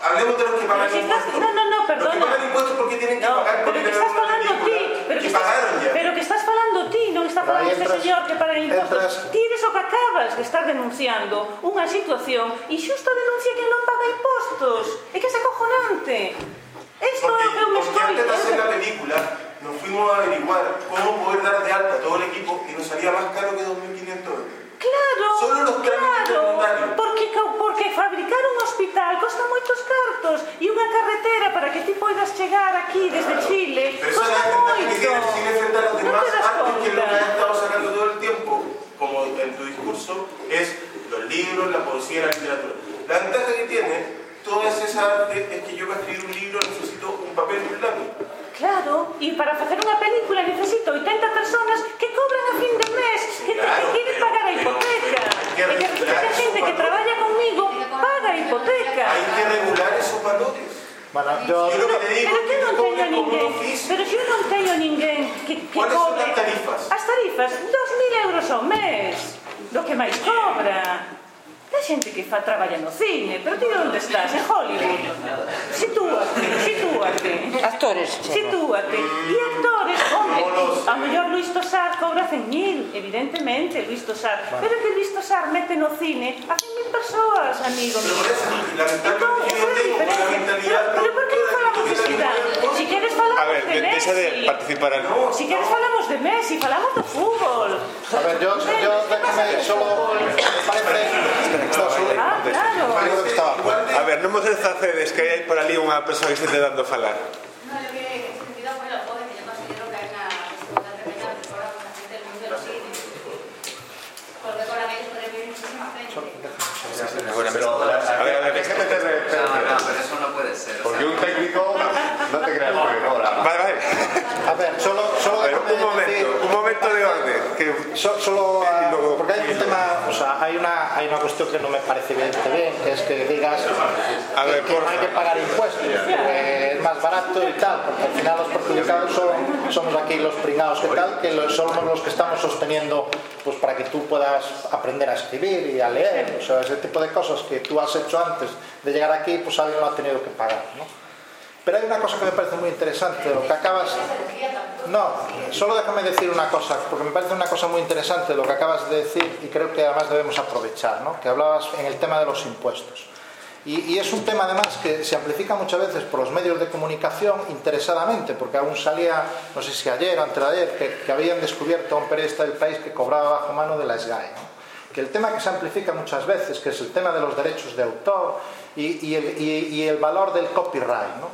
Hablemos de los que pagan
impuestos. No, no, no, perdón.
Los que pagan impuestos, ¿por qué tienen que
no,
pagar? Porque
pero que estás pagando ti. Pero que, estás,
ya.
pero que estás falando ti, non está falando entras, este señor que paga impostos. Entras. Ti eres o que acabas de estar denunciando unha situación e xusto denuncia que non paga impostos. É que é acojonante. Esto
é
o que eu me escoito.
Porque antes de hacer la película, nos fuimos a averiguar cómo poder dar de alta a todo el equipo y nos salía más caro que 2.500 euros.
Claro,
Solo los
claro, porque, porque fabricar un hospital costa moitos cartos e unha carretera para que ti poidas chegar aquí desde Chile
Pero
costa moito.
que tienes sin enfrentar los demás
no
que lo que has estado sacando todo el tiempo, como en tu discurso, es los libros, la poesía y la literatura. La ventaja que tiene toda esa arte es que yo para escribir un libro necesito un papel y un lápiz.
Claro, e para facer unha película necesito 80 personas que cobran a fin de mes, que, claro, que queren pagar a hipoteca. Pero, que, que, que xente que traballa conmigo paga a hipoteca.
Hai que regular esos valores.
Bueno, yo,
te digo,
pero que non teño ninguén, pero eu non teño ninguén que, que cobre...
As tarifas?
As tarifas, 2.000 euros ao mes, Lo que máis cobra. Hai xente que fa traballa no cine, pero ti onde estás? En Hollywood. Sitúate, sitúate.
Actores.
Sitúate. E actores, hombre, a mellor Luis Tosar cobra 100.000, evidentemente, Luis Tosar. Pero que Luis Tosar mete no cine a 100.000 persoas, amigo mío.
Entón,
é a diferencia. Pero, pero por que non falamos de cidade? Si queres falamos
a ver,
de, de Messi.
De participar en...
Si queres falamos de Messi, falamos do fútbol.
A ver, yo, yo déjame solo parece...
Ah, Espera, que estaba. Ah, claro.
A ver, non vos desfacedes que hai por ali unha persoa que se te dando a falar. Vale, bien.
So, solo, uh, porque hay un tema, o sea, hay una, hay una cuestión que no me parece bien, bien que es que digas
a ver,
que, que no hay que pagar impuestos, que es más barato y tal, porque al final los perjudicados son, somos aquí los pringados que tal, que somos los que estamos sosteniendo pues para que tú puedas aprender a escribir y a leer, o sea, ese tipo de cosas que tú has hecho antes de llegar aquí, pues alguien lo ha tenido que pagar, ¿no? Pero hay una cosa que me parece muy interesante, lo que acabas... No, solo déjame decir una cosa, porque me parece una cosa muy interesante lo que acabas de decir y creo que además debemos aprovechar, ¿no? Que hablabas en el tema de los impuestos. Y, y, es un tema además que se amplifica muchas veces por los medios de comunicación interesadamente, porque aún salía, no sé si ayer o antes de ayer, que, que habían descubierto a un periodista del país que cobraba bajo mano de la SGAE. ¿no? que el tema que se amplifica muchas veces, que es el tema de los derechos de autor y, y, el, y el, valor del copyright. ¿no?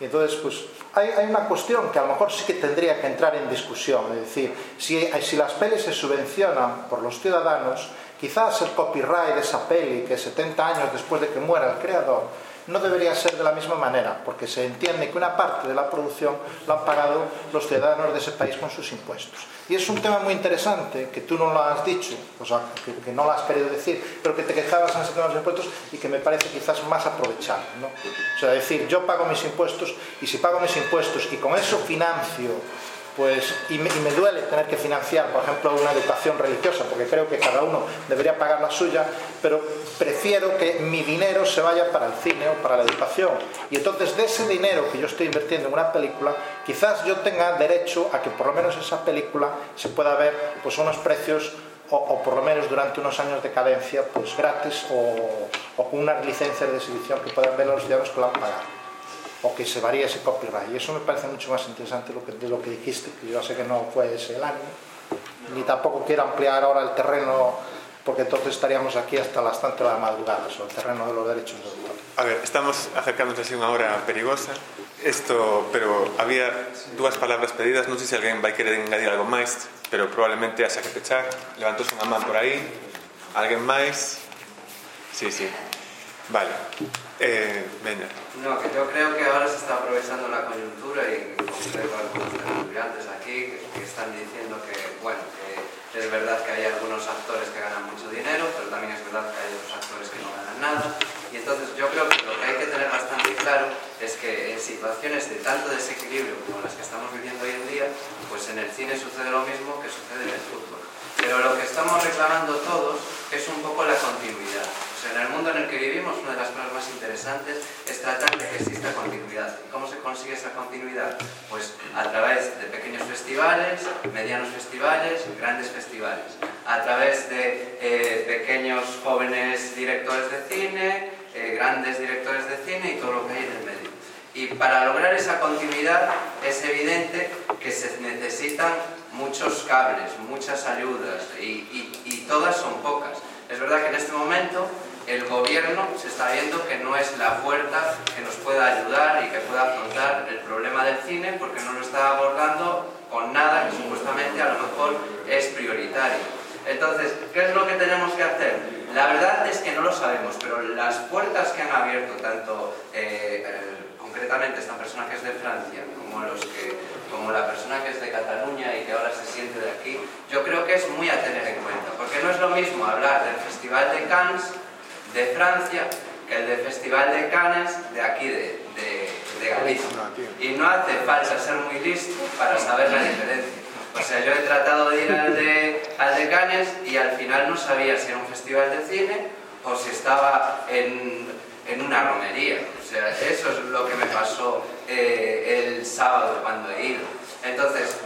Entonces, pues hay, una cuestión que a lo mejor sí que tendría que entrar en discusión, es decir, si, si las pelis se subvencionan por los ciudadanos, quizás el copyright de esa peli, que 70 años después de que muera el creador, no debería ser de la misma manera, porque se entiende que una parte de la producción lo han pagado los ciudadanos de ese país con sus impuestos. Y es un tema muy interesante, que tú no lo has dicho, o sea, que, que no lo has querido decir, pero que te quejabas en ese tema de los impuestos y que me parece quizás más aprovechable. ¿no? O sea, decir, yo pago mis impuestos y si pago mis impuestos y con eso financio pues, y me, duele tener que financiar, por ejemplo, una educación religiosa, porque creo que cada uno debería pagar la suya, pero prefiero que mi dinero se vaya para el cine o para la educación. Y entonces de ese dinero que yo estoy invirtiendo en una película, quizás yo tenga derecho a que por lo menos esa película se pueda ver pues, unos precios o, o, por lo menos durante unos años de cadencia pues gratis o, o con unas licencias de exhibición que puedan ver los ciudadanos que lo han pagado o que se varía ese copyright. Y eso me parece mucho más interesante lo que, de lo que dijiste, que yo sé que no fue ese el año, ni tampoco quiero ampliar ahora el terreno, porque entonces estaríamos aquí hasta las tantas de la madrugada, sobre el terreno de los derechos de autor.
A ver, estamos acercándonos a una hora perigosa. Esto, pero había dúas palabras pedidas, non sei se alguén vai querer engadir algo máis, pero probablemente haxa que pechar. Levantouse unha man por aí. Alguén máis? Sí, sí. Vale. Eh, veña.
No, que yo creo que ahora se está aprovechando la coyuntura y a algunos estudiantes aquí que están diciendo que, bueno, que es verdad que hay algunos actores que ganan mucho dinero, pero también es verdad que hay otros actores que no ganan nada. Y entonces yo creo que lo que hay que tener bastante claro es que en situaciones de tanto desequilibrio como las que estamos viviendo hoy en día, pues en el cine sucede lo mismo que sucede en el fútbol. Pero lo que estamos reclamando todos es un poco la continuidad. O sea, en el mundo en el que vivimos, una de las cosas más interesantes es tratar de que exista continuidad. ¿Y cómo se consigue esa continuidad? Pues a través de pequeños festivales, medianos festivales, grandes festivales. A través de eh, pequeños jóvenes directores de cine, eh, grandes directores de cine y todo lo que hay en el medio. Y para lograr esa continuidad es evidente que se necesitan muchos cables, muchas ayudas y, y, y todas son pocas. Es verdad que en este momento el gobierno se está viendo que no es la puerta que nos pueda ayudar y que pueda afrontar el problema del cine porque no lo está abordando con nada que supuestamente a lo mejor es prioritario. Entonces, ¿qué es lo que tenemos que hacer? La verdad es que no lo sabemos, pero las puertas que han abierto tanto eh, el, concretamente esta persona que es de Francia como los que como la persona que es de Cataluña y que ahora se siente de aquí, yo creo que es muy a tener en cuenta, porque no es lo mismo hablar del Festival de Cannes de Francia que el del Festival de Cannes de aquí de, de, de Galicia. Y no hace falta ser muy listo para saber la diferencia. O sea, yo he tratado de ir al de, al de Cannes y al final no sabía si era un festival de cine o si estaba en en una romería. O sea, eso es lo que me pasó eh, el sábado cuando he ido. Entonces,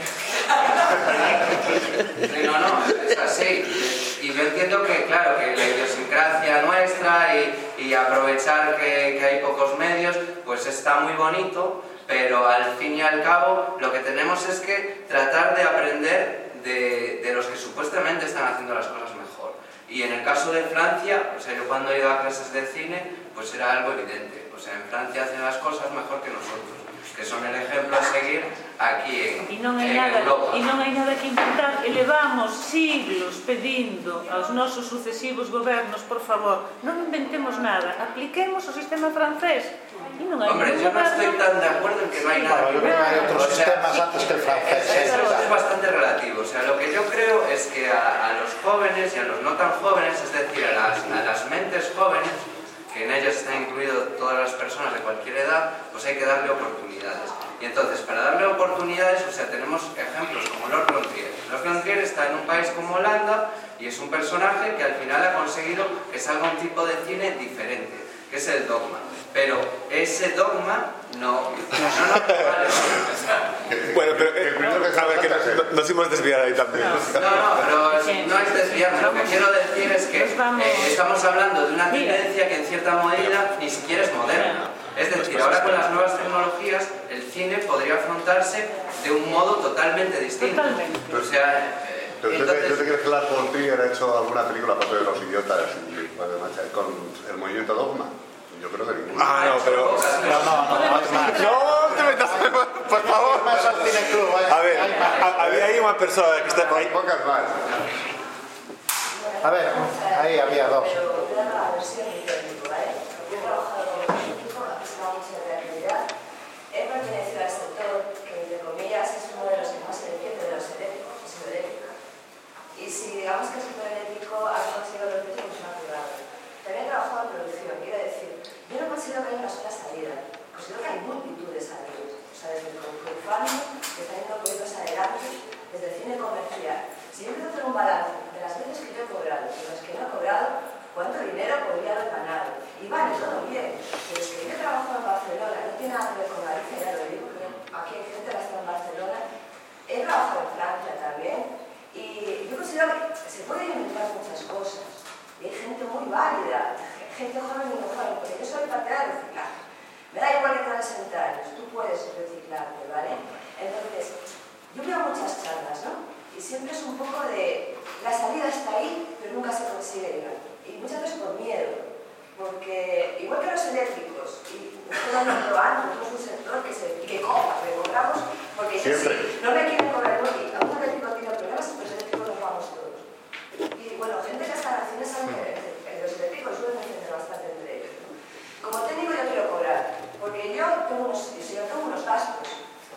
no, no, es así. Y yo entiendo que, claro, que la idiosincrasia nuestra y, y aprovechar que, que hay pocos medios, pues está muy bonito, pero al fin y al cabo lo que tenemos es que tratar de aprender de, de, los que supuestamente están haciendo las cosas. Y en el caso de Francia, o sea, yo cuando he ido a clases de cine, pues era algo evidente. O sea, en Francia hacen las cosas mejor que nosotros, que son el ejemplo a seguir aquí en,
e non hai
en
nada,
Europa.
E non hai nada que inventar, Elevamos siglos pedindo aos nosos sucesivos gobernos, por favor, non inventemos nada, apliquemos o sistema francés. E non hai
Hombre, yo no estoy tan de acuerdo en que sí, no hay nada.
Yo creo que hay otros
o sea,
sistemas antes que el francés.
Es,
es,
es, es bastante relativo. O sea, lo que yo creo es que a, a los jóvenes y a los no tan jóvenes, es decir, a las, a las mentes jóvenes, que en ellas están incluidas todas las personas de cualquier edad, pues hay que darle oportunidades. Y entonces, para darle oportunidades, o sea, tenemos ejemplos como Lord Frontier. Lord Frontier está en un país como Holanda y es un personaje que al final ha conseguido que salga un tipo de cine diferente, que es el dogma. Pero ese dogma no... no, no, vale,
Bueno, pero eh, a ver, que nos, nos hemos desviado ahí también.
No, no, pero no es desviarme. Lo que quiero decir es que eh, estamos hablando de una tendencia que en cierta medida ni siquiera es moderna. Es decir, ahora con las nuevas tecnologías el cine podría afrontarse de un modo totalmente distinto.
Totalmente.
O sea, eh,
Pero ¿tú te,
entonces...
tú te crees que Lars von Trier ha hecho alguna película aparte de Los Idiotas y, bueno, con el movimiento Dogma? Yo creo que ninguno.
Ah, no, pero.
No, no, no. No,
te metas. Por favor. A ver, había ahí más personas que están por ahí.
Pocas más.
A ver, ahí había dos.
digamos que el sector eléctrico ha conseguido los precios más También trabajado en producción, quiero decir, yo no considero que haya una sola salida, considero que hay multitud de salidas. O sea, desde el crowdfunding, que está yendo proyectos adelante, desde el cine comercial. Si yo a hacer un balance de las veces que yo he cobrado y las que no he cobrado, cuánto dinero podría haber ganado. Y vale, todo bien, pero es que yo trabajo en Barcelona, no tiene nada que ver con Galicia, ya lo digo, que aquí hay gente que está en Barcelona, he trabajado en Francia también, y yo considero que se pueden inventar muchas cosas. Y hay gente muy válida, gente joven y no joven, porque yo soy partidaria de reciclaje. Me da igual que 60 años, tú puedes reciclarte, ¿vale? Entonces, yo veo muchas charlas, ¿no? Y siempre es un poco de, la salida está ahí, pero nunca se consigue Y muchas veces por miedo, porque igual que los eléctricos, y estoy dando probando, es un sector que se que coja, que cobramos, porque si no me quieren cobrar, a un eléctrico tiene problemas, pues eléctricos los vamos todos. Y bueno, gente que está en acciones sabe que los eléctricos suelen defender bastante entre ellos. ¿no? Como técnico yo quiero cobrar, porque yo tengo unos, yo tengo unos gastos,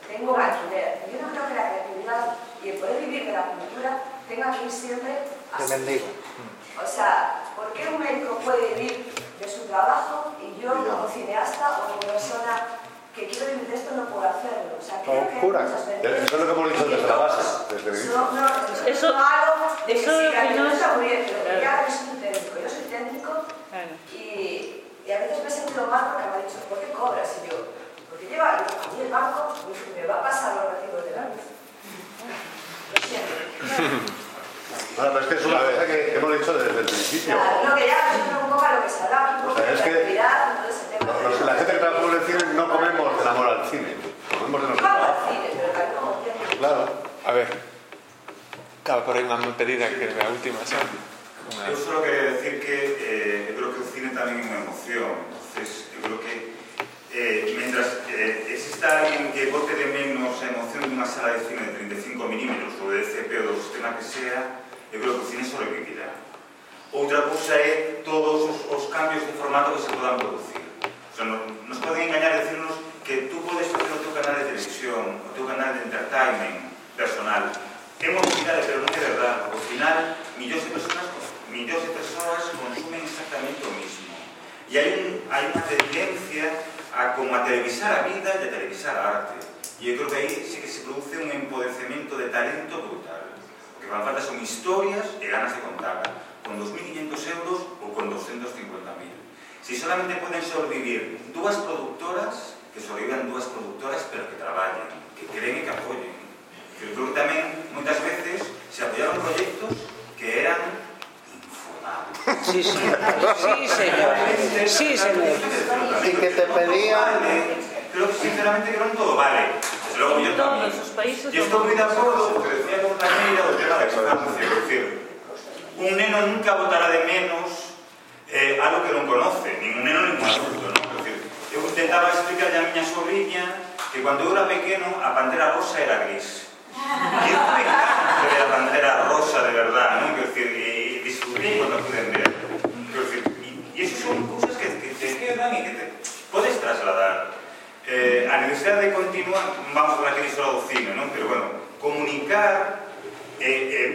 tengo alquiler. Yo no creo que la creatividad y el poder vivir de la cultura tenga que ir siempre a. O sea, ¿por qué un médico puede vivir de su trabajo y yo como cineasta o como persona que quiero vivir de esto no puedo hacerlo? O sea, creo que
cura.
Eso es lo que hemos dicho desde la base, desde el inicio.
No, no, eso, no hago de que
eso
que
no es-
está muy bien, pero
Claro.
ya es un técnico. Yo soy técnico
Claro.
y, y a veces me he sentido mal porque me ha dicho, ¿por qué cobras? Y yo, porque lleva, a mí el banco me va a pasar los recibos de la luz. Lo siento.
Bueno, pero es que es una cosa que hemos dicho desde el principio.
Claro, no, que ya me un poco a lo que se habla aquí, un
O
poco
sea,
de
es que-
creatividad, todo ese tema.
Los- los- la gente que trabajamos en el cine no comemos del amor al cine, comemos de nuestro
Vamos al
trabajo.
cine, pero también como.
Claro.
A ver. Acaba por aí unha pedida que é a última, xa. Unha...
Eu só quería decir que eh, eu creo que o cine tamén é unha emoción. Entonces, eu creo que eh, mentras eh, exista alguén que bote de menos a emoción dunha sala de cine de 35 mm ou de DCP ou do sistema que sea, eu creo que o cine sobrevivirá. Outra cousa é todos os, os cambios de formato que se podan producir. O sea, no, nos poden engañar e decirnos que tú podes facer o teu canal de televisión, o teu canal de entertainment personal. É unha pero non é verdade. Ao final, millóns de personas millóns de persoas consumen exactamente o mismo. E hai, un, hai unha tendencia a como a televisar a vida e a televisar a arte. E eu creo que aí sí que se produce un empodrecemento de talento brutal. O que van falta son historias e ganas de contar con 2.500 euros ou con 250.000. Si solamente poden sobrevivir dúas productoras, que sobrevivan dúas productoras, pero que traballen, que creen e que apoyen. Eu creo que tamén, moitas veces, se apoiaron proxectos que eran
Sí, sí, sí, señor. Sí, señor.
Y que te pedían...
Creo que sinceramente que no todo vale. Luego yo
también.
Yo estoy muy de acuerdo con lo que decía compañera de la experiencia. Es decir, un neno nunca votará de menos eh, algo que non conoce. Ningún neno, ningún adulto, non? Decir, eu intentaba explicar a miña sobrinha que cando eu era pequeno a pantera rosa era gris. E eu me canto de a pantera rosa de verdad, non? Quero decir, e pequeño cuando acuden ver. Y esas son cosas que, que te quedan y que te podes trasladar. Eh, a necesidade continua, vamos por que disto ao cine, non? Pero bueno, comunicar, eh, eh,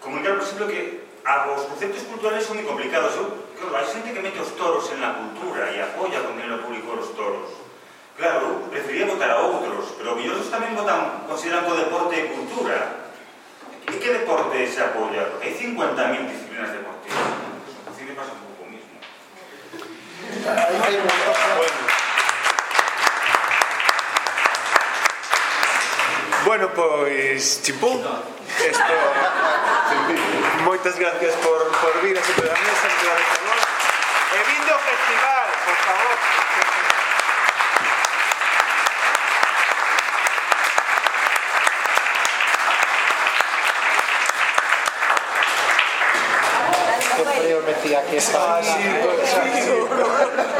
comunicar, por exemplo, que a, os conceptos culturales son moi complicados. Eu, claro, hai xente que mete os toros en la cultura e apoia con dinero público os toros. Claro, eu preferiría votar a outros, pero mellor tamén votan, consideran que o deporte é cultura. E que deporte se apoia? Porque hai 50.000 disciplinas deportivas. O cine pasa un pouco o mismo.
Hay.
Bueno, pois, chimpún. Esto... Moitas gracias por, por vir a sobre a mesa. E vindo festival, por favor. Yes, I see.